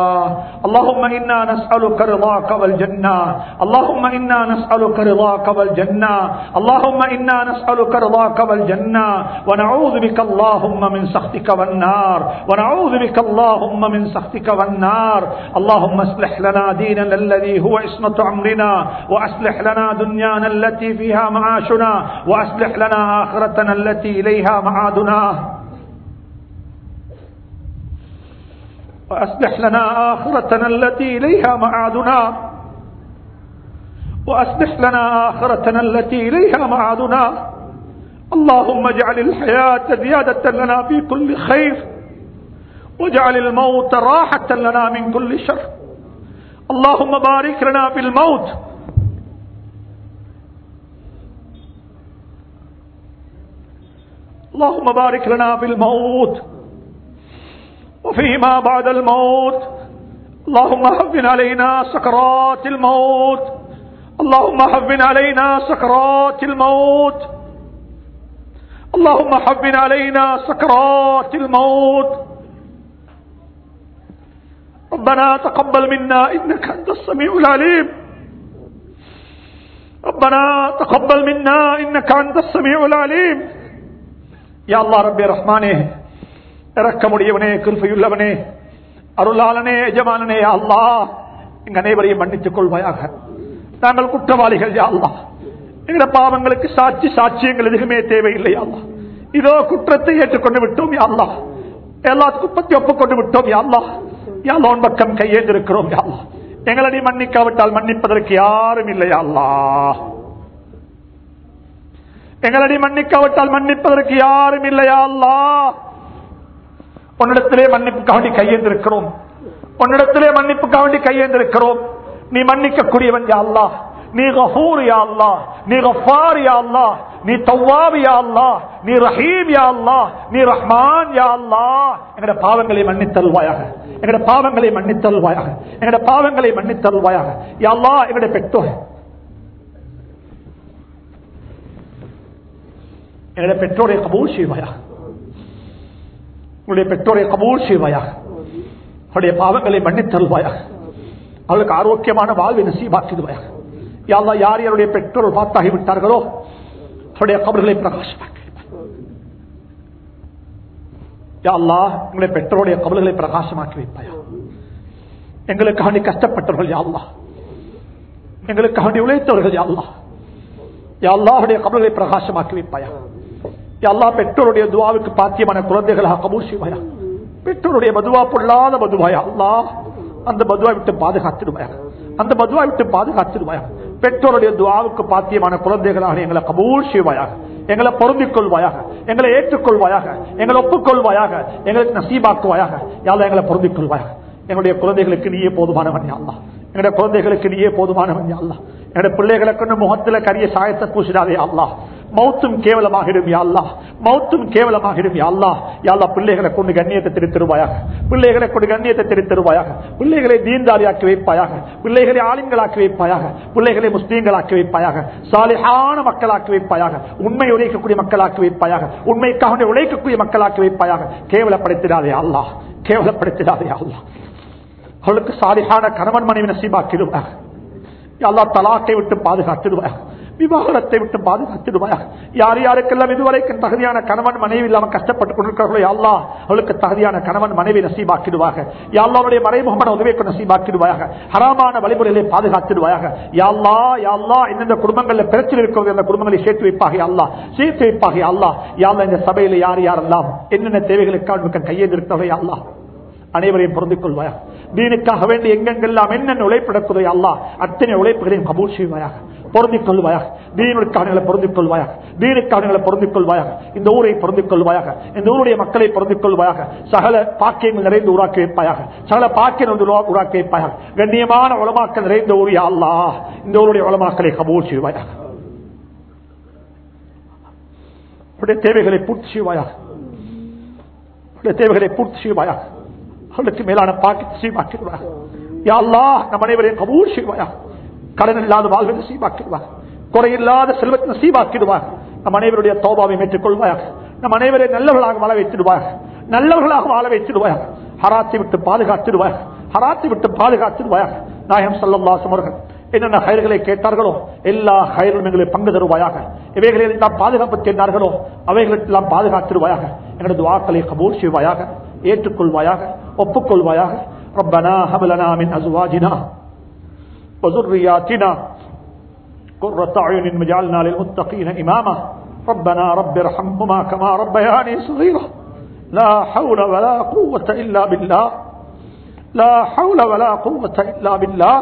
اللهم إنا نسألك رضاك والجنة. اللهم إنا نسألك رضاك والجنة. اللهم إنا نسألك رضاك والجنة. ونعوذ بك اللهم من سخطك والنار. ونعوذ بك اللهم من سخطك والنار. اللهم اصلح لنا ديننا الذي هو عصمة أمرنا. وأصلح لنا دنيانا التي فيها معاشنا. وأصلح لنا آخرتنا التي إليها معادنا. وأصلح لنا آخرتنا التي إليها معادنا. وأصلح لنا آخرتنا التي إليها معادنا. اللهم اجعل الحياة زيادة لنا في كل خير. واجعل الموت راحة لنا من كل شر. اللهم بارك لنا في الموت. اللهم بارك لنا في الموت وفيما بعد الموت. اللهم هون علينا سكرات الموت. اللهم هون علينا سكرات الموت. اللهم هون علينا سكرات الموت. ربنا تقبل منا إنك أنت السميع العليم. ربنا تقبل منا إنك أنت السميع العليم. யா அல்லா ரப்பே ரஹ்மானே இறக்கமுடையவனே கிருப்பையுள்ளவனே அருளாளனே எஜமானனே யா அல்லா எங்க அனைவரையும் மன்னித்துக் கொள்வாயாக. நாங்கள் குற்றவாளிகள் யா அல்லா எங்கள பாவங்களுக்கு சாட்சி சாட்சியங்கள் எதுவுமே தேவையில்லை அல்லா இதோ குற்றத்தை ஏற்றுக்கொண்டு விட்டோம் யா அல்லா எல்லாத்துக்கும் பத்தி ஒப்புக்கொண்டு விட்டோம் யா அல்லா யாலோன் பக்கம் கையேந்திருக்கிறோம் யா எங்களடி மன்னிக்காவிட்டால் மன்னிப்பதற்கு யாரும் இல்லையா அல்லா எங்களடி மன்னிக்காவிட்டால் மன்னிப்பதற்கு யாரும் இல்லையா அல்லா உன்னிடத்திலே மன்னிப்புக்காக வேண்டி கையேந்திருக்கிறோம். உன்னிடத்திலே மன்னிப்புக்காக வேண்டி கையேந்திருக்கிறோம். நீ மன்னிக்கக்கூடியவன் யா அல்லா நீ கஃபூர் யா அல்லா நீ கஃபார் யா அல்லா நீ தவ்வாப் யா அல்லாஹ். நீ ரஹீம் யா அல்லா நீ ரஹ்மான் யா அல்லா எங்கட பாவங்களை மன்னித்தல்வாயாக எங்கட பாவங்களை மன்னித்தல்வாயாக எங்கட பாவங்களை மன்னித்தல்வாயாக யா அல்லா எங்கட பெற்றோர். எங்களுடைய பெற்றோரை கபூல் செய்வாயாக உங்களுடைய பெற்றோரை கபூல் செய்வாயாக அவருடைய பாவங்களை மன்னித்தருவாயாக அவளுக்கு ஆரோக்கியமான வாழ்வை நசீபாக்கிடுவாயாக யாரா யார் யாருடைய பெற்றோர் பார்த்தாகி விட்டார்களோ அவருடைய கபர்களை பிரகாசமாக்கி யாழ்லா உங்களுடைய பெற்றோருடைய கபல்களை பிரகாசமாக்கி வைப்பாயா? எங்களுக்காண்டி கஷ்டப்பட்டவர்கள் யாழ்லா எங்களுக்காண்டி உழைத்தவர்கள் யாழ்லா யாழ்லா அவருடைய கபல்களை பிரகாசமாக்கி வைப்பாயா? எல்லா பெற்றோருடைய துவாவுக்கு பாத்தியமான குழந்தைகளாக கபூல் செய்வாயா? பெற்றோருடைய மதுவா பொல்லாத மதுவாயா அல்லா அந்த மதுவா விட்டு பாதுகாத்துடுவாயா? அந்த மதுவா விட்டு பாதுகாத்துடுவாயா? பெற்றோருடைய துவாவுக்கு பாத்தியமான குழந்தைகளாக எங்களை கபூல் செய்வாயாக எங்களை பொருந்திக் கொள்வாயாக? எங்களை ஏற்றுக்கொள்வாயாக எங்களை ஒப்புக்கொள்வாயாக எங்களுக்கு நசீபாக்குவாயாக? யாரும் எங்களை பொருந்திக் கொள்வாயாக. எங்களுடைய குழந்தைகளுக்கு நீயே போதுமானவன் யாழ்லா எங்களுடைய குழந்தைகளுக்கு நீயே போதுமானவன் யாழ்லா என்னுடைய பிள்ளைகளுக்குன்னு முகத்தில் முகத்துல கரிய சாயத்தை பூசிடாதே அல்லா. மௌத்தும் கேவலமாகிடும் யாழ்லா மௌத்தும் கேவலமாகிடும் யாழ்லா யாழ்லா பிள்ளைகளை கொண்டு கண்ணியத்தை திருத்தருவாயாக. பிள்ளைகளை கொண்டு கண்ணியத்தை திருத்தருவாயாக. பிள்ளைகளை தீன்தாரியாக்கி வைப்பாயாக. பிள்ளைகளை ஆளுங்களாக்கி வைப்பாயாக. பிள்ளைகளை முஸ்லீம்களாக்கி வைப்பாயாக. சாலிஹான மக்களாக்கி வைப்பாயாக. உண்மை உழைக்கக்கூடிய மக்களாக்கி வைப்பாயாக. உண்மைக்காக உழைக்கக்கூடிய மக்களாக்கி வைப்பாயாக. கேவலப்படுத்திடாதே அல்லா கேவலப்படுத்திடாதே அல்லா அவளுக்கு சாலிஹான கணவன் மனைவி நசீபாக்கிடுவாங்க அல்லா தலாக்கை விட்டு பாதுகாத்துடுவாங்க விவாகரத்தை விட்டு பாதுகாத்துடுவாயாக யார் யாருக்கெல்லாம் இதுவரைக்கும் தகுதியான கணவன் மனைவி இல்லாம கஷ்டப்பட்டு கொண்டிருக்கிறார்களோ யாழ்லா அவளுக்கு தகுதியான கணவன் மனைவி நசீபாக்கிடுவாக. யாழ்லாவுடைய மறைமுகமான உதவியை நசீபாக்கிடுவாயாக. ஹராமான வழிமுறைகளை பாதுகாத்துடுவாயாக. யாழ்லா யாழ்லா எந்தெந்த குடும்பங்களில் பிரச்சனை இருக்கிறது அந்த குடும்பங்களை சேர்த்து வைப்பாக அல்லா சேர்த்து வைப்பாக அல்லா யாழ்லா இந்த சபையில் யார் யாரெல்லாம் என்னென்ன தேவைகளுக்காக கையெழுந்திருக்கிறவரை அல்லா அனைவரையும் பொருந்திக் கொள்வாயா தீனுக்காக வேண்டி எங்கெங்கெல்லாம் என்னென்ன உழைப்பிடக்குதை அல்லா அத்தனை உழைப்புகளையும் கபூல் செய்வாயாக. பொருந்திக் கொள்வாயாக. தீனுக்கானங்களை பொருந்திக் கொள்வாயாக. தீனுக்கானங்களை பொருந்திக் கொள்வாயாக. இந்த ஊரை பொருந்திக் கொள்வாயாக. இந்த ஊருடைய மக்களை பொருந்திக் கொள்வாயாக. சகல பாக்கியங்கள் நிறைந்து உருவாக்கி வைப்பாயாக. சகல பாக்கியம் உருவாக்கி வைப்பாயாக. கண்ணியமான உளமாக்கல் நிறைந்த ஊர் அல்லா இந்த ஊருடைய உளமாக்களை கபூல் செய்வாயாக. தேவைகளை பூர்த்தி செய்வாயாக. தேவைகளை பூர்த்தி செய்வாயாக. அவளுக்கு மேலான பாக்கி சீமாக்கிடுவார். யாழ்லா நம் அனைவரையும் கபூர் செய்வாயா கடன் இல்லாத வாழ்வை நசீபாக்கிடுவார். குறையில்லாத செல்வத்தை நசீபாக்கிடுவார். நம் அனைவருடைய தோபாவை ஏற்றுக்கொள்வாயாக நம் அனைவரையும் நல்லவர்களாக வாழ வைத்திடுவார். நல்லவர்களாக வாழ வைத்திடுவார் ஹராத்தை விட்டு பாதுகாத்திடுவார். ஹராத்தை விட்டு பாதுகாத்திடுவார் நாயகம் சல்லல்லாசம் அவர்கள் என்னென்ன ஹயர்களை கேட்டார்களோ எல்லா ஹயர்களும் எங்களை பங்கு தருவாயாக. இவைகளை எல்லாம் பாதுகாப்பு கேட்டார்களோ அவைகளெல்லாம் பாதுகாத்திடுவாயாக. எங்களது வாக்களை கபூர் செய்வாயாக ஏற்றுக்கொள்வாயாக. ஒப்புக்கொள்வாயாக ربنا هب لنا من ازواجنا وذرياتنا قرة اعين واجعلنا للمتقين اماما ربنا رب ارحمهما كما ربياني صغيرا لا حول ولا قوة الا بالله لا حول ولا قوة الا بالله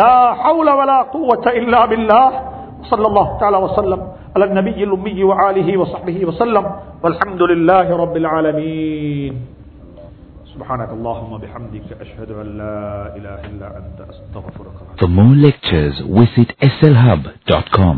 لا حول ولا قوة الا بالله صلى الله تعالى وسلم على النبي الأمي وآله وصحبه وسلم والحمد لله رب العالمين سبحانك اللهم بحمدك أشهد أن لا إله إلا أنت أستغفرك For more lectures, visit slhub.com.